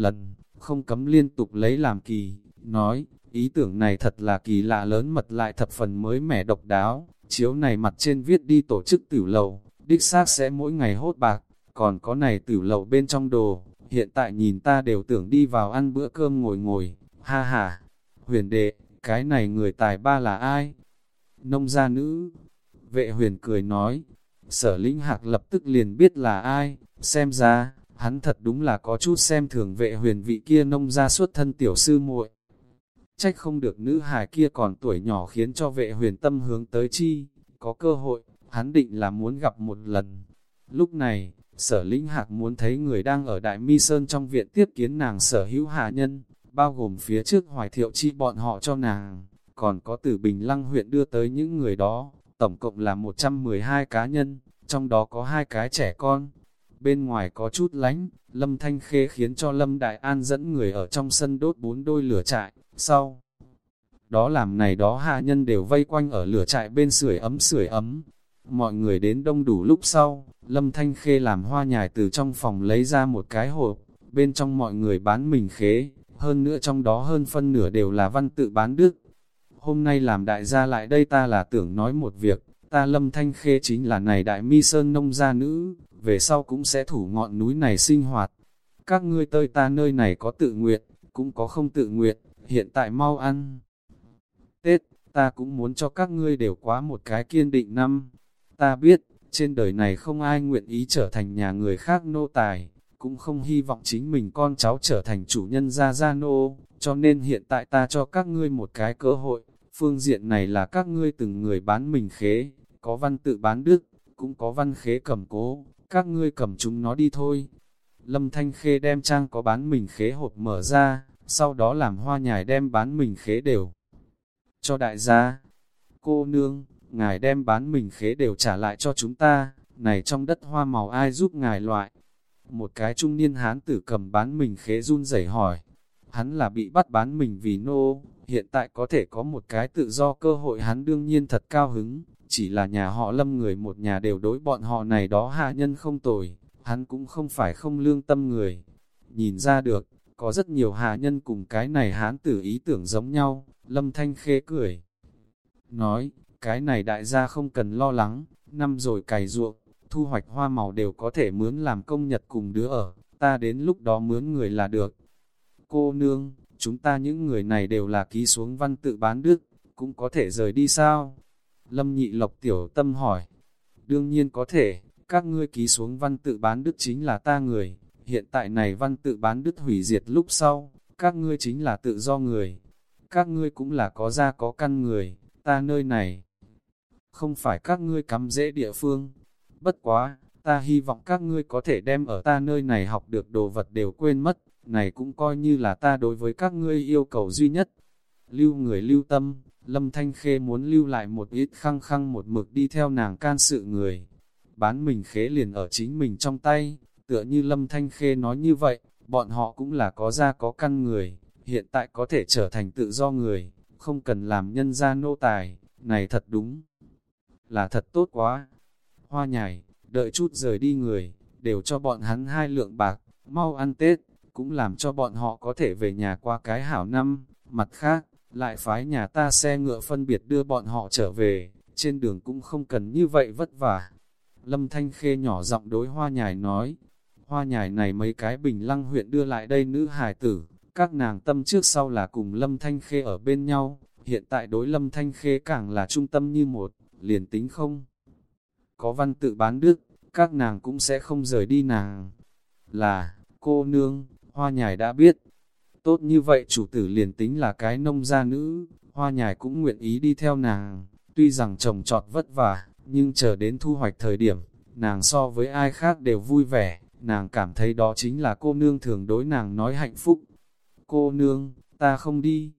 lần, không cấm liên tục lấy làm kỳ, nói, ý tưởng này thật là kỳ lạ lớn mật lại thập phần mới mẻ độc đáo, chiếu này mặt trên viết đi tổ chức tử lầu, đích xác sẽ mỗi ngày hốt bạc, còn có này tử lầu bên trong đồ, hiện tại nhìn ta đều tưởng đi vào ăn bữa cơm ngồi ngồi, ha ha, huyền đệ, cái này người tài ba là ai? Nông gia nữ, vệ huyền cười nói, sở lĩnh hạc lập tức liền biết là ai, xem ra, hắn thật đúng là có chút xem thường vệ huyền vị kia nông gia xuất thân tiểu sư muội. Trách không được nữ hài kia còn tuổi nhỏ khiến cho vệ huyền tâm hướng tới chi, có cơ hội, hắn định là muốn gặp một lần. Lúc này, sở lĩnh hạc muốn thấy người đang ở Đại Mi Sơn trong viện tiếp kiến nàng sở hữu hạ nhân, bao gồm phía trước hoài thiệu chi bọn họ cho nàng, còn có từ Bình Lăng huyện đưa tới những người đó, tổng cộng là 112 cá nhân, trong đó có hai cái trẻ con. Bên ngoài có chút lánh, Lâm Thanh Khê khiến cho Lâm Đại An dẫn người ở trong sân đốt bốn đôi lửa trại, sau. Đó làm này đó hạ nhân đều vây quanh ở lửa trại bên sưởi ấm sưởi ấm. Mọi người đến đông đủ lúc sau, Lâm Thanh Khê làm hoa nhài từ trong phòng lấy ra một cái hộp, bên trong mọi người bán mình khế, hơn nữa trong đó hơn phân nửa đều là văn tự bán đức. Hôm nay làm đại gia lại đây ta là tưởng nói một việc, ta Lâm Thanh Khê chính là này đại mi sơn nông gia nữ, về sau cũng sẽ thủ ngọn núi này sinh hoạt. Các ngươi tơi ta nơi này có tự nguyện, cũng có không tự nguyện, hiện tại mau ăn. Tết, ta cũng muốn cho các ngươi đều quá một cái kiên định năm. Ta biết, trên đời này không ai nguyện ý trở thành nhà người khác nô tài, cũng không hy vọng chính mình con cháu trở thành chủ nhân gia gia nô, cho nên hiện tại ta cho các ngươi một cái cơ hội, phương diện này là các ngươi từng người bán mình khế, có văn tự bán đức, cũng có văn khế cầm cố, các ngươi cầm chúng nó đi thôi. Lâm Thanh Khê đem trang có bán mình khế hộp mở ra, sau đó làm hoa nhài đem bán mình khế đều. Cho đại gia, cô nương, ngài đem bán mình khế đều trả lại cho chúng ta, này trong đất hoa màu ai giúp ngài loại. Một cái trung niên hán tử cầm bán mình khế run rẩy hỏi, hắn là bị bắt bán mình vì nô, hiện tại có thể có một cái tự do cơ hội hắn đương nhiên thật cao hứng, chỉ là nhà họ lâm người một nhà đều đối bọn họ này đó hạ nhân không tồi, hắn cũng không phải không lương tâm người. Nhìn ra được, có rất nhiều hạ nhân cùng cái này hán tử ý tưởng giống nhau, lâm thanh khê cười. Nói, cái này đại gia không cần lo lắng, năm rồi cày ruộng, thu hoạch hoa màu đều có thể mướn làm công nhật cùng đứa ở, ta đến lúc đó mướn người là được. Cô nương, chúng ta những người này đều là ký xuống văn tự bán đức, cũng có thể rời đi sao? Lâm nhị lộc tiểu tâm hỏi. Đương nhiên có thể, các ngươi ký xuống văn tự bán đức chính là ta người, hiện tại này văn tự bán đức hủy diệt lúc sau, các ngươi chính là tự do người. Các ngươi cũng là có gia có căn người, ta nơi này. Không phải các ngươi cắm dễ địa phương. Bất quá, ta hy vọng các ngươi có thể đem ở ta nơi này học được đồ vật đều quên mất, này cũng coi như là ta đối với các ngươi yêu cầu duy nhất. Lưu người lưu tâm, Lâm Thanh Khê muốn lưu lại một ít khăng khăng một mực đi theo nàng can sự người. Bán mình khế liền ở chính mình trong tay, tựa như Lâm Thanh Khê nói như vậy, bọn họ cũng là có gia có căn người, hiện tại có thể trở thành tự do người, không cần làm nhân gia nô tài, này thật đúng là thật tốt quá. Hoa nhảy đợi chút rời đi người, đều cho bọn hắn hai lượng bạc, mau ăn Tết, cũng làm cho bọn họ có thể về nhà qua cái hảo năm. Mặt khác, lại phái nhà ta xe ngựa phân biệt đưa bọn họ trở về, trên đường cũng không cần như vậy vất vả. Lâm Thanh Khê nhỏ giọng đối hoa nhài nói, hoa nhài này mấy cái bình lăng huyện đưa lại đây nữ hài tử, các nàng tâm trước sau là cùng Lâm Thanh Khê ở bên nhau, hiện tại đối Lâm Thanh Khê càng là trung tâm như một, liền tính không. Có văn tự bán đức, các nàng cũng sẽ không rời đi nàng. Là, cô nương, hoa nhài đã biết. Tốt như vậy chủ tử liền tính là cái nông gia nữ, hoa nhài cũng nguyện ý đi theo nàng. Tuy rằng trồng trọt vất vả, nhưng chờ đến thu hoạch thời điểm, nàng so với ai khác đều vui vẻ, nàng cảm thấy đó chính là cô nương thường đối nàng nói hạnh phúc. Cô nương, ta không đi.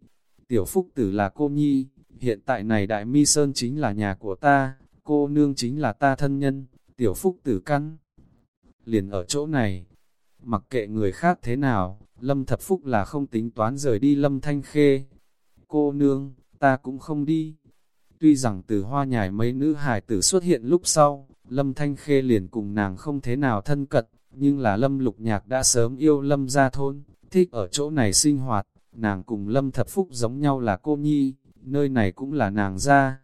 Tiểu phúc tử là cô nhi, hiện tại này đại mi sơn chính là nhà của ta, cô nương chính là ta thân nhân, tiểu phúc tử căn. Liền ở chỗ này, mặc kệ người khác thế nào, lâm thập phúc là không tính toán rời đi lâm thanh khê. Cô nương, ta cũng không đi. Tuy rằng từ hoa nhài mấy nữ hài tử xuất hiện lúc sau, lâm thanh khê liền cùng nàng không thế nào thân cận, nhưng là lâm lục nhạc đã sớm yêu lâm ra thôn, thích ở chỗ này sinh hoạt, nàng cùng lâm thập phúc giống nhau là cô nhi, nơi này cũng là nàng ra.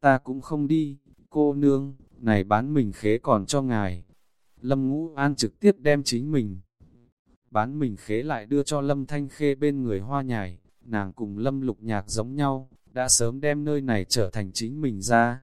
Ta cũng không đi, cô nương, này bán mình khế còn cho ngài. Lâm ngũ an trực tiếp đem chính mình. Bán mình khế lại đưa cho lâm thanh khê bên người hoa nhài, nàng cùng lâm lục nhạc giống nhau, đã sớm đem nơi này trở thành chính mình ra.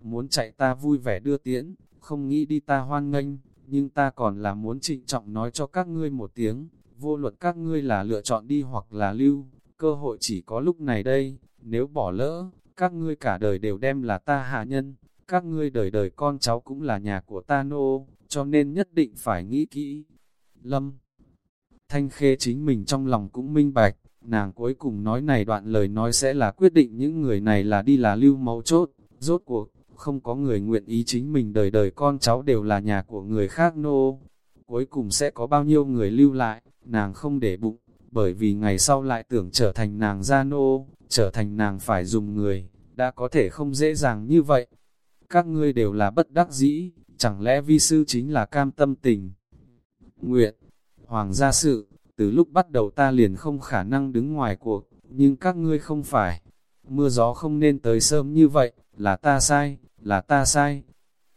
Muốn chạy ta vui vẻ đưa tiễn, không nghĩ đi ta hoan nghênh, nhưng ta còn là muốn trịnh trọng nói cho các ngươi một tiếng, vô luật các ngươi là lựa chọn đi hoặc là lưu, cơ hội chỉ có lúc này đây, nếu bỏ lỡ, các ngươi cả đời đều đem là ta hạ nhân, các ngươi đời đời con cháu cũng là nhà của ta nô, cho nên nhất định phải nghĩ kỹ. Lâm Thanh Khê chính mình trong lòng cũng minh bạch, nàng cuối cùng nói này đoạn lời nói sẽ là quyết định những người này là đi là lưu mấu chốt, rốt cuộc, không có người nguyện ý chính mình đời đời con cháu đều là nhà của người khác nô. Cuối cùng sẽ có bao nhiêu người lưu lại, nàng không để bụng, bởi vì ngày sau lại tưởng trở thành nàng gia nô, trở thành nàng phải dùng người, đã có thể không dễ dàng như vậy. Các ngươi đều là bất đắc dĩ, chẳng lẽ vi sư chính là cam tâm tình? Nguyện, hoàng gia sự, từ lúc bắt đầu ta liền không khả năng đứng ngoài cuộc, nhưng các ngươi không phải. Mưa gió không nên tới sớm như vậy, là ta sai, là ta sai.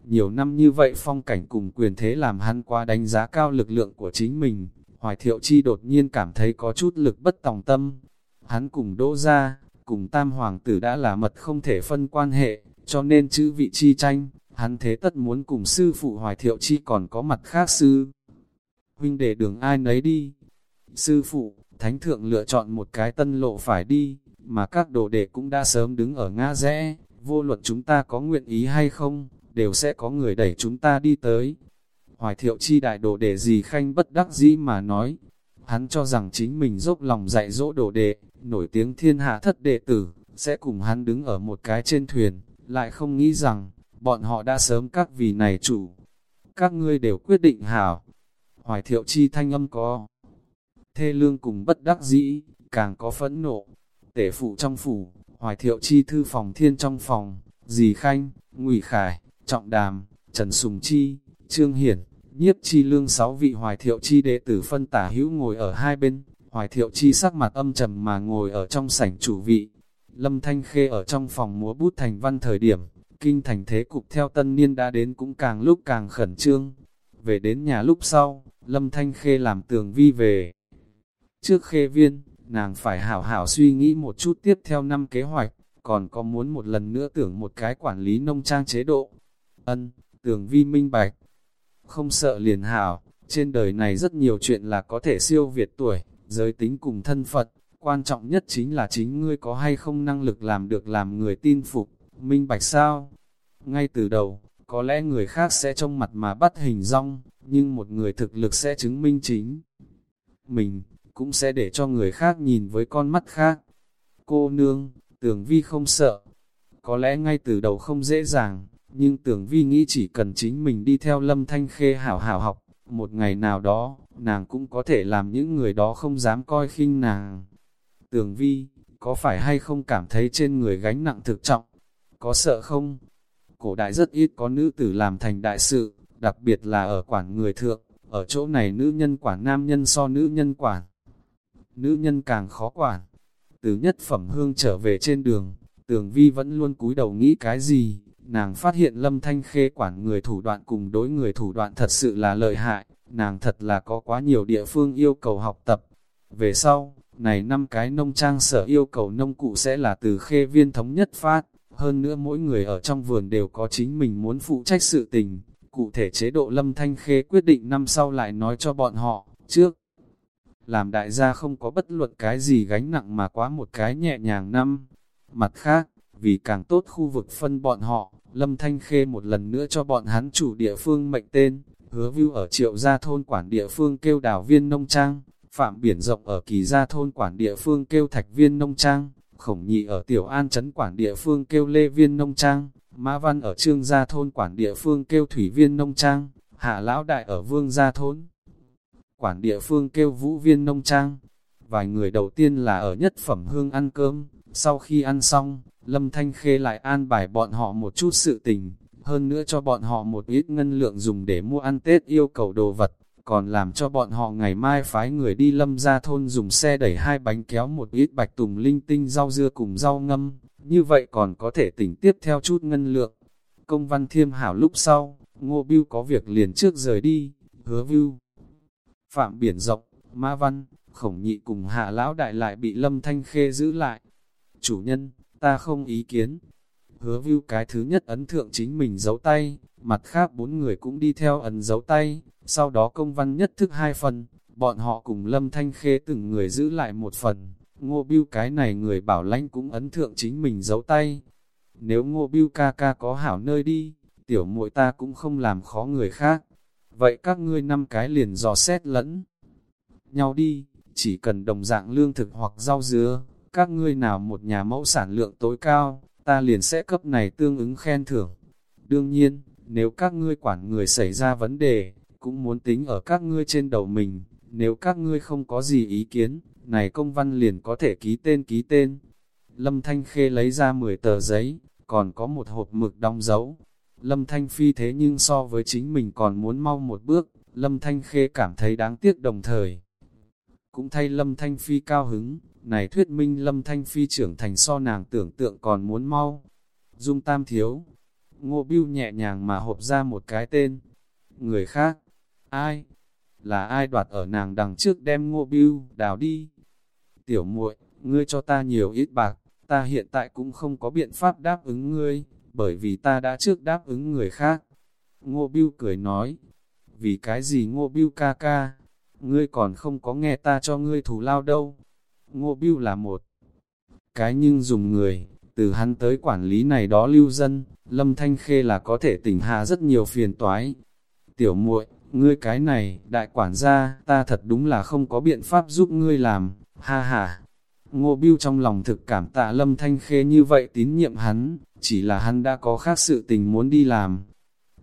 Nhiều năm như vậy phong cảnh cùng quyền thế làm hắn quá đánh giá cao lực lượng của chính mình, Hoài Thiệu Chi đột nhiên cảm thấy có chút lực bất tòng tâm. Hắn cùng đỗ ra, cùng tam hoàng tử đã là mật không thể phân quan hệ, cho nên chữ vị chi tranh, hắn thế tất muốn cùng sư phụ Hoài Thiệu Chi còn có mặt khác sư. Huynh để đường ai nấy đi. Sư phụ, thánh thượng lựa chọn một cái tân lộ phải đi, mà các đồ đệ cũng đã sớm đứng ở ngã rẽ, vô luận chúng ta có nguyện ý hay không, đều sẽ có người đẩy chúng ta đi tới. Hoài thiệu chi đại đồ đệ gì khanh bất đắc dĩ mà nói, hắn cho rằng chính mình dốc lòng dạy dỗ đồ đệ, nổi tiếng thiên hạ thất đệ tử, sẽ cùng hắn đứng ở một cái trên thuyền, lại không nghĩ rằng, bọn họ đã sớm các vì này chủ. Các ngươi đều quyết định hảo. Hoài thiệu chi thanh âm có. Thê lương cùng bất đắc dĩ, càng có phẫn nộ. Tể phụ trong phủ, hoài thiệu chi thư phòng thiên trong phòng, dì khanh, ngụy khải, trọng đàm, trần sùng chi, trương hiển, nhiếp chi lương sáu vị hoài thiệu chi đệ tử phân tả hữu ngồi ở hai bên, hoài thiệu chi sắc mặt âm trầm mà ngồi ở trong sảnh chủ vị. Lâm Thanh Khê ở trong phòng múa bút thành văn thời điểm, kinh thành thế cục theo tân niên đã đến cũng càng lúc càng khẩn trương. Về đến nhà lúc sau, Lâm Thanh Khê làm tường vi về. Trước khê viên, nàng phải hảo hảo suy nghĩ một chút tiếp theo năm kế hoạch, còn có muốn một lần nữa tưởng một cái quản lý nông trang chế độ. Ân, tường vi minh bạch, không sợ liền hảo, trên đời này rất nhiều chuyện là có thể siêu việt tuổi, giới tính cùng thân Phật, quan trọng nhất chính là chính ngươi có hay không năng lực làm được làm người tin phục, minh bạch sao. Ngay từ đầu, có lẽ người khác sẽ trong mặt mà bắt hình rong, nhưng một người thực lực sẽ chứng minh chính. Mình, cũng sẽ để cho người khác nhìn với con mắt khác. Cô nương, tưởng vi không sợ. Có lẽ ngay từ đầu không dễ dàng, nhưng tưởng vi nghĩ chỉ cần chính mình đi theo lâm thanh khê hảo hảo học, một ngày nào đó, nàng cũng có thể làm những người đó không dám coi khinh nàng. Tưởng vi, có phải hay không cảm thấy trên người gánh nặng thực trọng? Có sợ không? cổ đại rất ít có nữ tử làm thành đại sự, đặc biệt là ở quản người thượng, ở chỗ này nữ nhân quản nam nhân so nữ nhân quản. Nữ nhân càng khó quản. Từ nhất phẩm hương trở về trên đường, tường vi vẫn luôn cúi đầu nghĩ cái gì, nàng phát hiện lâm thanh khê quản người thủ đoạn cùng đối người thủ đoạn thật sự là lợi hại, nàng thật là có quá nhiều địa phương yêu cầu học tập. Về sau, này năm cái nông trang sở yêu cầu nông cụ sẽ là từ khê viên thống nhất phát, hơn nữa mỗi người ở trong vườn đều có chính mình muốn phụ trách sự tình. Cụ thể chế độ lâm thanh khê quyết định năm sau lại nói cho bọn họ, trước. Làm đại gia không có bất luận cái gì gánh nặng mà quá một cái nhẹ nhàng năm. Mặt khác, vì càng tốt khu vực phân bọn họ, Lâm Thanh Khê một lần nữa cho bọn hắn chủ địa phương mệnh tên, hứa view ở triệu gia thôn quản địa phương kêu đào viên nông trang, phạm biển rộng ở kỳ gia thôn quản địa phương kêu thạch viên nông trang, khổng nhị ở tiểu an trấn quản địa phương kêu lê viên nông trang, mã văn ở trương gia thôn quản địa phương kêu thủy viên nông trang, hạ lão đại ở vương gia thôn. Quản địa phương kêu vũ viên nông trang, vài người đầu tiên là ở nhất phẩm hương ăn cơm, sau khi ăn xong, Lâm Thanh Khê lại an bài bọn họ một chút sự tình, hơn nữa cho bọn họ một ít ngân lượng dùng để mua ăn Tết yêu cầu đồ vật, còn làm cho bọn họ ngày mai phái người đi lâm ra thôn dùng xe đẩy hai bánh kéo một ít bạch tùng linh tinh rau dưa cùng rau ngâm, như vậy còn có thể tỉnh tiếp theo chút ngân lượng. Công văn thiêm hảo lúc sau, Ngô Biêu có việc liền trước rời đi, hứa bưu. Phạm biển rộng, Ma Văn, Khổng Nhị cùng Hạ Lão Đại lại bị Lâm Thanh Khê giữ lại. Chủ nhân, ta không ý kiến. Hứa view cái thứ nhất ấn thượng chính mình giấu tay, mặt khác bốn người cũng đi theo ấn giấu tay, sau đó công văn nhất thức hai phần, bọn họ cùng lâm thanh khê từng người giữ lại một phần, ngô biêu cái này người bảo lãnh cũng ấn thượng chính mình giấu tay. Nếu ngô biêu ca ca có hảo nơi đi, tiểu muội ta cũng không làm khó người khác. Vậy các ngươi năm cái liền dò xét lẫn nhau đi, chỉ cần đồng dạng lương thực hoặc rau dứa, các ngươi nào một nhà mẫu sản lượng tối cao, ta liền sẽ cấp này tương ứng khen thưởng. Đương nhiên, nếu các ngươi quản người xảy ra vấn đề, cũng muốn tính ở các ngươi trên đầu mình, nếu các ngươi không có gì ý kiến, này công văn liền có thể ký tên ký tên. Lâm Thanh Khê lấy ra 10 tờ giấy, còn có một hộp mực đóng dấu. Lâm Thanh Phi thế nhưng so với chính mình còn muốn mau một bước, Lâm Thanh Khê cảm thấy đáng tiếc đồng thời. Cũng thay Lâm Thanh Phi cao hứng, này thuyết minh lâm thanh phi trưởng thành so nàng tưởng tượng còn muốn mau. Dung tam thiếu, ngô biêu nhẹ nhàng mà hộp ra một cái tên. Người khác, ai? Là ai đoạt ở nàng đằng trước đem ngô biêu đào đi? Tiểu muội, ngươi cho ta nhiều ít bạc, ta hiện tại cũng không có biện pháp đáp ứng ngươi, bởi vì ta đã trước đáp ứng người khác. Ngô Biêu cười nói, vì cái gì Ngô Biêu ca ca, ngươi còn không có nghe ta cho ngươi thù lao đâu. Ngô Biêu là một cái nhưng dùng người, từ hắn tới quản lý này đó lưu dân, Lâm Thanh Khê là có thể tỉnh hạ rất nhiều phiền toái. Tiểu muội, ngươi cái này, đại quản gia, ta thật đúng là không có biện pháp giúp ngươi làm, ha ha. Ngô Biêu trong lòng thực cảm tạ Lâm Thanh Khê như vậy tín nhiệm hắn, chỉ là hắn đã có khác sự tình muốn đi làm.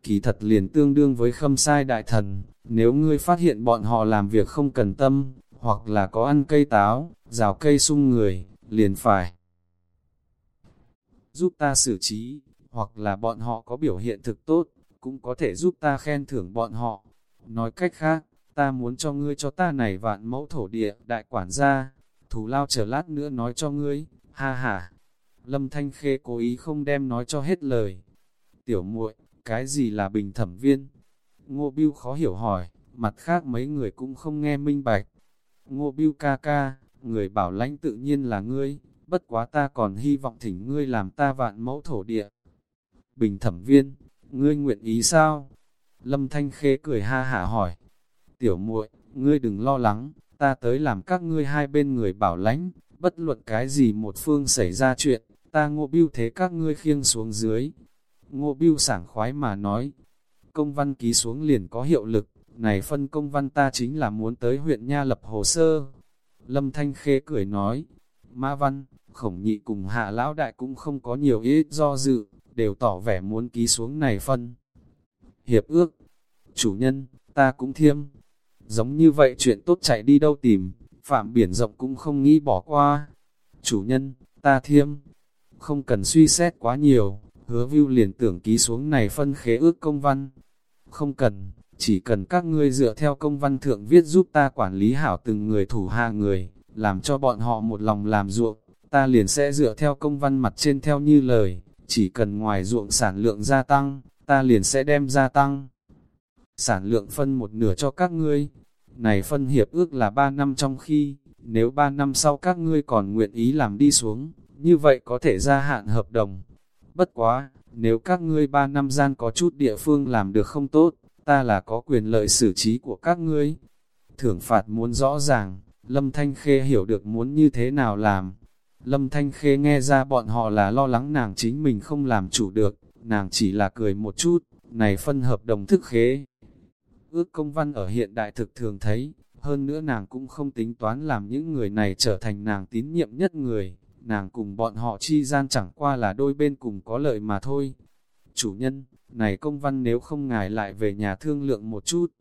Kỳ thật liền tương đương với khâm sai đại thần, nếu ngươi phát hiện bọn họ làm việc không cần tâm, hoặc là có ăn cây táo, rào cây sung người, liền phải giúp ta xử trí, hoặc là bọn họ có biểu hiện thực tốt, cũng có thể giúp ta khen thưởng bọn họ. Nói cách khác, ta muốn cho ngươi cho ta này vạn mẫu thổ địa, đại quản gia, thù lao chờ lát nữa nói cho ngươi, ha ha. Lâm Thanh Khê cố ý không đem nói cho hết lời. Tiểu muội, cái gì là bình thẩm viên? Ngô Biêu khó hiểu hỏi, mặt khác mấy người cũng không nghe minh bạch. Ngô Biêu ca ca, người bảo lãnh tự nhiên là ngươi, bất quá ta còn hy vọng thỉnh ngươi làm ta vạn mẫu thổ địa. Bình thẩm viên, ngươi nguyện ý sao? Lâm Thanh Khê cười ha hả hỏi. Tiểu muội, ngươi đừng lo lắng, ta tới làm các ngươi hai bên người bảo lãnh, bất luận cái gì một phương xảy ra chuyện, ta ngô biêu thế các ngươi khiêng xuống dưới. Ngô biêu sảng khoái mà nói, công văn ký xuống liền có hiệu lực, này phân công văn ta chính là muốn tới huyện Nha lập hồ sơ. Lâm Thanh Khê cười nói, Ma Văn, Khổng Nhị cùng Hạ Lão Đại cũng không có nhiều ít do dự, đều tỏ vẻ muốn ký xuống này phân. Hiệp ước, chủ nhân, ta cũng thiêm. Giống như vậy chuyện tốt chạy đi đâu tìm, phạm biển rộng cũng không nghĩ bỏ qua. Chủ nhân, ta thiêm. Không cần suy xét quá nhiều, hứa view liền tưởng ký xuống này phân khế ước công văn. Không cần, chỉ cần các ngươi dựa theo công văn thượng viết giúp ta quản lý hảo từng người thủ hạ người, làm cho bọn họ một lòng làm ruộng, ta liền sẽ dựa theo công văn mặt trên theo như lời, chỉ cần ngoài ruộng sản lượng gia tăng, ta liền sẽ đem gia tăng. Sản lượng phân một nửa cho các ngươi, này phân hiệp ước là 3 năm trong khi, nếu 3 năm sau các ngươi còn nguyện ý làm đi xuống, như vậy có thể gia hạn hợp đồng. Bất quá, nếu các ngươi 3 năm gian có chút địa phương làm được không tốt, ta là có quyền lợi xử trí của các ngươi. Thưởng phạt muốn rõ ràng, Lâm Thanh Khê hiểu được muốn như thế nào làm. Lâm Thanh Khê nghe ra bọn họ là lo lắng nàng chính mình không làm chủ được, nàng chỉ là cười một chút, này phân hợp đồng thức khế. Ước công văn ở hiện đại thực thường thấy, hơn nữa nàng cũng không tính toán làm những người này trở thành nàng tín nhiệm nhất người, nàng cùng bọn họ chi gian chẳng qua là đôi bên cùng có lợi mà thôi. Chủ nhân, này công văn nếu không ngài lại về nhà thương lượng một chút.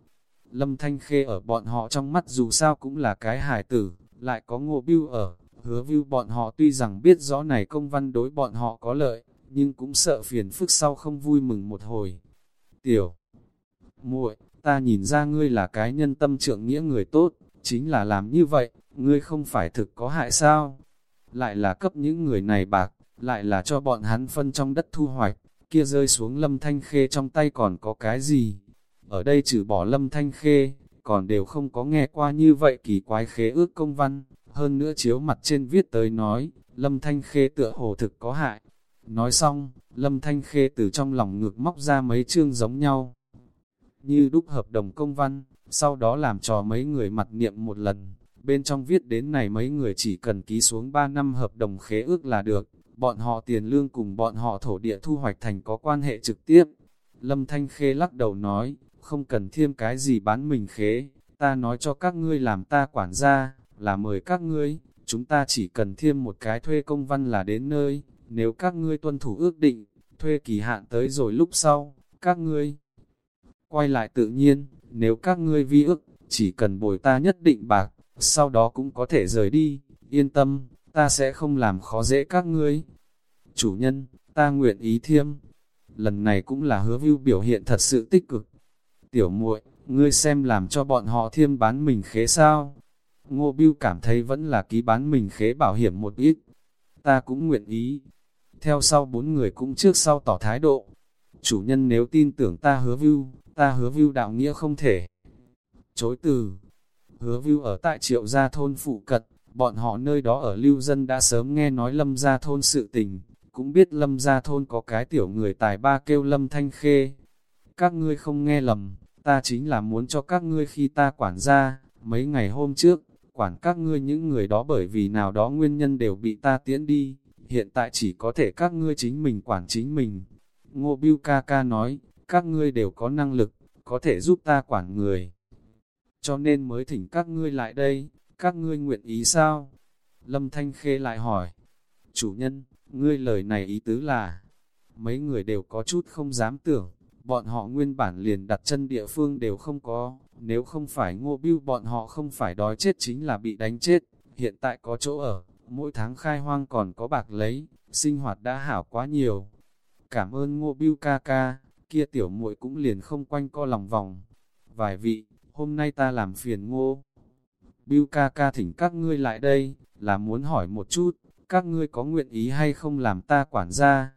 Lâm Thanh Khê ở bọn họ trong mắt dù sao cũng là cái hài tử, lại có ngô bưu ở, hứa view bọn họ tuy rằng biết rõ này công văn đối bọn họ có lợi, nhưng cũng sợ phiền phức sau không vui mừng một hồi. Tiểu muội ta nhìn ra ngươi là cái nhân tâm trượng nghĩa người tốt, chính là làm như vậy, ngươi không phải thực có hại sao? Lại là cấp những người này bạc, lại là cho bọn hắn phân trong đất thu hoạch, kia rơi xuống lâm thanh khê trong tay còn có cái gì? Ở đây trừ bỏ lâm thanh khê, còn đều không có nghe qua như vậy kỳ quái khế ước công văn, hơn nữa chiếu mặt trên viết tới nói, lâm thanh khê tựa hồ thực có hại. Nói xong, lâm thanh khê từ trong lòng ngược móc ra mấy chương giống nhau, như đúc hợp đồng công văn, sau đó làm trò mấy người mặt niệm một lần. Bên trong viết đến này mấy người chỉ cần ký xuống 3 năm hợp đồng khế ước là được, bọn họ tiền lương cùng bọn họ thổ địa thu hoạch thành có quan hệ trực tiếp. Lâm Thanh Khê lắc đầu nói, không cần thêm cái gì bán mình khế, ta nói cho các ngươi làm ta quản gia, là mời các ngươi, chúng ta chỉ cần thêm một cái thuê công văn là đến nơi, nếu các ngươi tuân thủ ước định, thuê kỳ hạn tới rồi lúc sau, các ngươi quay lại tự nhiên, nếu các ngươi vi ước, chỉ cần bồi ta nhất định bạc, sau đó cũng có thể rời đi, yên tâm, ta sẽ không làm khó dễ các ngươi. Chủ nhân, ta nguyện ý thiêm. Lần này cũng là hứa view biểu hiện thật sự tích cực. Tiểu muội, ngươi xem làm cho bọn họ thiêm bán mình khế sao? Ngô Biêu cảm thấy vẫn là ký bán mình khế bảo hiểm một ít. Ta cũng nguyện ý. Theo sau bốn người cũng trước sau tỏ thái độ. Chủ nhân nếu tin tưởng ta hứa view, ta hứa view đạo nghĩa không thể. Chối từ, hứa view ở tại triệu gia thôn phụ cật, bọn họ nơi đó ở lưu dân đã sớm nghe nói lâm gia thôn sự tình, cũng biết lâm gia thôn có cái tiểu người tài ba kêu lâm thanh khê. Các ngươi không nghe lầm, ta chính là muốn cho các ngươi khi ta quản gia, mấy ngày hôm trước, quản các ngươi những người đó bởi vì nào đó nguyên nhân đều bị ta tiễn đi, hiện tại chỉ có thể các ngươi chính mình quản chính mình. Ngô Biêu ca ca nói, các ngươi đều có năng lực, có thể giúp ta quản người. Cho nên mới thỉnh các ngươi lại đây, các ngươi nguyện ý sao? Lâm Thanh Khê lại hỏi, chủ nhân, ngươi lời này ý tứ là, mấy người đều có chút không dám tưởng, bọn họ nguyên bản liền đặt chân địa phương đều không có, nếu không phải ngô bưu bọn họ không phải đói chết chính là bị đánh chết, hiện tại có chỗ ở, mỗi tháng khai hoang còn có bạc lấy, sinh hoạt đã hảo quá nhiều. Cảm ơn ngô bưu ca ca, kia tiểu muội cũng liền không quanh co lòng vòng. Vài vị, hôm nay ta làm phiền ngô. Biu ca ca thỉnh các ngươi lại đây, là muốn hỏi một chút, các ngươi có nguyện ý hay không làm ta quản gia?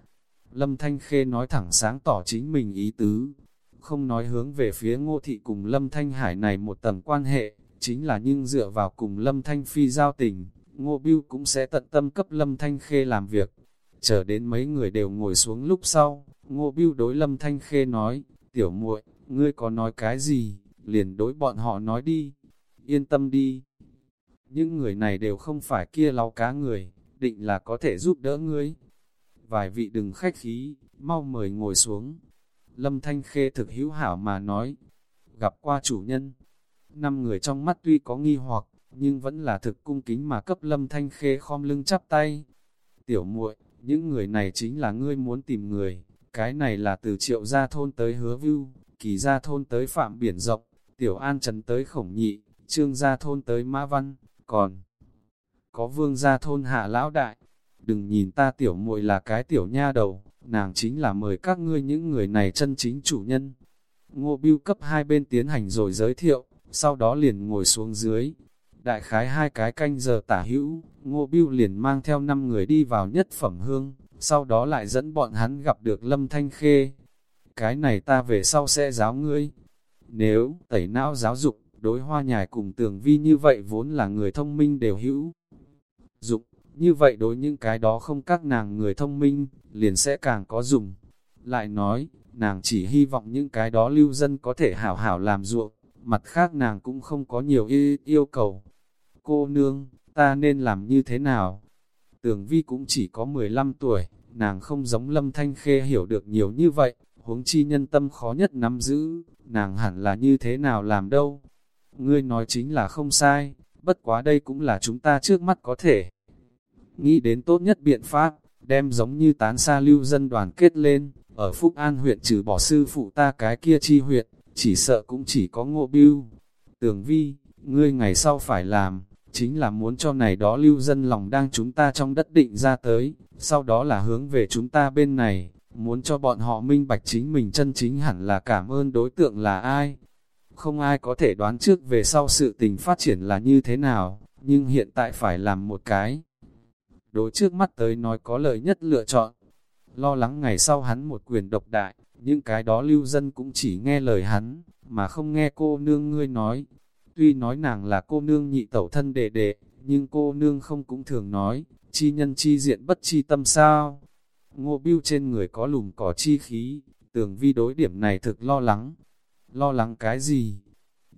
Lâm Thanh Khê nói thẳng sáng tỏ chính mình ý tứ, không nói hướng về phía ngô thị cùng Lâm Thanh Hải này một tầng quan hệ, chính là nhưng dựa vào cùng Lâm Thanh Phi giao tình, ngô Biu cũng sẽ tận tâm cấp Lâm Thanh Khê làm việc. Chờ đến mấy người đều ngồi xuống lúc sau, Ngô Biêu đối Lâm Thanh Khê nói, tiểu muội, ngươi có nói cái gì, liền đối bọn họ nói đi, yên tâm đi. Những người này đều không phải kia lau cá người, định là có thể giúp đỡ ngươi. Vài vị đừng khách khí, mau mời ngồi xuống. Lâm Thanh Khê thực hữu hảo mà nói, gặp qua chủ nhân. Năm người trong mắt tuy có nghi hoặc, nhưng vẫn là thực cung kính mà cấp Lâm Thanh Khê khom lưng chắp tay. Tiểu muội, những người này chính là ngươi muốn tìm người, cái này là từ triệu gia thôn tới hứa view, kỳ gia thôn tới phạm biển rộng, tiểu an trần tới khổng nhị, trương gia thôn tới mã văn, còn có vương gia thôn hạ lão đại. Đừng nhìn ta tiểu muội là cái tiểu nha đầu, nàng chính là mời các ngươi những người này chân chính chủ nhân. Ngô Biêu cấp hai bên tiến hành rồi giới thiệu, sau đó liền ngồi xuống dưới. Đại khái hai cái canh giờ tả hữu, Ngô Biêu liền mang theo năm người đi vào nhất phẩm hương, sau đó lại dẫn bọn hắn gặp được Lâm Thanh Khê. Cái này ta về sau sẽ giáo ngươi. Nếu tẩy não giáo dục, đối hoa nhài cùng tường vi như vậy vốn là người thông minh đều hữu. Dụng, như vậy đối những cái đó không các nàng người thông minh, liền sẽ càng có dùng. Lại nói, nàng chỉ hy vọng những cái đó lưu dân có thể hảo hảo làm ruộng, mặt khác nàng cũng không có nhiều yêu, yêu cầu. Cô nương, ta nên làm như thế nào? Tường vi cũng chỉ có 15 tuổi, nàng không giống lâm thanh khê hiểu được nhiều như vậy, huống chi nhân tâm khó nhất nắm giữ, nàng hẳn là như thế nào làm đâu. Ngươi nói chính là không sai, bất quá đây cũng là chúng ta trước mắt có thể. Nghĩ đến tốt nhất biện pháp, đem giống như tán xa lưu dân đoàn kết lên, ở Phúc An huyện trừ bỏ sư phụ ta cái kia chi huyện, chỉ sợ cũng chỉ có ngộ biêu. Tường vi, ngươi ngày sau phải làm, chính là muốn cho này đó lưu dân lòng đang chúng ta trong đất định ra tới, sau đó là hướng về chúng ta bên này, muốn cho bọn họ minh bạch chính mình chân chính hẳn là cảm ơn đối tượng là ai. Không ai có thể đoán trước về sau sự tình phát triển là như thế nào, nhưng hiện tại phải làm một cái. Đối trước mắt tới nói có lợi nhất lựa chọn, lo lắng ngày sau hắn một quyền độc đại, những cái đó lưu dân cũng chỉ nghe lời hắn, mà không nghe cô nương ngươi nói. Tuy nói nàng là cô nương nhị tẩu thân đệ đệ, nhưng cô nương không cũng thường nói, chi nhân chi diện bất chi tâm sao. Ngô biêu trên người có lùm cỏ chi khí, tường vi đối điểm này thực lo lắng. Lo lắng cái gì?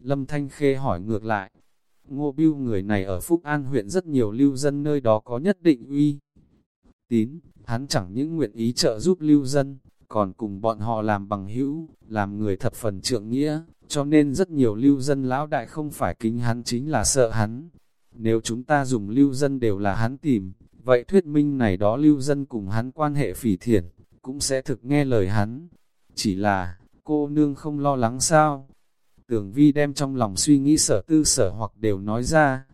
Lâm Thanh Khê hỏi ngược lại. Ngô biêu người này ở Phúc An huyện rất nhiều lưu dân nơi đó có nhất định uy. Tín, hắn chẳng những nguyện ý trợ giúp lưu dân, còn cùng bọn họ làm bằng hữu, làm người thập phần trượng nghĩa, cho nên rất nhiều lưu dân lão đại không phải kính hắn chính là sợ hắn. Nếu chúng ta dùng lưu dân đều là hắn tìm, vậy thuyết minh này đó lưu dân cùng hắn quan hệ phỉ thiện, cũng sẽ thực nghe lời hắn. Chỉ là, cô nương không lo lắng sao? Tưởng vi đem trong lòng suy nghĩ sở tư sở hoặc đều nói ra.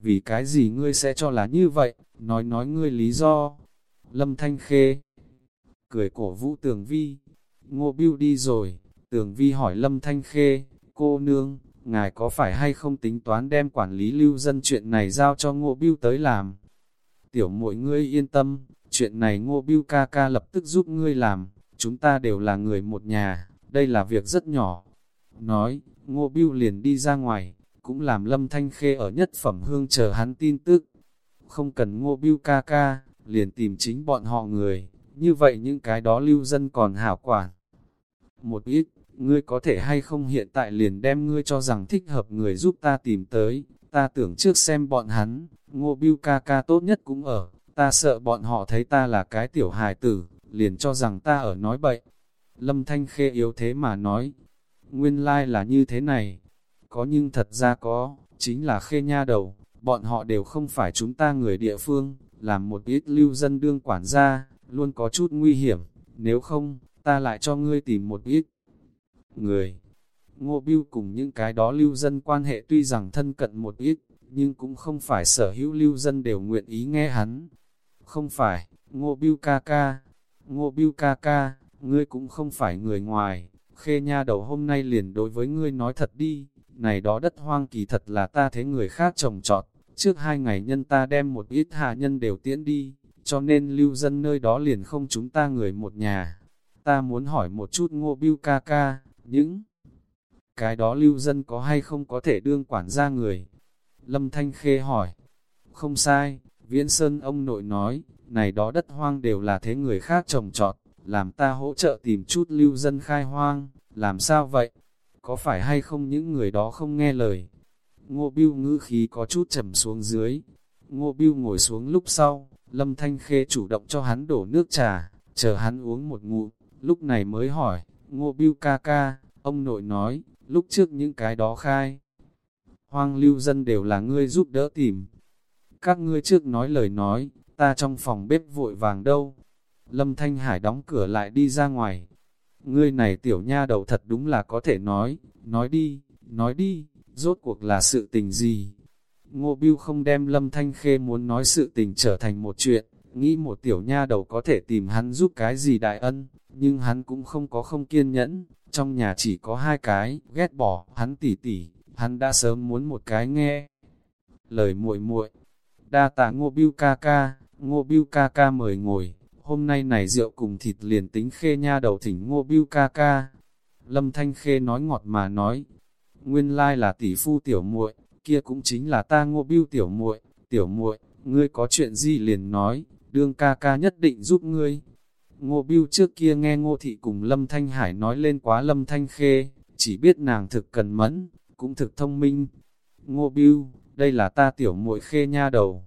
Vì cái gì ngươi sẽ cho là như vậy, nói nói ngươi lý do. Lâm Thanh Khê cười cổ vũ Tường Vi. Ngô Biêu đi rồi, Tường Vi hỏi Lâm Thanh Khê, cô nương, ngài có phải hay không tính toán đem quản lý lưu dân chuyện này giao cho Ngô Biêu tới làm? Tiểu muội ngươi yên tâm, chuyện này Ngô Biêu ca ca lập tức giúp ngươi làm, chúng ta đều là người một nhà, đây là việc rất nhỏ. Nói, Ngô Biêu liền đi ra ngoài, cũng làm Lâm Thanh Khê ở nhất phẩm hương chờ hắn tin tức. Không cần Ngô Biêu ca ca, liền tìm chính bọn họ người, như vậy những cái đó lưu dân còn hảo quản. Một ít, ngươi có thể hay không hiện tại liền đem ngươi cho rằng thích hợp người giúp ta tìm tới, ta tưởng trước xem bọn hắn, ngô biêu ca ca tốt nhất cũng ở, ta sợ bọn họ thấy ta là cái tiểu hài tử, liền cho rằng ta ở nói bậy. Lâm Thanh Khê yếu thế mà nói, nguyên lai like là như thế này, có nhưng thật ra có, chính là Khê nha đầu, bọn họ đều không phải chúng ta người địa phương, làm một ít lưu dân đương quản gia, luôn có chút nguy hiểm, nếu không, ta lại cho ngươi tìm một ít người. Ngô Biêu cùng những cái đó lưu dân quan hệ tuy rằng thân cận một ít, nhưng cũng không phải sở hữu lưu dân đều nguyện ý nghe hắn. Không phải, Ngô Biêu ca ca, Ngô Biêu ca ca, ngươi cũng không phải người ngoài, khê nha đầu hôm nay liền đối với ngươi nói thật đi, này đó đất hoang kỳ thật là ta thấy người khác trồng trọt, trước hai ngày nhân ta đem một ít hạ nhân đều tiễn đi, cho nên lưu dân nơi đó liền không chúng ta người một nhà. Ta muốn hỏi một chút ngô biêu ca ca, những cái đó lưu dân có hay không có thể đương quản gia người? Lâm Thanh Khê hỏi, không sai, Viễn Sơn ông nội nói, này đó đất hoang đều là thế người khác trồng trọt, làm ta hỗ trợ tìm chút lưu dân khai hoang, làm sao vậy? Có phải hay không những người đó không nghe lời? Ngô Biêu ngữ khí có chút trầm xuống dưới. Ngô Biêu ngồi xuống lúc sau, Lâm Thanh Khê chủ động cho hắn đổ nước trà, chờ hắn uống một ngụm, lúc này mới hỏi, Ngô Biêu ca ca, ông nội nói, lúc trước những cái đó khai. Hoang lưu dân đều là ngươi giúp đỡ tìm. Các ngươi trước nói lời nói, ta trong phòng bếp vội vàng đâu. Lâm Thanh Hải đóng cửa lại đi ra ngoài. Ngươi này tiểu nha đầu thật đúng là có thể nói, nói đi, nói đi, rốt cuộc là sự tình gì? Ngô Biêu không đem Lâm Thanh Khê muốn nói sự tình trở thành một chuyện, nghĩ một tiểu nha đầu có thể tìm hắn giúp cái gì đại ân, nhưng hắn cũng không có không kiên nhẫn, trong nhà chỉ có hai cái, ghét bỏ, hắn tỉ tỉ, hắn đã sớm muốn một cái nghe. Lời muội muội đa tạ ngô biêu ca ca, ngô biêu ca ca mời ngồi, hôm nay này rượu cùng thịt liền tính khê nha đầu thỉnh ngô biêu ca ca. Lâm Thanh Khê nói ngọt mà nói, nguyên lai là tỷ phu tiểu muội, kia cũng chính là ta ngô biêu tiểu muội, tiểu muội, ngươi có chuyện gì liền nói, đương ca ca nhất định giúp ngươi. Ngô biêu trước kia nghe ngô thị cùng Lâm Thanh Hải nói lên quá Lâm Thanh Khê, chỉ biết nàng thực cần mẫn, cũng thực thông minh. Ngô biêu, đây là ta tiểu muội khê nha đầu.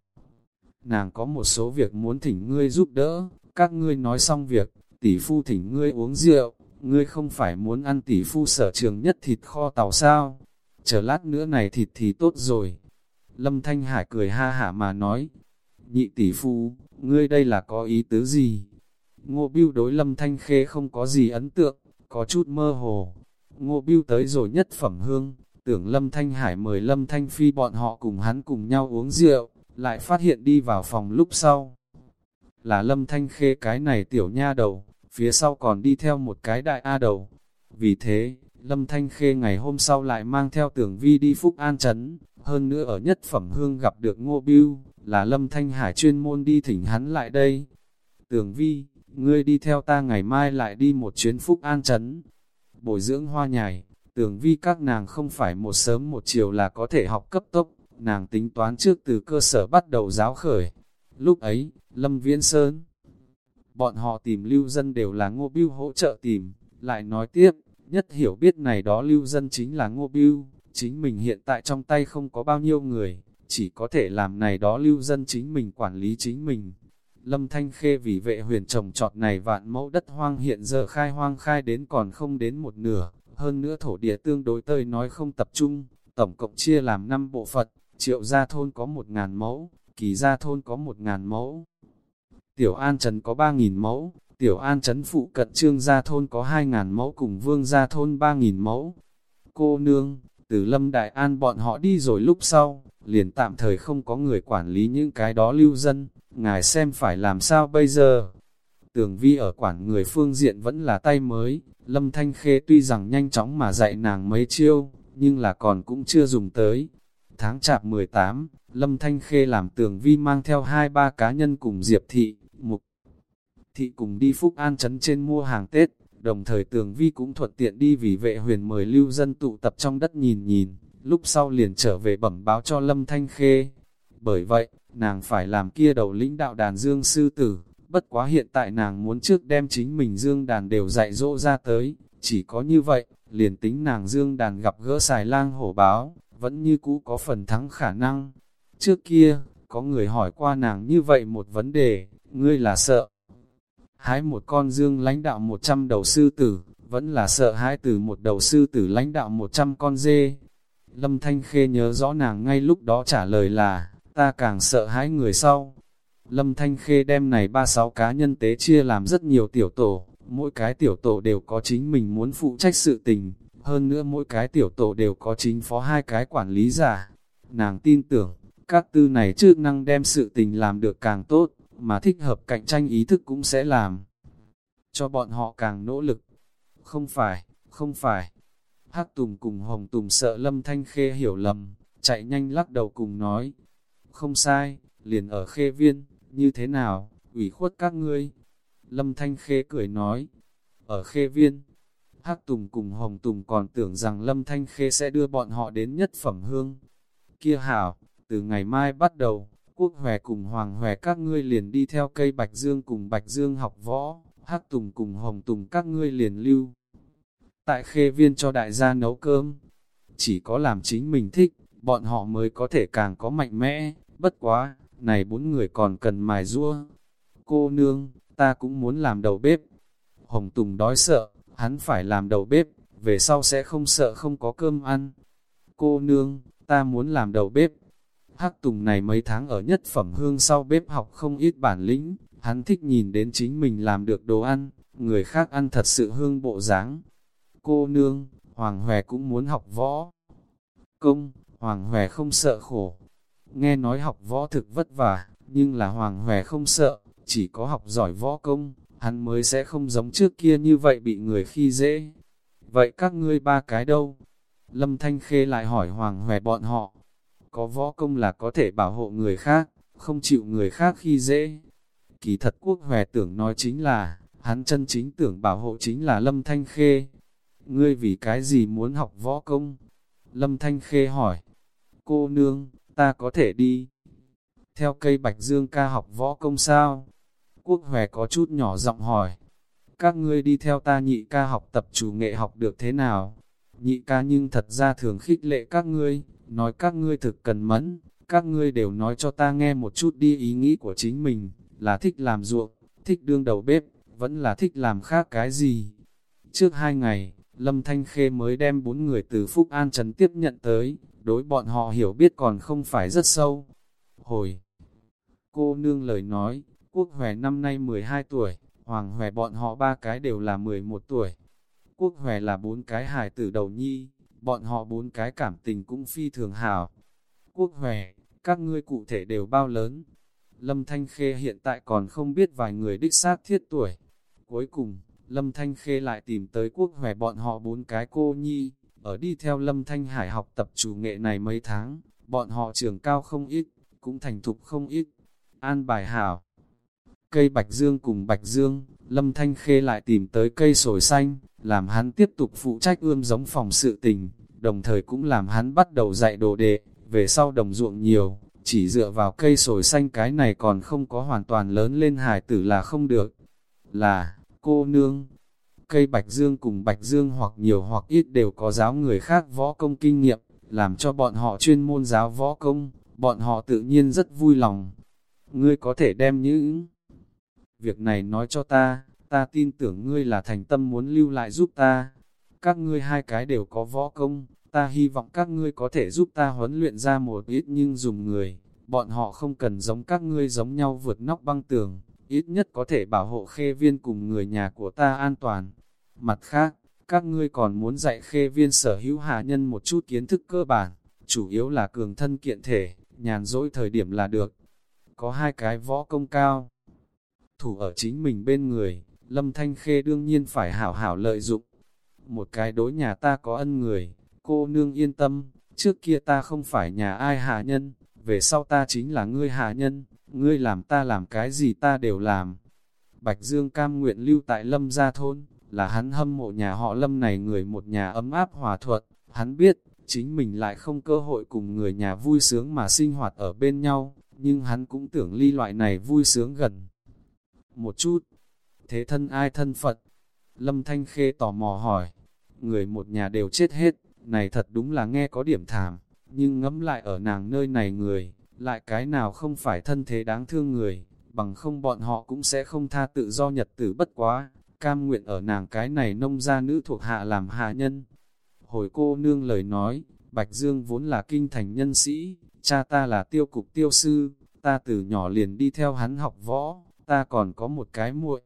Nàng có một số việc muốn thỉnh ngươi giúp đỡ, các ngươi nói xong việc, tỷ phu thỉnh ngươi uống rượu, ngươi không phải muốn ăn tỷ phu sở trường nhất thịt kho tàu sao? Chờ lát nữa này thịt thì tốt rồi. Lâm Thanh Hải cười ha hả mà nói, nhị tỷ phu, ngươi đây là có ý tứ gì? Ngô Biêu đối Lâm Thanh Khê không có gì ấn tượng, có chút mơ hồ. Ngô Biêu tới rồi nhất phẩm hương, tưởng Lâm Thanh Hải mời Lâm Thanh Phi bọn họ cùng hắn cùng nhau uống rượu, lại phát hiện đi vào phòng lúc sau. Là Lâm Thanh Khê cái này tiểu nha đầu, phía sau còn đi theo một cái đại A đầu. Vì thế, Lâm Thanh Khê ngày hôm sau lại mang theo tưởng vi đi Phúc An Trấn, hơn nữa ở nhất phẩm hương gặp được Ngô Biêu, là Lâm Thanh Hải chuyên môn đi thỉnh hắn lại đây. tường vi, ngươi đi theo ta ngày mai lại đi một chuyến Phúc An Trấn. Bồi dưỡng hoa nhài, tường vi các nàng không phải một sớm một chiều là có thể học cấp tốc, nàng tính toán trước từ cơ sở bắt đầu giáo khởi. Lúc ấy, Lâm Viễn Sơn, bọn họ tìm lưu dân đều là ngô biêu hỗ trợ tìm, lại nói tiếp, nhất hiểu biết này đó lưu dân chính là ngô biêu, chính mình hiện tại trong tay không có bao nhiêu người, chỉ có thể làm này đó lưu dân chính mình quản lý chính mình. Lâm Thanh Khê vì vệ huyền trồng trọt này vạn mẫu đất hoang hiện giờ khai hoang khai đến còn không đến một nửa, hơn nữa thổ địa tương đối tơi nói không tập trung, tổng cộng chia làm 5 bộ phận, triệu gia thôn có 1.000 mẫu, kỳ gia thôn có 1.000 mẫu, tiểu an trấn có 3.000 mẫu, tiểu an trấn phụ cận trương gia thôn có 2.000 mẫu cùng vương gia thôn 3.000 mẫu. Cô nương, từ lâm đại an bọn họ đi rồi lúc sau, liền tạm thời không có người quản lý những cái đó lưu dân, ngài xem phải làm sao bây giờ. Tường vi ở quản người phương diện vẫn là tay mới, lâm thanh khê tuy rằng nhanh chóng mà dạy nàng mấy chiêu, nhưng là còn cũng chưa dùng tới. Tháng chạp 18, Lâm Thanh Khê làm tường vi mang theo hai ba cá nhân cùng Diệp Thị, Mục Thị cùng đi Phúc An Trấn trên mua hàng Tết, đồng thời tường vi cũng thuận tiện đi vì vệ huyền mời lưu dân tụ tập trong đất nhìn nhìn, lúc sau liền trở về bẩm báo cho Lâm Thanh Khê. Bởi vậy, nàng phải làm kia đầu lĩnh đạo đàn dương sư tử, bất quá hiện tại nàng muốn trước đem chính mình dương đàn đều dạy dỗ ra tới, chỉ có như vậy, liền tính nàng dương đàn gặp gỡ xài lang hổ báo, vẫn như cũ có phần thắng khả năng. Trước kia, có người hỏi qua nàng như vậy một vấn đề, ngươi là sợ. Hái một con dương lãnh đạo 100 đầu sư tử, vẫn là sợ hãi từ một đầu sư tử lãnh đạo 100 con dê. Lâm Thanh Khê nhớ rõ nàng ngay lúc đó trả lời là, ta càng sợ hãi người sau. Lâm Thanh Khê đem này ba sáu cá nhân tế chia làm rất nhiều tiểu tổ, mỗi cái tiểu tổ đều có chính mình muốn phụ trách sự tình, hơn nữa mỗi cái tiểu tổ đều có chính phó hai cái quản lý giả. Nàng tin tưởng, các tư này chức năng đem sự tình làm được càng tốt, mà thích hợp cạnh tranh ý thức cũng sẽ làm cho bọn họ càng nỗ lực. Không phải, không phải. Hắc Tùng cùng Hồng Tùng sợ Lâm Thanh Khê hiểu lầm, chạy nhanh lắc đầu cùng nói. Không sai, liền ở khê viên, như thế nào, ủy khuất các ngươi. Lâm Thanh Khê cười nói, ở khê viên, Hắc Tùng cùng Hồng Tùng còn tưởng rằng Lâm Thanh Khê sẽ đưa bọn họ đến nhất phẩm hương. Kia hảo, từ ngày mai bắt đầu, Quốc Hòe cùng Hoàng Hòe các ngươi liền đi theo cây Bạch Dương cùng Bạch Dương học võ, Hắc Tùng cùng Hồng Tùng các ngươi liền lưu. Tại khê viên cho đại gia nấu cơm, chỉ có làm chính mình thích, bọn họ mới có thể càng có mạnh mẽ, bất quá, này bốn người còn cần mài rua. Cô nương, ta cũng muốn làm đầu bếp. Hồng Tùng đói sợ, hắn phải làm đầu bếp, về sau sẽ không sợ không có cơm ăn. Cô nương, ta muốn làm đầu bếp. Hắc Tùng này mấy tháng ở nhất phẩm hương sau bếp học không ít bản lĩnh, hắn thích nhìn đến chính mình làm được đồ ăn, người khác ăn thật sự hương bộ dáng. Cô nương, Hoàng Hòe cũng muốn học võ. Công, Hoàng Hòe không sợ khổ. Nghe nói học võ thực vất vả, nhưng là Hoàng Hòe không sợ, chỉ có học giỏi võ công, hắn mới sẽ không giống trước kia như vậy bị người khi dễ. Vậy các ngươi ba cái đâu? Lâm Thanh Khê lại hỏi Hoàng Hòe bọn họ. Có võ công là có thể bảo hộ người khác, không chịu người khác khi dễ. Kỳ thật quốc Hòe tưởng nói chính là, hắn chân chính tưởng bảo hộ chính là Lâm Thanh Khê. Ngươi vì cái gì muốn học võ công? Lâm Thanh Khê hỏi. Cô nương, ta có thể đi. Theo cây Bạch Dương ca học võ công sao? Quốc Hòe có chút nhỏ giọng hỏi. Các ngươi đi theo ta nhị ca học tập chủ nghệ học được thế nào? Nhị ca nhưng thật ra thường khích lệ các ngươi, nói các ngươi thực cần mẫn, các ngươi đều nói cho ta nghe một chút đi ý nghĩ của chính mình, là thích làm ruộng, thích đương đầu bếp, vẫn là thích làm khác cái gì. Trước hai ngày, Lâm Thanh Khê mới đem bốn người từ Phúc An Trấn tiếp nhận tới, đối bọn họ hiểu biết còn không phải rất sâu. Hồi, cô nương lời nói, Quốc Hòe năm nay 12 tuổi, Hoàng Hòe bọn họ ba cái đều là 11 tuổi. Quốc Hòe là bốn cái hài tử đầu nhi, bọn họ bốn cái cảm tình cũng phi thường hảo. Quốc Hòe, các ngươi cụ thể đều bao lớn. Lâm Thanh Khê hiện tại còn không biết vài người đích xác thiết tuổi. Cuối cùng, Lâm Thanh Khê lại tìm tới Quốc Hòe bọn họ bốn cái cô nhi, ở đi theo Lâm Thanh Hải học tập chủ nghệ này mấy tháng, bọn họ trường cao không ít, cũng thành thục không ít. An bài hảo. Cây Bạch Dương cùng Bạch Dương, Lâm Thanh Khê lại tìm tới cây sồi xanh, làm hắn tiếp tục phụ trách ươm giống phòng sự tình, đồng thời cũng làm hắn bắt đầu dạy đồ đệ, về sau đồng ruộng nhiều, chỉ dựa vào cây sồi xanh cái này còn không có hoàn toàn lớn lên hải tử là không được. Là, cô nương, cây Bạch Dương cùng Bạch Dương hoặc nhiều hoặc ít đều có giáo người khác võ công kinh nghiệm, làm cho bọn họ chuyên môn giáo võ công, bọn họ tự nhiên rất vui lòng. Ngươi có thể đem những việc này nói cho ta, ta tin tưởng ngươi là thành tâm muốn lưu lại giúp ta. Các ngươi hai cái đều có võ công, ta hy vọng các ngươi có thể giúp ta huấn luyện ra một ít nhưng dùng người, bọn họ không cần giống các ngươi giống nhau vượt nóc băng tường, ít nhất có thể bảo hộ khê viên cùng người nhà của ta an toàn. Mặt khác, các ngươi còn muốn dạy khê viên sở hữu hạ nhân một chút kiến thức cơ bản, chủ yếu là cường thân kiện thể, nhàn dỗi thời điểm là được. Có hai cái võ công cao, thủ ở chính mình bên người, Lâm Thanh Khê đương nhiên phải hảo hảo lợi dụng. Một cái đối nhà ta có ân người, cô nương yên tâm, trước kia ta không phải nhà ai hạ nhân, về sau ta chính là ngươi hạ nhân, ngươi làm ta làm cái gì ta đều làm. Bạch Dương cam nguyện lưu tại Lâm gia thôn, là hắn hâm mộ nhà họ Lâm này người một nhà ấm áp hòa thuận, hắn biết, chính mình lại không cơ hội cùng người nhà vui sướng mà sinh hoạt ở bên nhau, nhưng hắn cũng tưởng ly loại này vui sướng gần. Một chút, thế thân ai thân Phật? Lâm Thanh Khê tò mò hỏi, người một nhà đều chết hết, này thật đúng là nghe có điểm thảm, nhưng ngẫm lại ở nàng nơi này người, lại cái nào không phải thân thế đáng thương người, bằng không bọn họ cũng sẽ không tha tự do nhật tử bất quá, cam nguyện ở nàng cái này nông gia nữ thuộc hạ làm hạ nhân. Hồi cô nương lời nói, Bạch Dương vốn là kinh thành nhân sĩ, cha ta là tiêu cục tiêu sư, ta từ nhỏ liền đi theo hắn học võ, ta còn có một cái muội.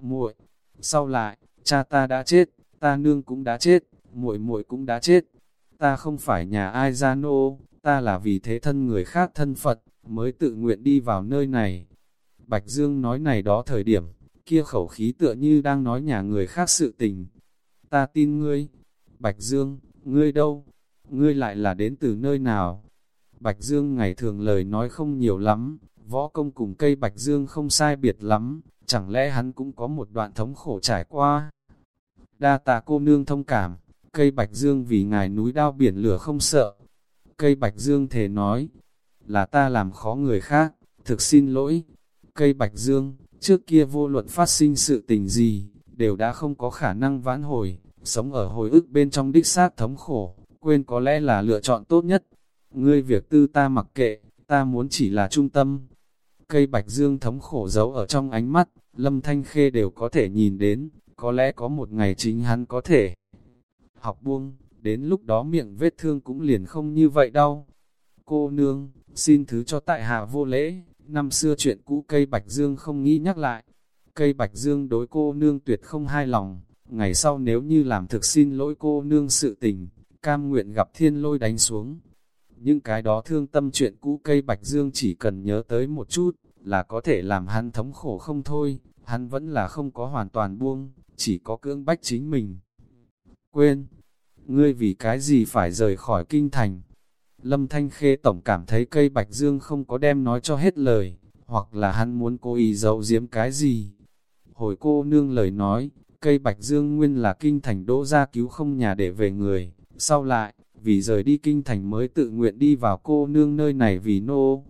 Muội, sau lại, cha ta đã chết, ta nương cũng đã chết, muội muội cũng đã chết. Ta không phải nhà ai gia nô, ta là vì thế thân người khác thân Phật, mới tự nguyện đi vào nơi này. Bạch Dương nói này đó thời điểm, kia khẩu khí tựa như đang nói nhà người khác sự tình. Ta tin ngươi. Bạch Dương, ngươi đâu? Ngươi lại là đến từ nơi nào? Bạch Dương ngày thường lời nói không nhiều lắm, võ công cùng cây Bạch Dương không sai biệt lắm, chẳng lẽ hắn cũng có một đoạn thống khổ trải qua? Đa tạ cô nương thông cảm, cây Bạch Dương vì ngài núi đao biển lửa không sợ. Cây Bạch Dương thề nói, là ta làm khó người khác, thực xin lỗi. Cây Bạch Dương, trước kia vô luận phát sinh sự tình gì, đều đã không có khả năng vãn hồi, sống ở hồi ức bên trong đích xác thống khổ, quên có lẽ là lựa chọn tốt nhất. Ngươi việc tư ta mặc kệ, ta muốn chỉ là trung tâm. Cây Bạch Dương thống khổ giấu ở trong ánh mắt, Lâm Thanh Khê đều có thể nhìn đến, có lẽ có một ngày chính hắn có thể học buông, đến lúc đó miệng vết thương cũng liền không như vậy đâu. Cô nương, xin thứ cho tại hạ vô lễ, năm xưa chuyện cũ cây Bạch Dương không nghĩ nhắc lại. Cây Bạch Dương đối cô nương tuyệt không hai lòng, ngày sau nếu như làm thực xin lỗi cô nương sự tình, cam nguyện gặp thiên lôi đánh xuống. Những cái đó thương tâm chuyện cũ cây Bạch Dương chỉ cần nhớ tới một chút, là có thể làm hắn thống khổ không thôi, hắn vẫn là không có hoàn toàn buông, chỉ có cưỡng bách chính mình. Quên, ngươi vì cái gì phải rời khỏi kinh thành? Lâm Thanh Khê tổng cảm thấy cây bạch dương không có đem nói cho hết lời, hoặc là hắn muốn cố ý giấu giếm cái gì. Hồi cô nương lời nói, cây bạch dương nguyên là kinh thành đỗ ra cứu không nhà để về người, sau lại, vì rời đi kinh thành mới tự nguyện đi vào cô nương nơi này vì nô.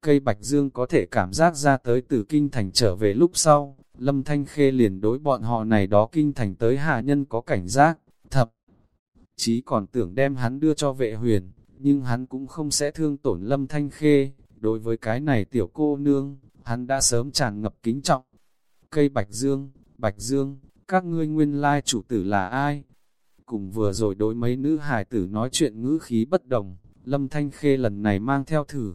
Cây bạch dương có thể cảm giác ra tới từ kinh thành trở về lúc sau, lâm thanh khê liền đối bọn họ này đó kinh thành tới hạ nhân có cảnh giác. Chí còn tưởng đem hắn đưa cho vệ huyền, nhưng hắn cũng không sẽ thương tổn lâm thanh khê, đối với cái này tiểu cô nương, hắn đã sớm tràn ngập kính trọng. Cây bạch dương, bạch dương, các ngươi nguyên lai chủ tử là ai? Cùng vừa rồi đối mấy nữ hài tử nói chuyện ngữ khí bất đồng, Lâm Thanh Khê lần này mang theo thử.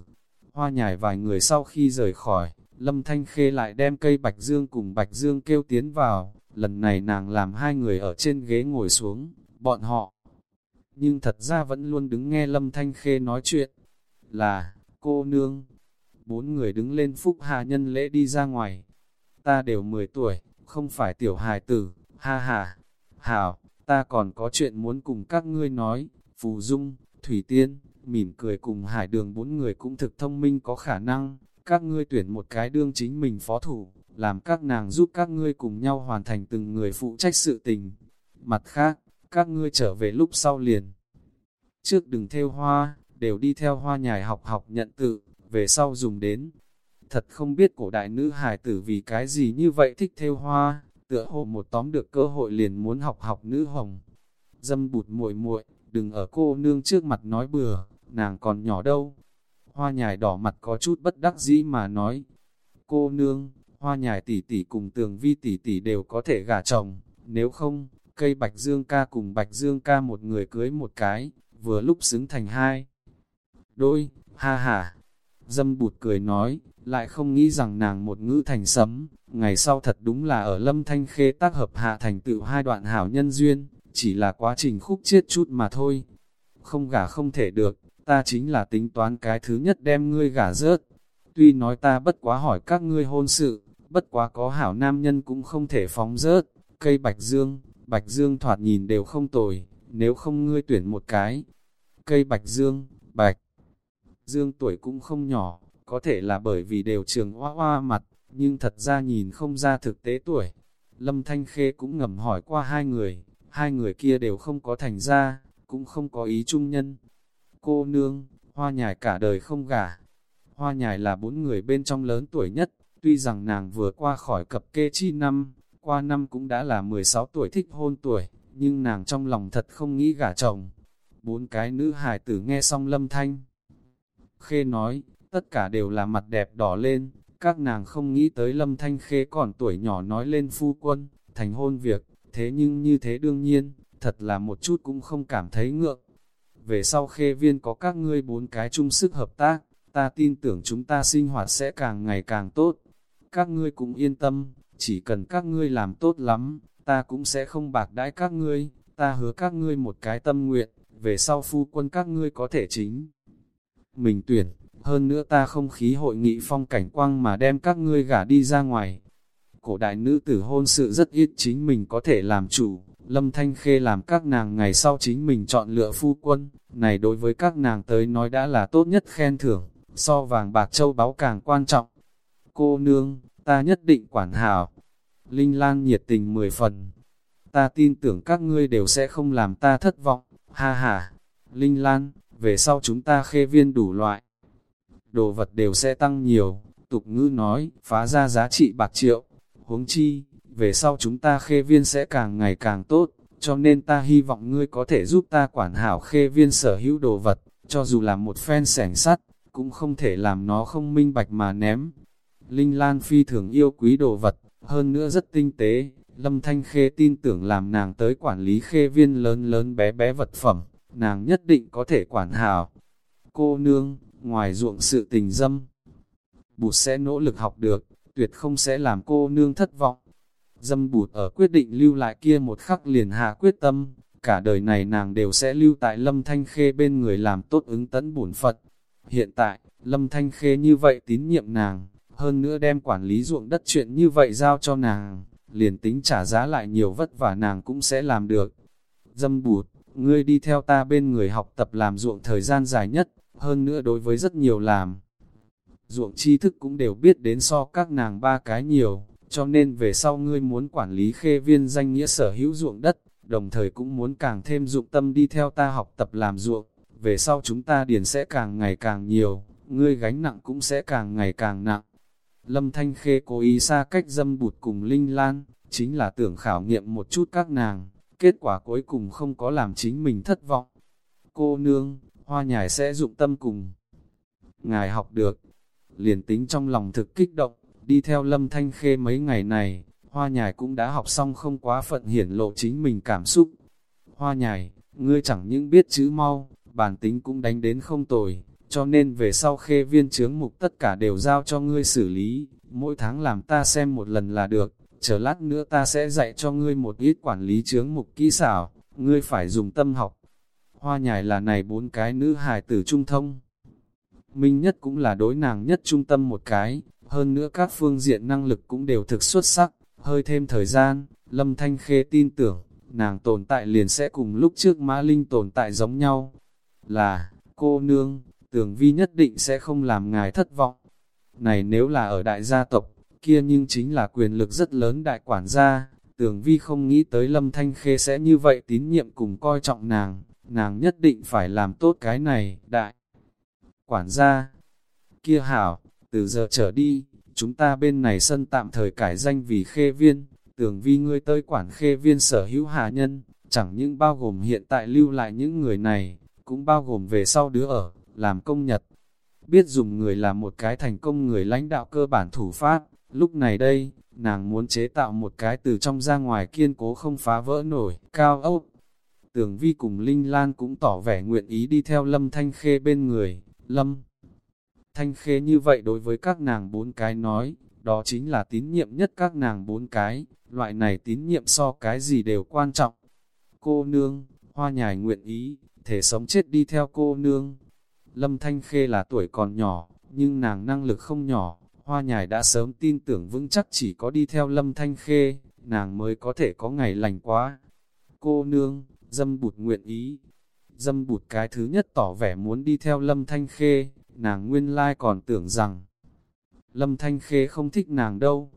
Hoa nhài vài người sau khi rời khỏi, Lâm Thanh Khê lại đem cây Bạch Dương cùng Bạch Dương kêu tiến vào, lần này nàng làm hai người ở trên ghế ngồi xuống, bọn họ. Nhưng thật ra vẫn luôn đứng nghe Lâm Thanh Khê nói chuyện, là, cô nương. Bốn người đứng lên phúc hạ nhân lễ đi ra ngoài. Ta đều 10 tuổi, không phải tiểu hài tử, ha ha. Hảo, ta còn có chuyện muốn cùng các ngươi nói. Phù Dung, Thủy Tiên, mỉm cười cùng hải đường bốn người cũng thực thông minh có khả năng. Các ngươi tuyển một cái đương chính mình phó thủ, làm các nàng giúp các ngươi cùng nhau hoàn thành từng người phụ trách sự tình. Mặt khác, các ngươi trở về lúc sau liền. Trước đừng theo hoa, đều đi theo hoa nhài học học nhận tự, về sau dùng đến. Thật không biết cổ đại nữ hài tử vì cái gì như vậy thích theo hoa, tựa hồ một tóm được cơ hội liền muốn học học nữ hồng. Dâm bụt muội muội đừng ở cô nương trước mặt nói bừa, nàng còn nhỏ đâu. Hoa nhài đỏ mặt có chút bất đắc dĩ mà nói. Cô nương, hoa nhài tỷ tỷ cùng tường vi tỷ tỷ đều có thể gả chồng, nếu không, cây bạch dương ca cùng bạch dương ca một người cưới một cái, vừa lúc xứng thành hai. Đôi, ha ha. Dâm bụt cười nói, lại không nghĩ rằng nàng một ngữ thành sấm, ngày sau thật đúng là ở lâm thanh khê tác hợp hạ thành tựu hai đoạn hảo nhân duyên, chỉ là quá trình khúc chiết chút mà thôi. Không gả không thể được, ta chính là tính toán cái thứ nhất đem ngươi gả rớt. Tuy nói ta bất quá hỏi các ngươi hôn sự, bất quá có hảo nam nhân cũng không thể phóng rớt, cây bạch dương, bạch dương thoạt nhìn đều không tồi, nếu không ngươi tuyển một cái. Cây bạch dương, bạch dương tuổi cũng không nhỏ, có thể là bởi vì đều trường hoa hoa mặt, nhưng thật ra nhìn không ra thực tế tuổi. Lâm Thanh Khê cũng ngầm hỏi qua hai người, hai người kia đều không có thành ra, cũng không có ý chung nhân. Cô nương, hoa nhài cả đời không gả. Hoa nhài là bốn người bên trong lớn tuổi nhất, tuy rằng nàng vừa qua khỏi cập kê chi năm, qua năm cũng đã là 16 tuổi thích hôn tuổi, nhưng nàng trong lòng thật không nghĩ gả chồng. Bốn cái nữ hài tử nghe xong lâm thanh. Khê nói, tất cả đều là mặt đẹp đỏ lên, các nàng không nghĩ tới lâm thanh khê còn tuổi nhỏ nói lên phu quân, thành hôn việc, thế nhưng như thế đương nhiên, thật là một chút cũng không cảm thấy ngượng. Về sau khê viên có các ngươi bốn cái chung sức hợp tác, ta tin tưởng chúng ta sinh hoạt sẽ càng ngày càng tốt. Các ngươi cũng yên tâm, chỉ cần các ngươi làm tốt lắm, ta cũng sẽ không bạc đãi các ngươi, ta hứa các ngươi một cái tâm nguyện, về sau phu quân các ngươi có thể chính. Mình tuyển, hơn nữa ta không khí hội nghị phong cảnh quang mà đem các ngươi gả đi ra ngoài. Cổ đại nữ tử hôn sự rất ít chính mình có thể làm chủ, lâm thanh khê làm các nàng ngày sau chính mình chọn lựa phu quân, này đối với các nàng tới nói đã là tốt nhất khen thưởng, so vàng bạc châu báu càng quan trọng. Cô nương, ta nhất định quản hảo. Linh Lan nhiệt tình mười phần. Ta tin tưởng các ngươi đều sẽ không làm ta thất vọng, ha ha. Linh Lan, về sau chúng ta khê viên đủ loại. Đồ vật đều sẽ tăng nhiều, tục ngữ nói, phá ra giá trị bạc triệu. Huống chi, về sau chúng ta khê viên sẽ càng ngày càng tốt, cho nên ta hy vọng ngươi có thể giúp ta quản hảo khê viên sở hữu đồ vật, cho dù là một phen sẻng sắt, cũng không thể làm nó không minh bạch mà ném. Linh Lan phi thường yêu quý đồ vật, hơn nữa rất tinh tế, Lâm Thanh Khê tin tưởng làm nàng tới quản lý khê viên lớn lớn bé bé vật phẩm, nàng nhất định có thể quản hảo. Cô nương, ngoài ruộng sự tình dâm, bụt sẽ nỗ lực học được, tuyệt không sẽ làm cô nương thất vọng. Dâm bụt ở quyết định lưu lại kia một khắc liền hạ quyết tâm, cả đời này nàng đều sẽ lưu tại Lâm Thanh Khê bên người làm tốt ứng tấn bổn Phật. Hiện tại, Lâm Thanh Khê như vậy tín nhiệm nàng, hơn nữa đem quản lý ruộng đất chuyện như vậy giao cho nàng, liền tính trả giá lại nhiều vất vả nàng cũng sẽ làm được. Dâm bụt, ngươi đi theo ta bên người học tập làm ruộng thời gian dài nhất, hơn nữa đối với rất nhiều làm. Ruộng tri thức cũng đều biết đến so các nàng ba cái nhiều, cho nên về sau ngươi muốn quản lý khê viên danh nghĩa sở hữu ruộng đất, đồng thời cũng muốn càng thêm dụng tâm đi theo ta học tập làm ruộng, về sau chúng ta điền sẽ càng ngày càng nhiều, ngươi gánh nặng cũng sẽ càng ngày càng nặng. Lâm Thanh Khê cố ý xa cách dâm bụt cùng Linh Lan, chính là tưởng khảo nghiệm một chút các nàng, kết quả cuối cùng không có làm chính mình thất vọng. Cô nương, hoa nhài sẽ dụng tâm cùng. Ngài học được, liền tính trong lòng thực kích động, đi theo Lâm Thanh Khê mấy ngày này, hoa nhài cũng đã học xong không quá phận hiển lộ chính mình cảm xúc. Hoa nhài, ngươi chẳng những biết chữ mau, bản tính cũng đánh đến không tồi, cho nên về sau khê viên chướng mục tất cả đều giao cho ngươi xử lý, mỗi tháng làm ta xem một lần là được, chờ lát nữa ta sẽ dạy cho ngươi một ít quản lý chướng mục kỹ xảo, ngươi phải dùng tâm học. Hoa nhài là này bốn cái nữ hài tử trung thông. Minh nhất cũng là đối nàng nhất trung tâm một cái, hơn nữa các phương diện năng lực cũng đều thực xuất sắc, hơi thêm thời gian, Lâm Thanh Khê tin tưởng, nàng tồn tại liền sẽ cùng lúc trước Mã Linh tồn tại giống nhau. Là, cô nương, tường vi nhất định sẽ không làm ngài thất vọng. Này nếu là ở đại gia tộc, kia nhưng chính là quyền lực rất lớn đại quản gia, tường vi không nghĩ tới lâm thanh khê sẽ như vậy tín nhiệm cùng coi trọng nàng, nàng nhất định phải làm tốt cái này, đại. Quản gia, kia hảo, từ giờ trở đi, chúng ta bên này sân tạm thời cải danh vì khê viên, tường vi ngươi tới quản khê viên sở hữu hạ nhân, chẳng những bao gồm hiện tại lưu lại những người này, cũng bao gồm về sau đứa ở, làm công nhật. Biết dùng người là một cái thành công người lãnh đạo cơ bản thủ phát. lúc này đây, nàng muốn chế tạo một cái từ trong ra ngoài kiên cố không phá vỡ nổi, cao ốc. Tưởng Vi cùng Linh Lan cũng tỏ vẻ nguyện ý đi theo Lâm Thanh Khê bên người, Lâm. Thanh Khê như vậy đối với các nàng bốn cái nói, đó chính là tín nhiệm nhất các nàng bốn cái, loại này tín nhiệm so cái gì đều quan trọng. Cô nương, hoa nhài nguyện ý, thể sống chết đi theo cô nương. Lâm Thanh Khê là tuổi còn nhỏ, nhưng nàng năng lực không nhỏ, hoa nhài đã sớm tin tưởng vững chắc chỉ có đi theo Lâm Thanh Khê, nàng mới có thể có ngày lành quá. Cô nương, dâm bụt nguyện ý. Dâm bụt cái thứ nhất tỏ vẻ muốn đi theo Lâm Thanh Khê, nàng nguyên lai còn tưởng rằng Lâm Thanh Khê không thích nàng đâu.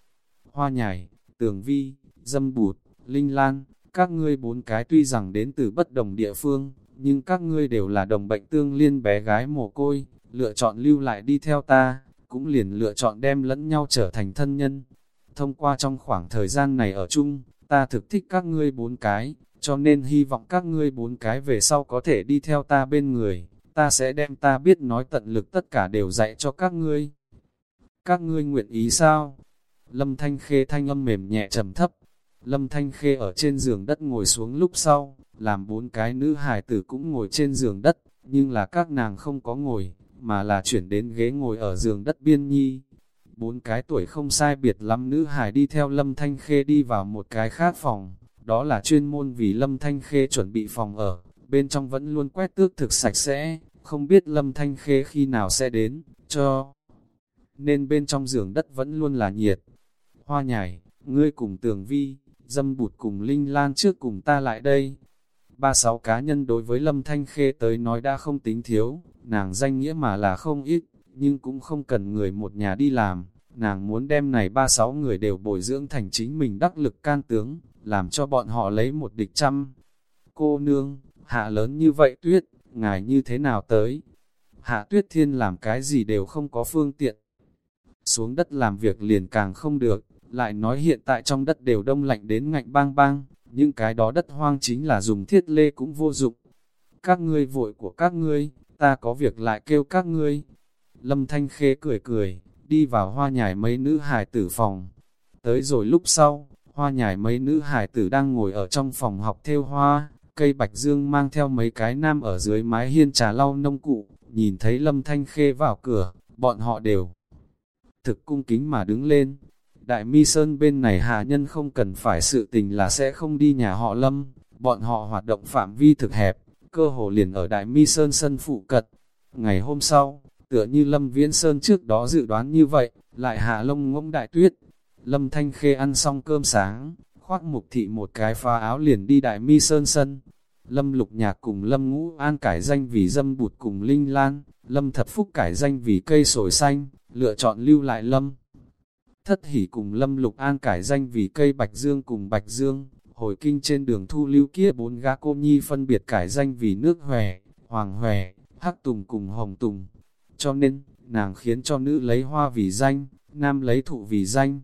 Hoa nhài, tường vi, dâm bụt, linh lan, các ngươi bốn cái tuy rằng đến từ bất đồng địa phương, nhưng các ngươi đều là đồng bệnh tương liên bé gái mồ côi, lựa chọn lưu lại đi theo ta, cũng liền lựa chọn đem lẫn nhau trở thành thân nhân. Thông qua trong khoảng thời gian này ở chung, ta thực thích các ngươi bốn cái, cho nên hy vọng các ngươi bốn cái về sau có thể đi theo ta bên người, ta sẽ đem ta biết nói tận lực tất cả đều dạy cho các ngươi. Các ngươi nguyện ý sao? Lâm Thanh Khê thanh âm mềm nhẹ trầm thấp. Lâm Thanh Khê ở trên giường đất ngồi xuống lúc sau, làm bốn cái nữ hài tử cũng ngồi trên giường đất, nhưng là các nàng không có ngồi, mà là chuyển đến ghế ngồi ở giường đất biên nhi. Bốn cái tuổi không sai biệt lắm nữ hài đi theo Lâm Thanh Khê đi vào một cái khác phòng, đó là chuyên môn vì Lâm Thanh Khê chuẩn bị phòng ở, bên trong vẫn luôn quét tước thực sạch sẽ, không biết Lâm Thanh Khê khi nào sẽ đến, cho. Nên bên trong giường đất vẫn luôn là nhiệt. Hoa nhảy, ngươi cùng tường vi, dâm bụt cùng Linh Lan trước cùng ta lại đây, ba sáu cá nhân đối với Lâm Thanh Khê tới nói đã không tính thiếu, nàng danh nghĩa mà là không ít, nhưng cũng không cần người một nhà đi làm, nàng muốn đem này ba sáu người đều bồi dưỡng thành chính mình đắc lực can tướng, làm cho bọn họ lấy một địch trăm. Cô nương, hạ lớn như vậy tuyết, ngài như thế nào tới? Hạ tuyết thiên làm cái gì đều không có phương tiện. Xuống đất làm việc liền càng không được, lại nói hiện tại trong đất đều đông lạnh đến ngạnh bang bang, những cái đó đất hoang chính là dùng thiết lê cũng vô dụng. Các ngươi vội của các ngươi, ta có việc lại kêu các ngươi. Lâm Thanh Khê cười cười, đi vào hoa nhài mấy nữ hài tử phòng. Tới rồi lúc sau, hoa nhài mấy nữ hài tử đang ngồi ở trong phòng học theo hoa, cây bạch dương mang theo mấy cái nam ở dưới mái hiên trà lau nông cụ, nhìn thấy Lâm Thanh Khê vào cửa, bọn họ đều thực cung kính mà đứng lên, Đại Mi Sơn bên này hạ nhân không cần phải sự tình là sẽ không đi nhà họ Lâm, bọn họ hoạt động phạm vi thực hẹp, cơ hồ liền ở Đại Mi Sơn sân phụ cật. Ngày hôm sau, tựa như Lâm Viễn Sơn trước đó dự đoán như vậy, lại hạ lông ngỗng đại tuyết. Lâm Thanh Khê ăn xong cơm sáng, khoác mục thị một cái pha áo liền đi đại mi sơn sân. Lâm Lục Nhạc cùng Lâm Ngũ An cải danh vì dâm bụt cùng Linh Lan, Lâm Thập Phúc cải danh vì cây sồi xanh, lựa chọn lưu lại Lâm. Thất hỉ cùng Lâm Lục An cải danh vì cây Bạch Dương cùng Bạch Dương, hồi kinh trên đường thu lưu kia bốn gã cô nhi phân biệt cải danh vì nước hòe, hoàng hòe, hắc tùng cùng hồng tùng. Cho nên, nàng khiến cho nữ lấy hoa vì danh, nam lấy thụ vì danh.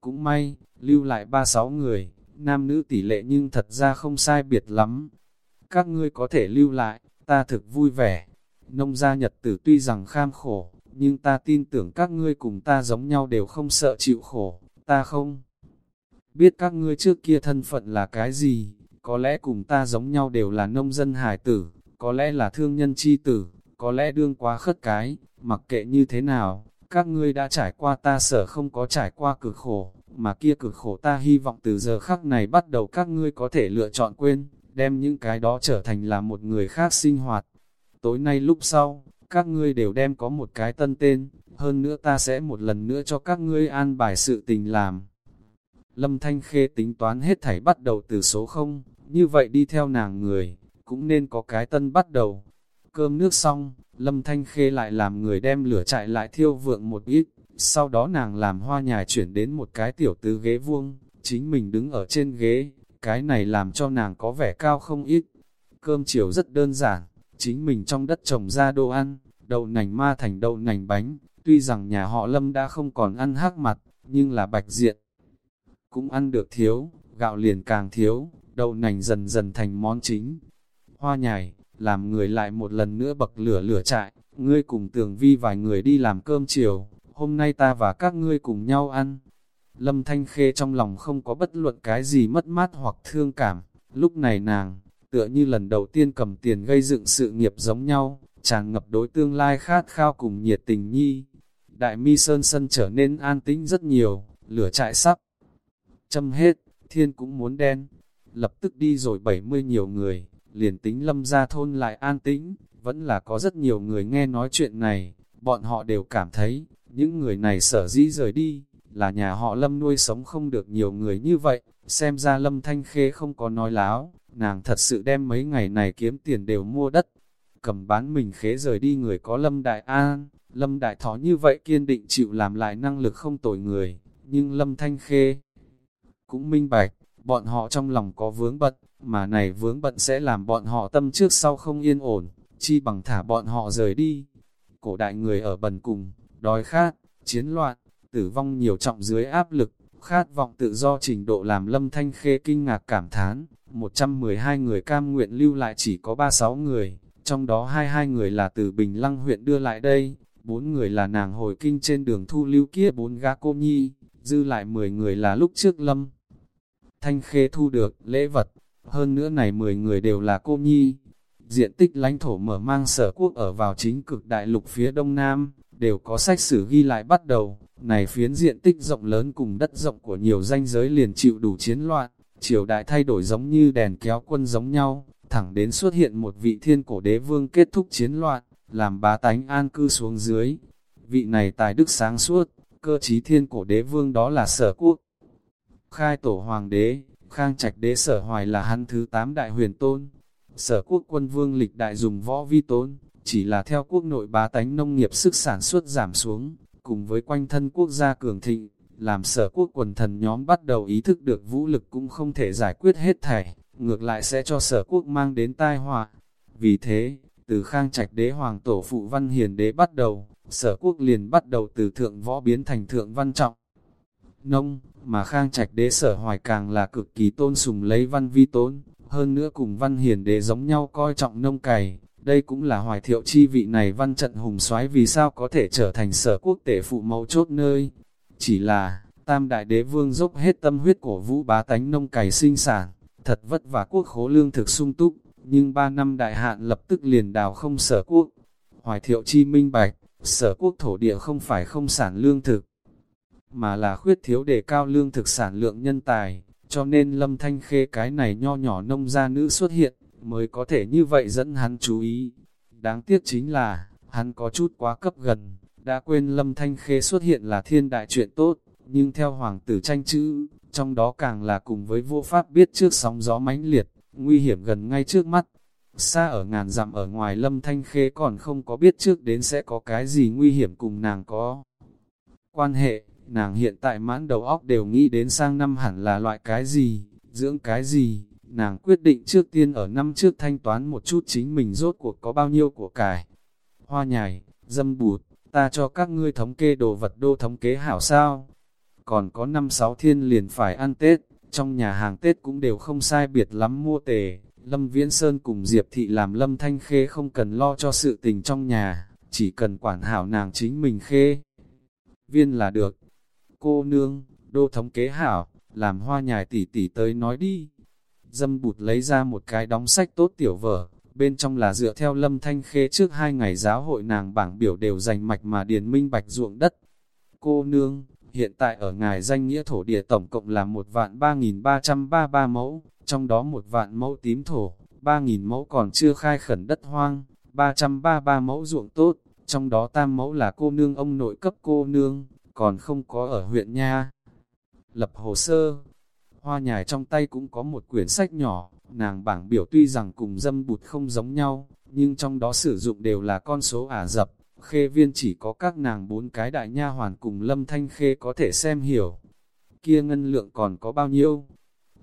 Cũng may, lưu lại ba sáu người, nam nữ tỷ lệ nhưng thật ra không sai biệt lắm. Các ngươi có thể lưu lại, ta thực vui vẻ. Nông gia nhật tử tuy rằng kham khổ, nhưng ta tin tưởng các ngươi cùng ta giống nhau đều không sợ chịu khổ, ta không. Biết các ngươi trước kia thân phận là cái gì, có lẽ cùng ta giống nhau đều là nông dân hải tử, có lẽ là thương nhân chi tử, có lẽ đương quá khất cái, mặc kệ như thế nào, các ngươi đã trải qua ta sở không có trải qua cực khổ, mà kia cực khổ ta hy vọng từ giờ khắc này bắt đầu các ngươi có thể lựa chọn quên, đem những cái đó trở thành là một người khác sinh hoạt. Tối nay lúc sau, các ngươi đều đem có một cái tân tên, hơn nữa ta sẽ một lần nữa cho các ngươi an bài sự tình làm. Lâm Thanh Khê tính toán hết thảy bắt đầu từ số 0, như vậy đi theo nàng người, cũng nên có cái tân bắt đầu. Cơm nước xong, Lâm Thanh Khê lại làm người đem lửa chạy lại thiêu vượng một ít, sau đó nàng làm hoa nhài chuyển đến một cái tiểu tứ ghế vuông, chính mình đứng ở trên ghế, cái này làm cho nàng có vẻ cao không ít. Cơm chiều rất đơn giản, chính mình trong đất trồng ra đồ ăn, đậu nành ma thành đậu nành bánh, tuy rằng nhà họ Lâm đã không còn ăn hắc mặt, nhưng là bạch diện. Cũng ăn được thiếu, gạo liền càng thiếu, đậu nành dần dần thành món chính. Hoa nhài, làm người lại một lần nữa bậc lửa lửa trại, ngươi cùng tường vi vài người đi làm cơm chiều, hôm nay ta và các ngươi cùng nhau ăn. Lâm Thanh Khê trong lòng không có bất luận cái gì mất mát hoặc thương cảm, lúc này nàng, tựa như lần đầu tiên cầm tiền gây dựng sự nghiệp giống nhau, tràn ngập đối tương lai khát khao cùng nhiệt tình nhi. Đại mi sơn sân trở nên an tĩnh rất nhiều, lửa trại sắp. Châm hết, thiên cũng muốn đen. Lập tức đi rồi 70 nhiều người, liền tính lâm ra thôn lại an tĩnh, vẫn là có rất nhiều người nghe nói chuyện này. Bọn họ đều cảm thấy, những người này sở dĩ rời đi, là nhà họ lâm nuôi sống không được nhiều người như vậy. Xem ra lâm thanh khê không có nói láo, nàng thật sự đem mấy ngày này kiếm tiền đều mua đất cầm bán mình khế rời đi người có Lâm Đại An, Lâm Đại Thó như vậy kiên định chịu làm lại năng lực không tội người, nhưng Lâm Thanh Khê cũng minh bạch, bọn họ trong lòng có vướng bận, mà này vướng bận sẽ làm bọn họ tâm trước sau không yên ổn, chi bằng thả bọn họ rời đi. Cổ đại người ở bần cùng, đói khát, chiến loạn, tử vong nhiều trọng dưới áp lực, khát vọng tự do trình độ làm Lâm Thanh Khê kinh ngạc cảm thán, 112 người cam nguyện lưu lại chỉ có 36 người, trong đó hai hai người là từ Bình Lăng huyện đưa lại đây, bốn người là nàng hồi kinh trên đường thu lưu kia bốn gã cô nhi, dư lại 10 người là lúc trước lâm. Thanh khê thu được lễ vật, hơn nữa này 10 người đều là cô nhi. Diện tích lãnh thổ mở mang sở quốc ở vào chính cực đại lục phía đông nam, đều có sách sử ghi lại bắt đầu, này phiến diện tích rộng lớn cùng đất rộng của nhiều danh giới liền chịu đủ chiến loạn, triều đại thay đổi giống như đèn kéo quân giống nhau, thẳng đến xuất hiện một vị thiên cổ đế vương kết thúc chiến loạn, làm bá tánh an cư xuống dưới. Vị này tài đức sáng suốt, cơ trí thiên cổ đế vương đó là sở quốc. Khai tổ hoàng đế, khang trạch đế sở hoài là hắn thứ tám đại huyền tôn. Sở quốc quân vương lịch đại dùng võ vi tôn, chỉ là theo quốc nội bá tánh nông nghiệp sức sản xuất giảm xuống, cùng với quanh thân quốc gia cường thịnh, làm sở quốc quần thần nhóm bắt đầu ý thức được vũ lực cũng không thể giải quyết hết thảy, ngược lại sẽ cho sở quốc mang đến tai họa. Vì thế, từ khang trạch đế hoàng tổ phụ văn hiền đế bắt đầu, sở quốc liền bắt đầu từ thượng võ biến thành thượng văn trọng. Nông, mà khang trạch đế sở hoài càng là cực kỳ tôn sùng lấy văn vi tốn hơn nữa cùng văn hiền đế giống nhau coi trọng nông cày. Đây cũng là hoài thiệu chi vị này văn trận hùng soái vì sao có thể trở thành sở quốc tể phụ mấu chốt nơi. Chỉ là, tam đại đế vương dốc hết tâm huyết của vũ bá tánh nông cày sinh sản, thật vất vả quốc khố lương thực sung túc, nhưng ba năm đại hạn lập tức liền đào không sở quốc. Hoài thiệu chi minh bạch, sở quốc thổ địa không phải không sản lương thực, mà là khuyết thiếu đề cao lương thực sản lượng nhân tài, cho nên lâm thanh khê cái này nho nhỏ nông gia nữ xuất hiện, mới có thể như vậy dẫn hắn chú ý. Đáng tiếc chính là, hắn có chút quá cấp gần, đã quên Lâm Thanh Khê xuất hiện là thiên đại chuyện tốt, nhưng theo hoàng tử tranh chữ, trong đó càng là cùng với vô pháp biết trước sóng gió mãnh liệt, nguy hiểm gần ngay trước mắt. Xa ở ngàn dặm ở ngoài Lâm Thanh Khê còn không có biết trước đến sẽ có cái gì nguy hiểm cùng nàng có. Quan hệ, nàng hiện tại mãn đầu óc đều nghĩ đến sang năm hẳn là loại cái gì, dưỡng cái gì, nàng quyết định trước tiên ở năm trước thanh toán một chút chính mình rốt cuộc có bao nhiêu của cải. Hoa nhài, dâm bụt, ta cho các ngươi thống kê đồ vật đô thống kế hảo sao. Còn có năm sáu thiên liền phải ăn Tết, trong nhà hàng Tết cũng đều không sai biệt lắm mua tề. Lâm Viễn Sơn cùng Diệp Thị làm Lâm Thanh Khê không cần lo cho sự tình trong nhà, chỉ cần quản hảo nàng chính mình khê. Viên là được. Cô nương, đô thống kế hảo, làm hoa nhài tỷ tỷ tới nói đi. Dâm bụt lấy ra một cái đóng sách tốt tiểu vở, bên trong là dựa theo lâm thanh khê trước hai ngày giáo hội nàng bảng biểu đều dành mạch mà điền minh bạch ruộng đất. Cô nương, hiện tại ở ngài danh nghĩa thổ địa tổng cộng là một vạn ba nghìn ba trăm ba ba mẫu, trong đó một vạn mẫu tím thổ, ba nghìn mẫu còn chưa khai khẩn đất hoang, ba trăm ba ba mẫu ruộng tốt, trong đó tam mẫu là cô nương ông nội cấp cô nương, còn không có ở huyện nha. Lập hồ sơ, hoa nhài trong tay cũng có một quyển sách nhỏ, nàng bảng biểu tuy rằng cùng dâm bụt không giống nhau, nhưng trong đó sử dụng đều là con số ả dập, khê viên chỉ có các nàng bốn cái đại nha hoàn cùng lâm thanh khê có thể xem hiểu. Kia ngân lượng còn có bao nhiêu?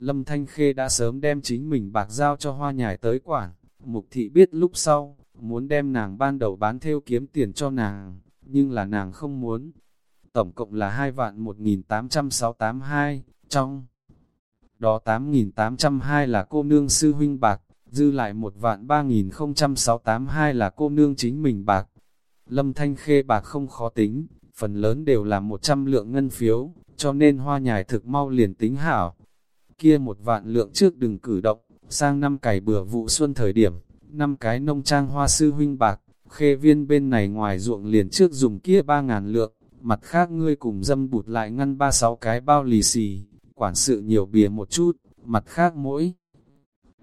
Lâm Thanh Khê đã sớm đem chính mình bạc giao cho hoa nhài tới quản, mục thị biết lúc sau, muốn đem nàng ban đầu bán theo kiếm tiền cho nàng, nhưng là nàng không muốn. Tổng cộng là 2 vạn 18682, trong đó 8.802 là cô nương sư huynh bạc, dư lại một vạn 3.0682 là cô nương chính mình bạc. Lâm Thanh Khê bạc không khó tính, phần lớn đều là 100 lượng ngân phiếu, cho nên hoa nhài thực mau liền tính hảo. Kia một vạn lượng trước đừng cử động, sang năm cày bừa vụ xuân thời điểm, năm cái nông trang hoa sư huynh bạc, khê viên bên này ngoài ruộng liền trước dùng kia 3.000 lượng, mặt khác ngươi cùng dâm bụt lại ngăn ba sáu cái bao lì xì, quản sự nhiều bìa một chút, mặt khác mỗi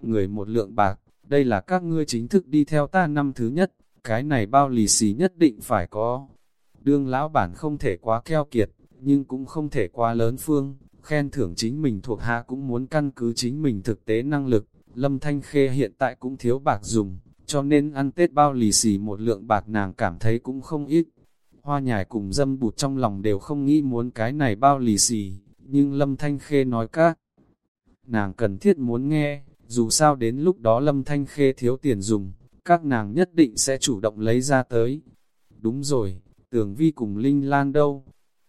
người một lượng bạc, đây là các ngươi chính thức đi theo ta năm thứ nhất, cái này bao lì xì nhất định phải có. Đương lão bản không thể quá keo kiệt, nhưng cũng không thể quá lớn phương, khen thưởng chính mình thuộc hạ cũng muốn căn cứ chính mình thực tế năng lực. Lâm Thanh Khê hiện tại cũng thiếu bạc dùng, cho nên ăn Tết bao lì xì một lượng bạc nàng cảm thấy cũng không ít. Hoa nhài cùng dâm bụt trong lòng đều không nghĩ muốn cái này bao lì xì, nhưng Lâm Thanh Khê nói các. Nàng cần thiết muốn nghe, dù sao đến lúc đó Lâm Thanh Khê thiếu tiền dùng, các nàng nhất định sẽ chủ động lấy ra tới. Đúng rồi, tường vi cùng Linh Lan đâu?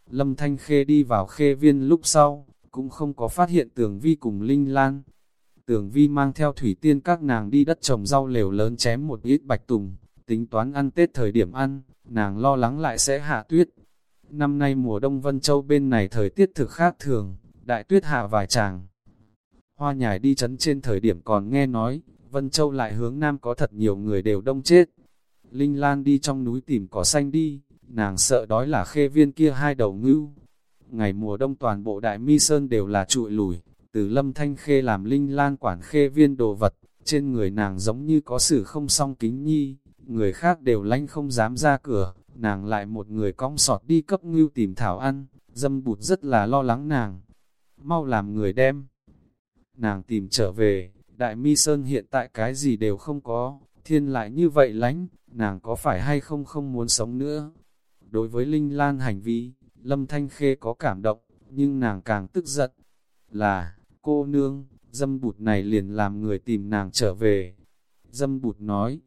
Lâm Thanh Khê đi vào khê viên lúc sau, cũng không có phát hiện tường vi cùng Linh Lan. tường vi mang theo thủy tiên các nàng đi đất trồng rau lều lớn chém một ít bạch tùng, tính toán ăn Tết thời điểm ăn, nàng lo lắng lại sẽ hạ tuyết, Năm nay mùa đông Vân Châu bên này thời tiết thực khác thường, đại tuyết hạ vài tràng. Hoa nhài đi chấn trên thời điểm còn nghe nói, Vân Châu lại hướng nam có thật nhiều người đều đông chết. Linh Lan đi trong núi tìm cỏ xanh đi, nàng sợ đói là khê viên kia hai đầu ngưu. Ngày mùa đông toàn bộ đại mi sơn đều là trụi lùi, từ lâm thanh khê làm Linh Lan quản khê viên đồ vật, trên người nàng giống như có sự không song kính nhi, người khác đều lanh không dám ra cửa, nàng lại một người cong sọt đi cấp ngưu tìm thảo ăn, dâm bụt rất là lo lắng nàng. Mau làm người đem. Nàng tìm trở về, đại mi sơn hiện tại cái gì đều không có, thiên lại như vậy lánh, nàng có phải hay không không muốn sống nữa. Đối với Linh Lan hành vi, Lâm Thanh Khê có cảm động, nhưng nàng càng tức giận. Là, cô nương, dâm bụt này liền làm người tìm nàng trở về. Dâm bụt nói,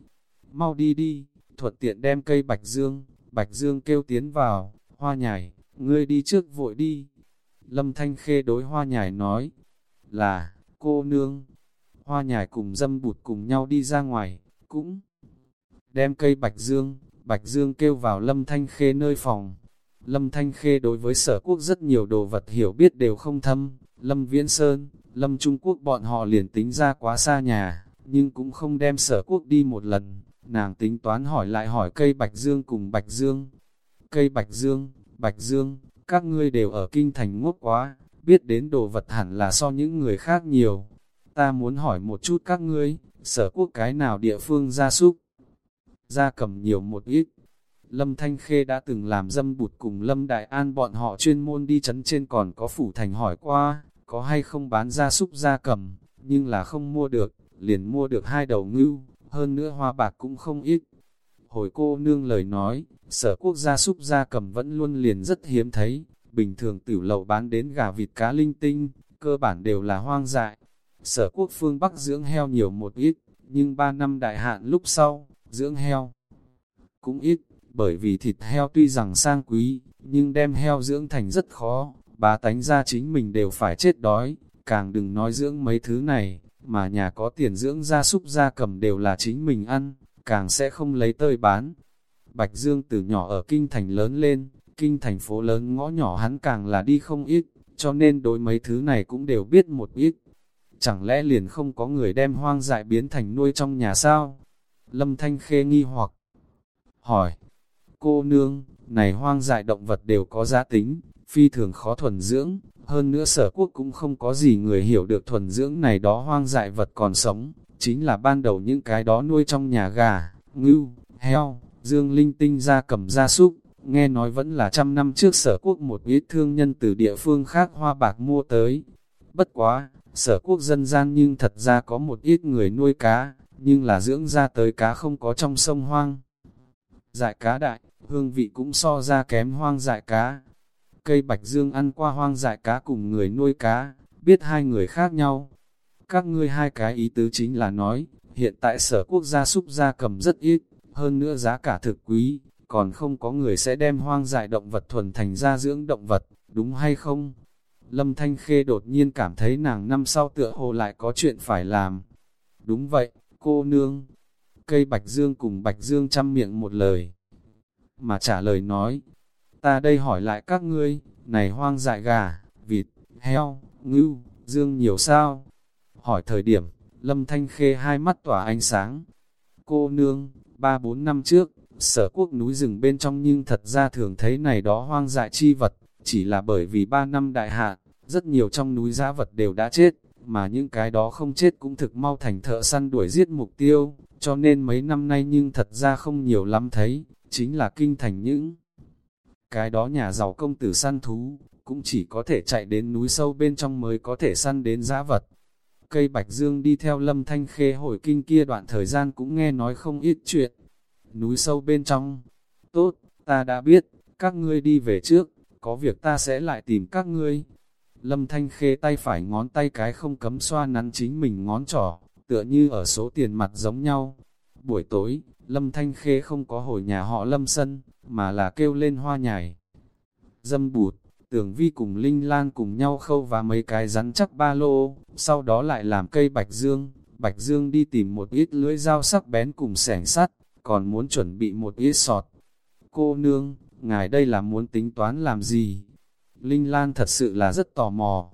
mau đi đi, thuận tiện đem cây bạch dương, Bạch Dương kêu tiến vào, hoa nhài, ngươi đi trước vội đi. Lâm Thanh Khê đối hoa nhài nói, là, cô nương. Hoa nhài cùng dâm bụt cùng nhau đi ra ngoài, cũng đem cây Bạch Dương, Bạch Dương kêu vào Lâm Thanh Khê nơi phòng. Lâm Thanh Khê đối với sở quốc rất nhiều đồ vật hiểu biết đều không thâm, Lâm Viễn Sơn, Lâm Trung Quốc bọn họ liền tính ra quá xa nhà, nhưng cũng không đem sở quốc đi một lần, Nàng tính toán hỏi lại hỏi cây Bạch Dương cùng Bạch Dương. Cây Bạch Dương, Bạch Dương, các ngươi đều ở kinh thành ngốc quá, biết đến đồ vật hẳn là so những người khác nhiều. Ta muốn hỏi một chút các ngươi, sở quốc cái nào địa phương gia súc? Gia cầm nhiều một ít, Lâm Thanh Khê đã từng làm dâm bụt cùng Lâm Đại An bọn họ chuyên môn đi chấn trên còn có phủ thành hỏi qua, có hay không bán gia súc gia cầm, nhưng là không mua được, liền mua được hai đầu ngưu, hơn nữa hoa bạc cũng không ít. Hồi cô nương lời nói, sở quốc gia súc gia cầm vẫn luôn liền rất hiếm thấy, bình thường tiểu lầu bán đến gà vịt cá linh tinh, cơ bản đều là hoang dại. Sở quốc phương Bắc dưỡng heo nhiều một ít, nhưng ba năm đại hạn lúc sau, dưỡng heo cũng ít, bởi vì thịt heo tuy rằng sang quý, nhưng đem heo dưỡng thành rất khó, bá tánh ra chính mình đều phải chết đói, càng đừng nói dưỡng mấy thứ này, mà nhà có tiền dưỡng gia súc gia cầm đều là chính mình ăn, càng sẽ không lấy tơi bán. Bạch Dương từ nhỏ ở kinh thành lớn lên, kinh thành phố lớn ngõ nhỏ hắn càng là đi không ít, cho nên đối mấy thứ này cũng đều biết một ít. Chẳng lẽ liền không có người đem hoang dại biến thành nuôi trong nhà sao? Lâm Thanh Khê nghi hoặc hỏi, cô nương, này hoang dại động vật đều có giá tính, phi thường khó thuần dưỡng, hơn nữa sở quốc cũng không có gì người hiểu được thuần dưỡng này đó hoang dại vật còn sống, chính là ban đầu những cái đó nuôi trong nhà gà, ngưu, heo, dương linh tinh ra cầm ra súc, nghe nói vẫn là trăm năm trước sở quốc một ít thương nhân từ địa phương khác hoa bạc mua tới. Bất quá, sở quốc dân gian nhưng thật ra có một ít người nuôi cá, nhưng là dưỡng ra tới cá không có trong sông hoang. Dại cá đại, hương vị cũng so ra kém hoang dại cá. Cây bạch dương ăn qua hoang dại cá cùng người nuôi cá, biết hai người khác nhau. Các ngươi hai cái ý tứ chính là nói, hiện tại sở quốc gia súc gia cầm rất ít, hơn nữa giá cả thực quý, còn không có người sẽ đem hoang dại động vật thuần thành ra dưỡng động vật, đúng hay không? Lâm Thanh Khê đột nhiên cảm thấy nàng năm sau tựa hồ lại có chuyện phải làm. Đúng vậy, cô nương. Cây Bạch Dương cùng Bạch Dương chăm miệng một lời. Mà trả lời nói, ta đây hỏi lại các ngươi, này hoang dại gà, vịt, heo, ngưu, dương nhiều sao? Hỏi thời điểm, Lâm Thanh Khê hai mắt tỏa ánh sáng. Cô nương, ba bốn năm trước, sở quốc núi rừng bên trong nhưng thật ra thường thấy này đó hoang dại chi vật, chỉ là bởi vì ba năm đại hạn, rất nhiều trong núi giá vật đều đã chết, mà những cái đó không chết cũng thực mau thành thợ săn đuổi giết mục tiêu, cho nên mấy năm nay nhưng thật ra không nhiều lắm thấy, chính là kinh thành những cái đó nhà giàu công tử săn thú, cũng chỉ có thể chạy đến núi sâu bên trong mới có thể săn đến giá vật. Cây Bạch Dương đi theo lâm thanh khê hồi kinh kia đoạn thời gian cũng nghe nói không ít chuyện. Núi sâu bên trong, tốt, ta đã biết, các ngươi đi về trước, có việc ta sẽ lại tìm các ngươi. Lâm Thanh Khê tay phải ngón tay cái không cấm xoa nắn chính mình ngón trỏ, tựa như ở số tiền mặt giống nhau. Buổi tối, Lâm Thanh Khê không có hồi nhà họ Lâm Sân, mà là kêu lên hoa nhài. Dâm bụt, tường vi cùng Linh Lan cùng nhau khâu và mấy cái rắn chắc ba lô, sau đó lại làm cây bạch dương. Bạch dương đi tìm một ít lưỡi dao sắc bén cùng sẻng sắt, còn muốn chuẩn bị một ít sọt. Cô nương, ngài đây là muốn tính toán làm gì? Linh Lan thật sự là rất tò mò.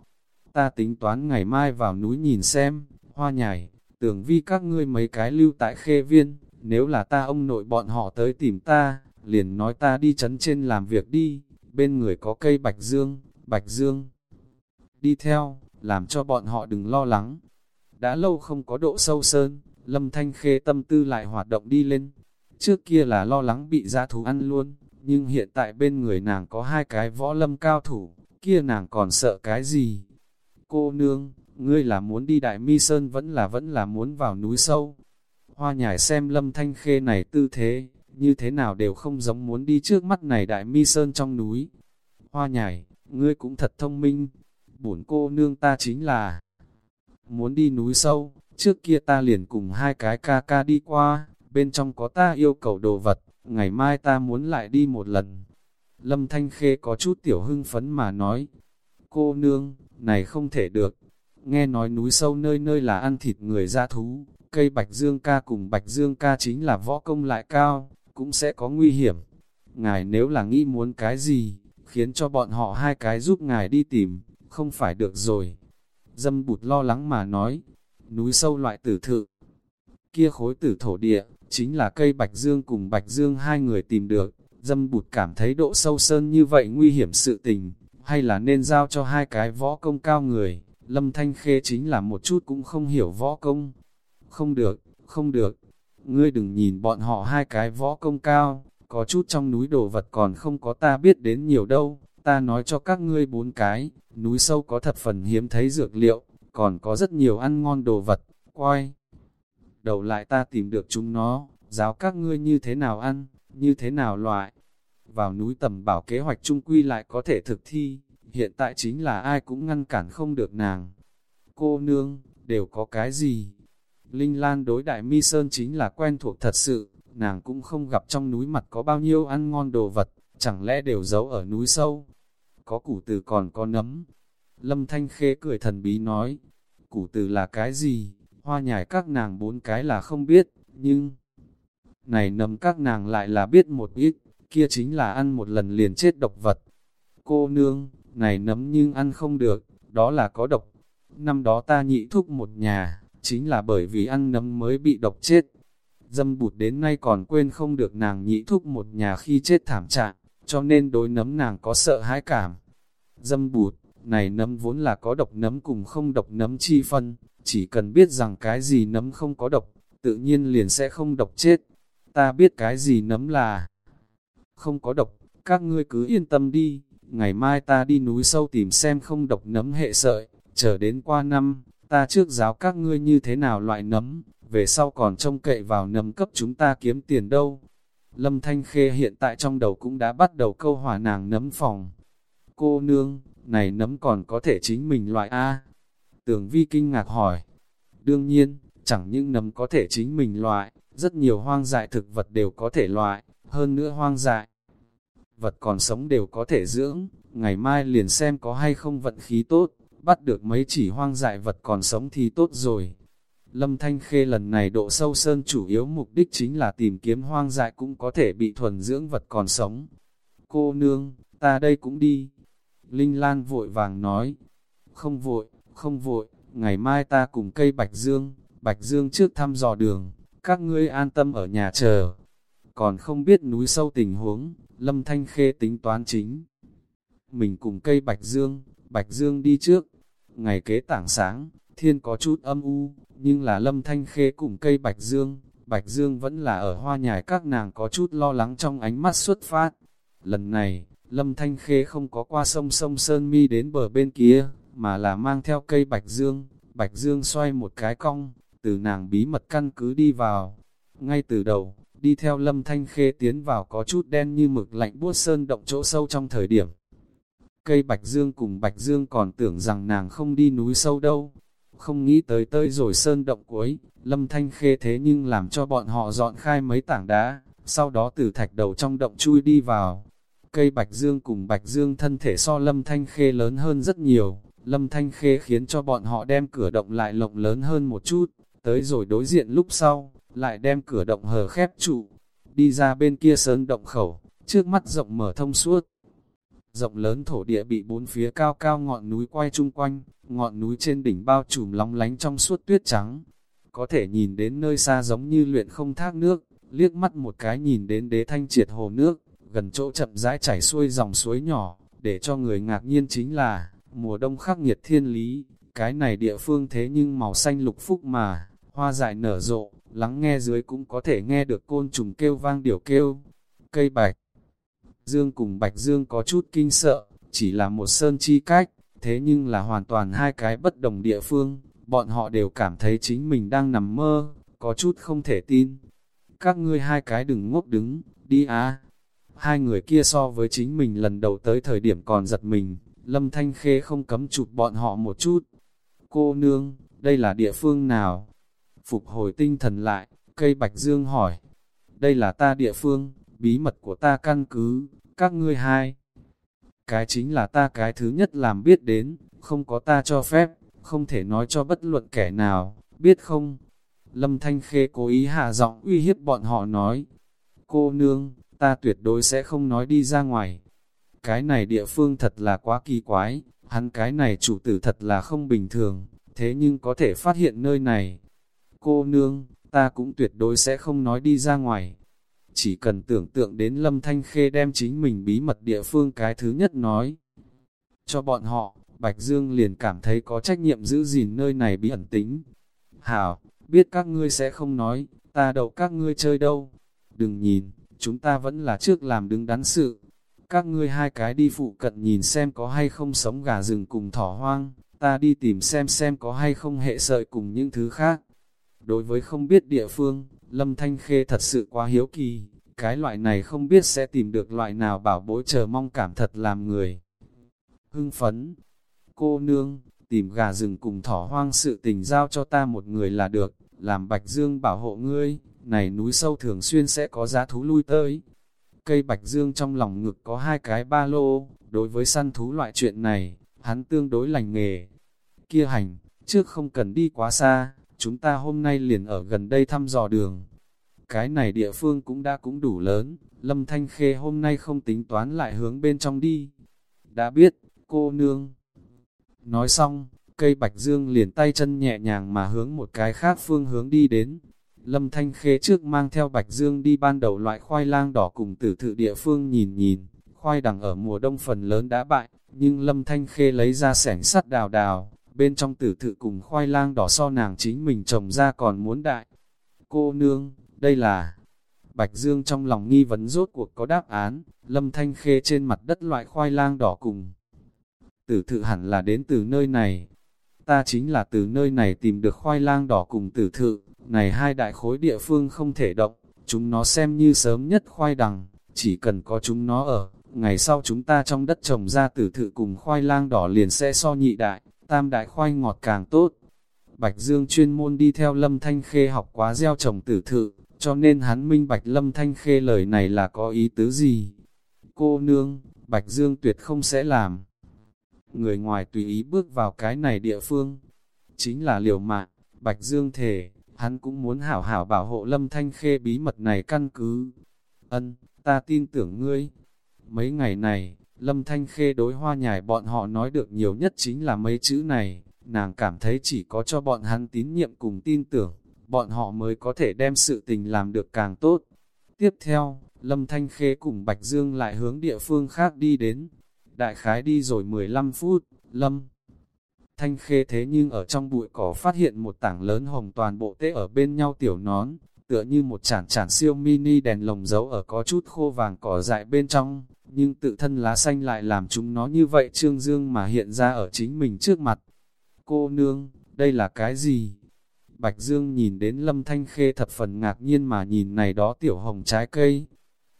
Ta tính toán ngày mai vào núi nhìn xem, hoa nhài, tưởng vi các ngươi mấy cái lưu tại khê viên, nếu là ta ông nội bọn họ tới tìm ta, liền nói ta đi chấn trên làm việc đi, bên người có cây bạch dương, bạch dương. Đi theo, làm cho bọn họ đừng lo lắng. Đã lâu không có độ sâu sơn, lâm thanh khê tâm tư lại hoạt động đi lên. Trước kia là lo lắng bị gia thú ăn luôn, nhưng hiện tại bên người nàng có hai cái võ lâm cao thủ, kia nàng còn sợ cái gì? Cô nương, ngươi là muốn đi đại mi sơn vẫn là vẫn là muốn vào núi sâu. Hoa nhải xem lâm thanh khê này tư thế, như thế nào đều không giống muốn đi trước mắt này đại mi sơn trong núi. Hoa nhảy, ngươi cũng thật thông minh, bổn cô nương ta chính là muốn đi núi sâu, trước kia ta liền cùng hai cái ca ca đi qua, bên trong có ta yêu cầu đồ vật, ngày mai ta muốn lại đi một lần. Lâm Thanh Khê có chút tiểu hưng phấn mà nói, cô nương, này không thể được, nghe nói núi sâu nơi nơi là ăn thịt người ra thú, cây Bạch Dương ca cùng Bạch Dương ca chính là võ công lại cao, cũng sẽ có nguy hiểm. Ngài nếu là nghĩ muốn cái gì, khiến cho bọn họ hai cái giúp ngài đi tìm, không phải được rồi. Dâm bụt lo lắng mà nói, núi sâu loại tử thự, kia khối tử thổ địa, chính là cây Bạch Dương cùng Bạch Dương hai người tìm được. Dâm bụt cảm thấy độ sâu sơn như vậy nguy hiểm sự tình, hay là nên giao cho hai cái võ công cao người. Lâm Thanh Khê chính là một chút cũng không hiểu võ công. Không được, không được. Ngươi đừng nhìn bọn họ hai cái võ công cao, có chút trong núi đồ vật còn không có ta biết đến nhiều đâu, ta nói cho các ngươi bốn cái, núi sâu có thập phần hiếm thấy dược liệu, còn có rất nhiều ăn ngon đồ vật, quay. Đầu lại ta tìm được chúng nó, giáo các ngươi như thế nào ăn, như thế nào loại. Vào núi tầm bảo kế hoạch trung quy lại có thể thực thi, hiện tại chính là ai cũng ngăn cản không được nàng. Cô nương, đều có cái gì? Linh Lan đối đại mi sơn chính là quen thuộc thật sự, nàng cũng không gặp trong núi mặt có bao nhiêu ăn ngon đồ vật, chẳng lẽ đều giấu ở núi sâu? Có củ từ còn có nấm. Lâm Thanh Khê cười thần bí nói, củ từ là cái gì? Hoa nhài các nàng bốn cái là không biết, nhưng... Này nấm các nàng lại là biết một ít, kia chính là ăn một lần liền chết độc vật. Cô nương, này nấm nhưng ăn không được, đó là có độc. Năm đó ta nhị thúc một nhà, chính là bởi vì ăn nấm mới bị độc chết. Dâm bụt đến nay còn quên không được nàng nhị thúc một nhà khi chết thảm trạng, cho nên đối nấm nàng có sợ hãi cảm. Dâm bụt, này nấm vốn là có độc nấm cùng không độc nấm chi phân, chỉ cần biết rằng cái gì nấm không có độc, tự nhiên liền sẽ không độc chết. Ta biết cái gì nấm là không có độc, các ngươi cứ yên tâm đi, ngày mai ta đi núi sâu tìm xem không độc nấm hệ sợi, chờ đến qua năm, ta trước giáo các ngươi như thế nào loại nấm, về sau còn trông cậy vào nấm cấp chúng ta kiếm tiền đâu. Lâm Thanh Khê hiện tại trong đầu cũng đã bắt đầu câu hỏa nàng nấm phòng. Cô nương, này nấm còn có thể chính mình loại A. Tưởng vi kinh ngạc hỏi. Đương nhiên, chẳng những nấm có thể chính mình loại, rất nhiều hoang dại thực vật đều có thể loại, hơn nữa hoang dại. Vật còn sống đều có thể dưỡng, ngày mai liền xem có hay không vận khí tốt, bắt được mấy chỉ hoang dại vật còn sống thì tốt rồi. Lâm Thanh Khê lần này độ sâu sơn chủ yếu mục đích chính là tìm kiếm hoang dại cũng có thể bị thuần dưỡng vật còn sống. Cô nương, ta đây cũng đi. Linh Lan vội vàng nói, không vội, không vội, ngày mai ta cùng cây Bạch Dương, Bạch Dương trước thăm dò đường, các ngươi an tâm ở nhà chờ. Còn không biết núi sâu tình huống, Lâm Thanh Khê tính toán chính. Mình cùng cây Bạch Dương, Bạch Dương đi trước. Ngày kế tảng sáng, thiên có chút âm u, nhưng là Lâm Thanh Khê cùng cây Bạch Dương, Bạch Dương vẫn là ở hoa nhài các nàng có chút lo lắng trong ánh mắt xuất phát. Lần này, Lâm Thanh Khê không có qua sông sông Sơn Mi đến bờ bên kia, mà là mang theo cây Bạch Dương. Bạch Dương xoay một cái cong, từ nàng bí mật căn cứ đi vào. Ngay từ đầu, đi theo Lâm Thanh Khê tiến vào có chút đen như mực lạnh buốt sơn động chỗ sâu trong thời điểm. Cây Bạch Dương cùng Bạch Dương còn tưởng rằng nàng không đi núi sâu đâu, không nghĩ tới tới rồi sơn động cuối, lâm thanh khê thế nhưng làm cho bọn họ dọn khai mấy tảng đá, sau đó từ thạch đầu trong động chui đi vào. Cây bạch dương cùng bạch dương thân thể so lâm thanh khê lớn hơn rất nhiều, lâm thanh khê khiến cho bọn họ đem cửa động lại lộng lớn hơn một chút, tới rồi đối diện lúc sau, lại đem cửa động hờ khép trụ, đi ra bên kia sơn động khẩu, trước mắt rộng mở thông suốt. Rộng lớn thổ địa bị bốn phía cao cao ngọn núi quay chung quanh, ngọn núi trên đỉnh bao trùm lóng lánh trong suốt tuyết trắng. Có thể nhìn đến nơi xa giống như luyện không thác nước, liếc mắt một cái nhìn đến đế thanh triệt hồ nước, gần chỗ chậm rãi chảy xuôi dòng suối nhỏ, để cho người ngạc nhiên chính là, mùa đông khắc nghiệt thiên lý, cái này địa phương thế nhưng màu xanh lục phúc mà, hoa dại nở rộ, lắng nghe dưới cũng có thể nghe được côn trùng kêu vang điều kêu. Cây bạch, dương cùng bạch dương có chút kinh sợ, chỉ là một sơn chi cách, thế nhưng là hoàn toàn hai cái bất đồng địa phương, bọn họ đều cảm thấy chính mình đang nằm mơ, có chút không thể tin. Các ngươi hai cái đừng ngốc đứng, đi á. Hai người kia so với chính mình lần đầu tới thời điểm còn giật mình, Lâm Thanh Khê không cấm chụp bọn họ một chút. Cô nương, đây là địa phương nào? Phục hồi tinh thần lại, cây Bạch Dương hỏi. Đây là ta địa phương, bí mật của ta căn cứ, các ngươi hai cái chính là ta cái thứ nhất làm biết đến, không có ta cho phép, không thể nói cho bất luận kẻ nào, biết không? Lâm Thanh Khê cố ý hạ giọng uy hiếp bọn họ nói, cô nương, ta tuyệt đối sẽ không nói đi ra ngoài. Cái này địa phương thật là quá kỳ quái, hắn cái này chủ tử thật là không bình thường, thế nhưng có thể phát hiện nơi này. Cô nương, ta cũng tuyệt đối sẽ không nói đi ra ngoài. Chỉ cần tưởng tượng đến Lâm Thanh Khê đem chính mình bí mật địa phương cái thứ nhất nói. Cho bọn họ, Bạch Dương liền cảm thấy có trách nhiệm giữ gìn nơi này bí ẩn tính. Hảo, biết các ngươi sẽ không nói, ta đậu các ngươi chơi đâu. Đừng nhìn, chúng ta vẫn là trước làm đứng đắn sự. Các ngươi hai cái đi phụ cận nhìn xem có hay không sống gà rừng cùng thỏ hoang, ta đi tìm xem xem có hay không hệ sợi cùng những thứ khác. Đối với không biết địa phương, Lâm Thanh Khê thật sự quá hiếu kỳ, cái loại này không biết sẽ tìm được loại nào bảo bối chờ mong cảm thật làm người. Hưng phấn, cô nương, tìm gà rừng cùng thỏ hoang sự tình giao cho ta một người là được, làm Bạch Dương bảo hộ ngươi, này núi sâu thường xuyên sẽ có giá thú lui tới. Cây Bạch Dương trong lòng ngực có hai cái ba lô, đối với săn thú loại chuyện này, hắn tương đối lành nghề. Kia hành, trước không cần đi quá xa, chúng ta hôm nay liền ở gần đây thăm dò đường. Cái này địa phương cũng đã cũng đủ lớn, Lâm Thanh Khê hôm nay không tính toán lại hướng bên trong đi. Đã biết, cô nương. Nói xong, cây bạch dương liền tay chân nhẹ nhàng mà hướng một cái khác phương hướng đi đến. Lâm Thanh Khê trước mang theo bạch dương đi ban đầu loại khoai lang đỏ cùng tử thự địa phương nhìn nhìn, khoai đằng ở mùa đông phần lớn đã bại, nhưng Lâm Thanh Khê lấy ra sẻng sắt đào đào, bên trong tử thự cùng khoai lang đỏ so nàng chính mình trồng ra còn muốn đại. Cô nương, đây là... Bạch Dương trong lòng nghi vấn rốt cuộc có đáp án, Lâm Thanh Khê trên mặt đất loại khoai lang đỏ cùng. Tử thự hẳn là đến từ nơi này. Ta chính là từ nơi này tìm được khoai lang đỏ cùng tử thự, này hai đại khối địa phương không thể động, chúng nó xem như sớm nhất khoai đằng, chỉ cần có chúng nó ở, ngày sau chúng ta trong đất trồng ra tử thự cùng khoai lang đỏ liền sẽ so nhị đại, tam đại khoai ngọt càng tốt. Bạch Dương chuyên môn đi theo Lâm Thanh Khê học quá gieo trồng tử thự, cho nên hắn minh Bạch Lâm Thanh Khê lời này là có ý tứ gì. Cô nương, Bạch Dương tuyệt không sẽ làm. Người ngoài tùy ý bước vào cái này địa phương, chính là liều mạng, Bạch Dương thể, hắn cũng muốn hảo hảo bảo hộ Lâm Thanh Khê bí mật này căn cứ. Ân, ta tin tưởng ngươi. Mấy ngày này, Lâm Thanh Khê đối hoa nhài bọn họ nói được nhiều nhất chính là mấy chữ này, nàng cảm thấy chỉ có cho bọn hắn tín nhiệm cùng tin tưởng, bọn họ mới có thể đem sự tình làm được càng tốt. Tiếp theo, Lâm Thanh Khê cùng Bạch Dương lại hướng địa phương khác đi đến. Đại khái đi rồi 15 phút, Lâm Thanh Khê thế nhưng ở trong bụi cỏ phát hiện một tảng lớn hồng toàn bộ tê ở bên nhau tiểu nón, tựa như một chản chản siêu mini đèn lồng giấu ở có chút khô vàng cỏ dại bên trong, nhưng tự thân lá xanh lại làm chúng nó như vậy trương dương mà hiện ra ở chính mình trước mặt. Cô nương, đây là cái gì? Bạch Dương nhìn đến Lâm Thanh Khê thập phần ngạc nhiên mà nhìn này đó tiểu hồng trái cây.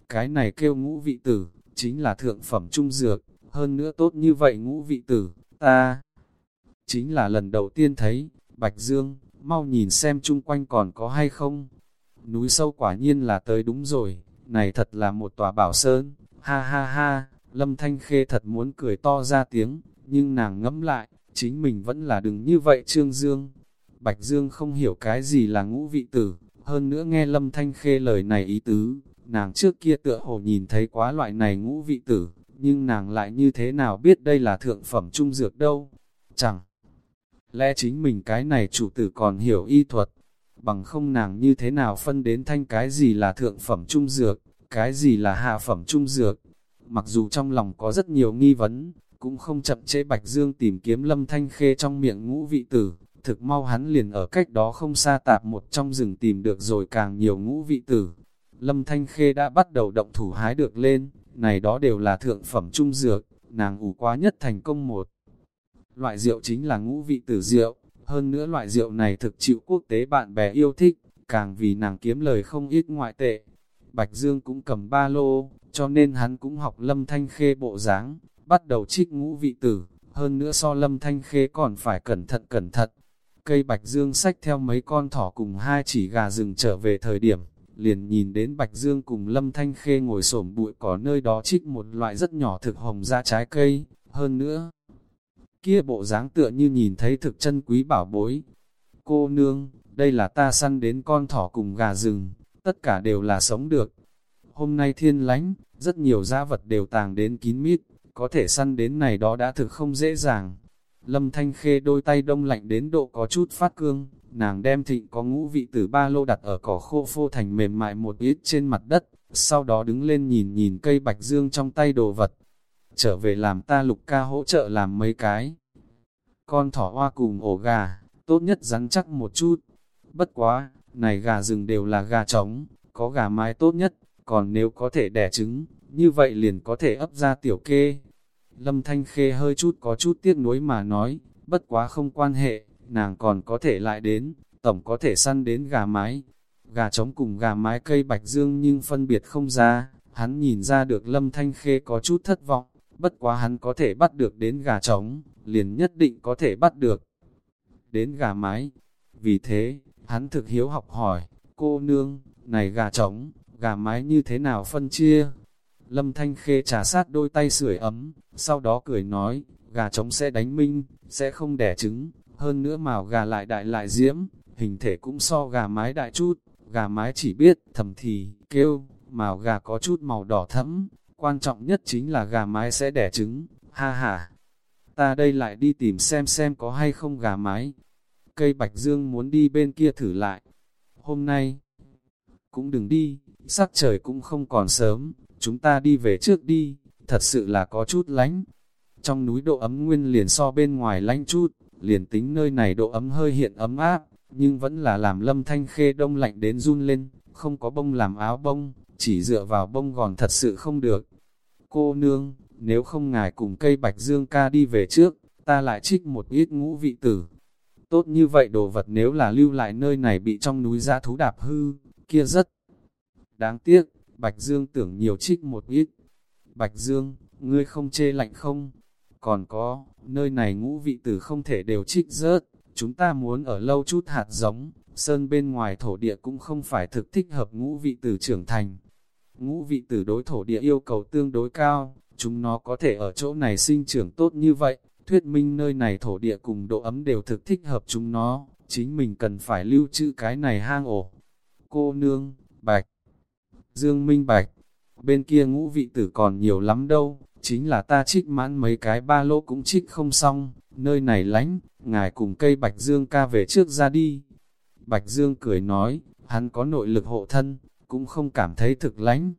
Cái này kêu ngũ vị tử, chính là thượng phẩm trung dược, hơn nữa tốt như vậy ngũ vị tử, ta chính là lần đầu tiên thấy, Bạch Dương, mau nhìn xem chung quanh còn có hay không. Núi sâu quả nhiên là tới đúng rồi, này thật là một tòa bảo sơn, ha ha ha, Lâm Thanh Khê thật muốn cười to ra tiếng, nhưng nàng ngẫm lại, chính mình vẫn là đừng như vậy Trương Dương. Bạch Dương không hiểu cái gì là ngũ vị tử, hơn nữa nghe Lâm Thanh Khê lời này ý tứ, nàng trước kia tựa hồ nhìn thấy quá loại này ngũ vị tử, nhưng nàng lại như thế nào biết đây là thượng phẩm trung dược đâu. Chẳng lẽ chính mình cái này chủ tử còn hiểu y thuật, bằng không nàng như thế nào phân đến thanh cái gì là thượng phẩm trung dược, cái gì là hạ phẩm trung dược. Mặc dù trong lòng có rất nhiều nghi vấn, cũng không chậm chế Bạch Dương tìm kiếm lâm thanh khê trong miệng ngũ vị tử, thực mau hắn liền ở cách đó không xa tạp một trong rừng tìm được rồi càng nhiều ngũ vị tử. Lâm Thanh Khê đã bắt đầu động thủ hái được lên, này đó đều là thượng phẩm trung dược, nàng ủ quá nhất thành công một. Loại rượu chính là ngũ vị tử rượu, hơn nữa loại rượu này thực chịu quốc tế bạn bè yêu thích, càng vì nàng kiếm lời không ít ngoại tệ. Bạch Dương cũng cầm ba lô, cho nên hắn cũng học lâm thanh khê bộ dáng, bắt đầu trích ngũ vị tử, hơn nữa so lâm thanh khê còn phải cẩn thận cẩn thận. Cây Bạch Dương xách theo mấy con thỏ cùng hai chỉ gà rừng trở về thời điểm, liền nhìn đến Bạch Dương cùng Lâm Thanh Khê ngồi xổm bụi cỏ nơi đó trích một loại rất nhỏ thực hồng ra trái cây, hơn nữa. Kia bộ dáng tựa như nhìn thấy thực chân quý bảo bối. Cô nương, đây là ta săn đến con thỏ cùng gà rừng, tất cả đều là sống được. Hôm nay thiên lánh, rất nhiều gia vật đều tàng đến kín mít, có thể săn đến này đó đã thực không dễ dàng. Lâm Thanh Khê đôi tay đông lạnh đến độ có chút phát cương, nàng đem thịnh có ngũ vị tử ba lô đặt ở cỏ khô phô thành mềm mại một ít trên mặt đất, sau đó đứng lên nhìn nhìn cây bạch dương trong tay đồ vật. Trở về làm ta lục ca hỗ trợ làm mấy cái. Con thỏ hoa cùng ổ gà, tốt nhất rắn chắc một chút. Bất quá, này gà rừng đều là gà trống, có gà mái tốt nhất, còn nếu có thể đẻ trứng, như vậy liền có thể ấp ra tiểu kê. Lâm Thanh Khê hơi chút có chút tiếc nuối mà nói, bất quá không quan hệ, nàng còn có thể lại đến, tổng có thể săn đến gà mái. Gà trống cùng gà mái cây bạch dương nhưng phân biệt không ra, hắn nhìn ra được Lâm Thanh Khê có chút thất vọng, bất quá hắn có thể bắt được đến gà trống, liền nhất định có thể bắt được đến gà mái. Vì thế, hắn thực hiếu học hỏi, cô nương, này gà trống, gà mái như thế nào phân chia? Lâm Thanh Khê trả sát đôi tay sưởi ấm, sau đó cười nói, gà trống sẽ đánh minh, sẽ không đẻ trứng, hơn nữa màu gà lại đại lại diễm, hình thể cũng so gà mái đại chút, gà mái chỉ biết thầm thì, kêu, màu gà có chút màu đỏ thẫm, quan trọng nhất chính là gà mái sẽ đẻ trứng, ha ha. Ta đây lại đi tìm xem xem có hay không gà mái. Cây bạch dương muốn đi bên kia thử lại. Hôm nay, cũng đừng đi, sắc trời cũng không còn sớm, chúng ta đi về trước đi, thật sự là có chút lánh. Trong núi độ ấm nguyên liền so bên ngoài lánh chút, liền tính nơi này độ ấm hơi hiện ấm áp, nhưng vẫn là làm lâm thanh khê đông lạnh đến run lên, không có bông làm áo bông, chỉ dựa vào bông gòn thật sự không được. Cô nương, nếu không ngài cùng cây bạch dương ca đi về trước, ta lại trích một ít ngũ vị tử. Tốt như vậy đồ vật nếu là lưu lại nơi này bị trong núi giã thú đạp hư, kia rất đáng tiếc, Bạch Dương tưởng nhiều trích một ít. Bạch Dương, ngươi không chê lạnh không? Còn có, nơi này ngũ vị tử không thể đều trích rớt, chúng ta muốn ở lâu chút hạt giống, sơn bên ngoài thổ địa cũng không phải thực thích hợp ngũ vị tử trưởng thành. Ngũ vị tử đối thổ địa yêu cầu tương đối cao, chúng nó có thể ở chỗ này sinh trưởng tốt như vậy, thuyết minh nơi này thổ địa cùng độ ấm đều thực thích hợp chúng nó, chính mình cần phải lưu trữ cái này hang ổ. Cô nương, bạch, dương minh bạch, bên kia ngũ vị tử còn nhiều lắm đâu, chính là ta trích mãn mấy cái ba lỗ cũng trích không xong, nơi này lánh, ngài cùng cây bạch dương ca về trước ra đi. Bạch dương cười nói, hắn có nội lực hộ thân, cũng không cảm thấy thực lánh.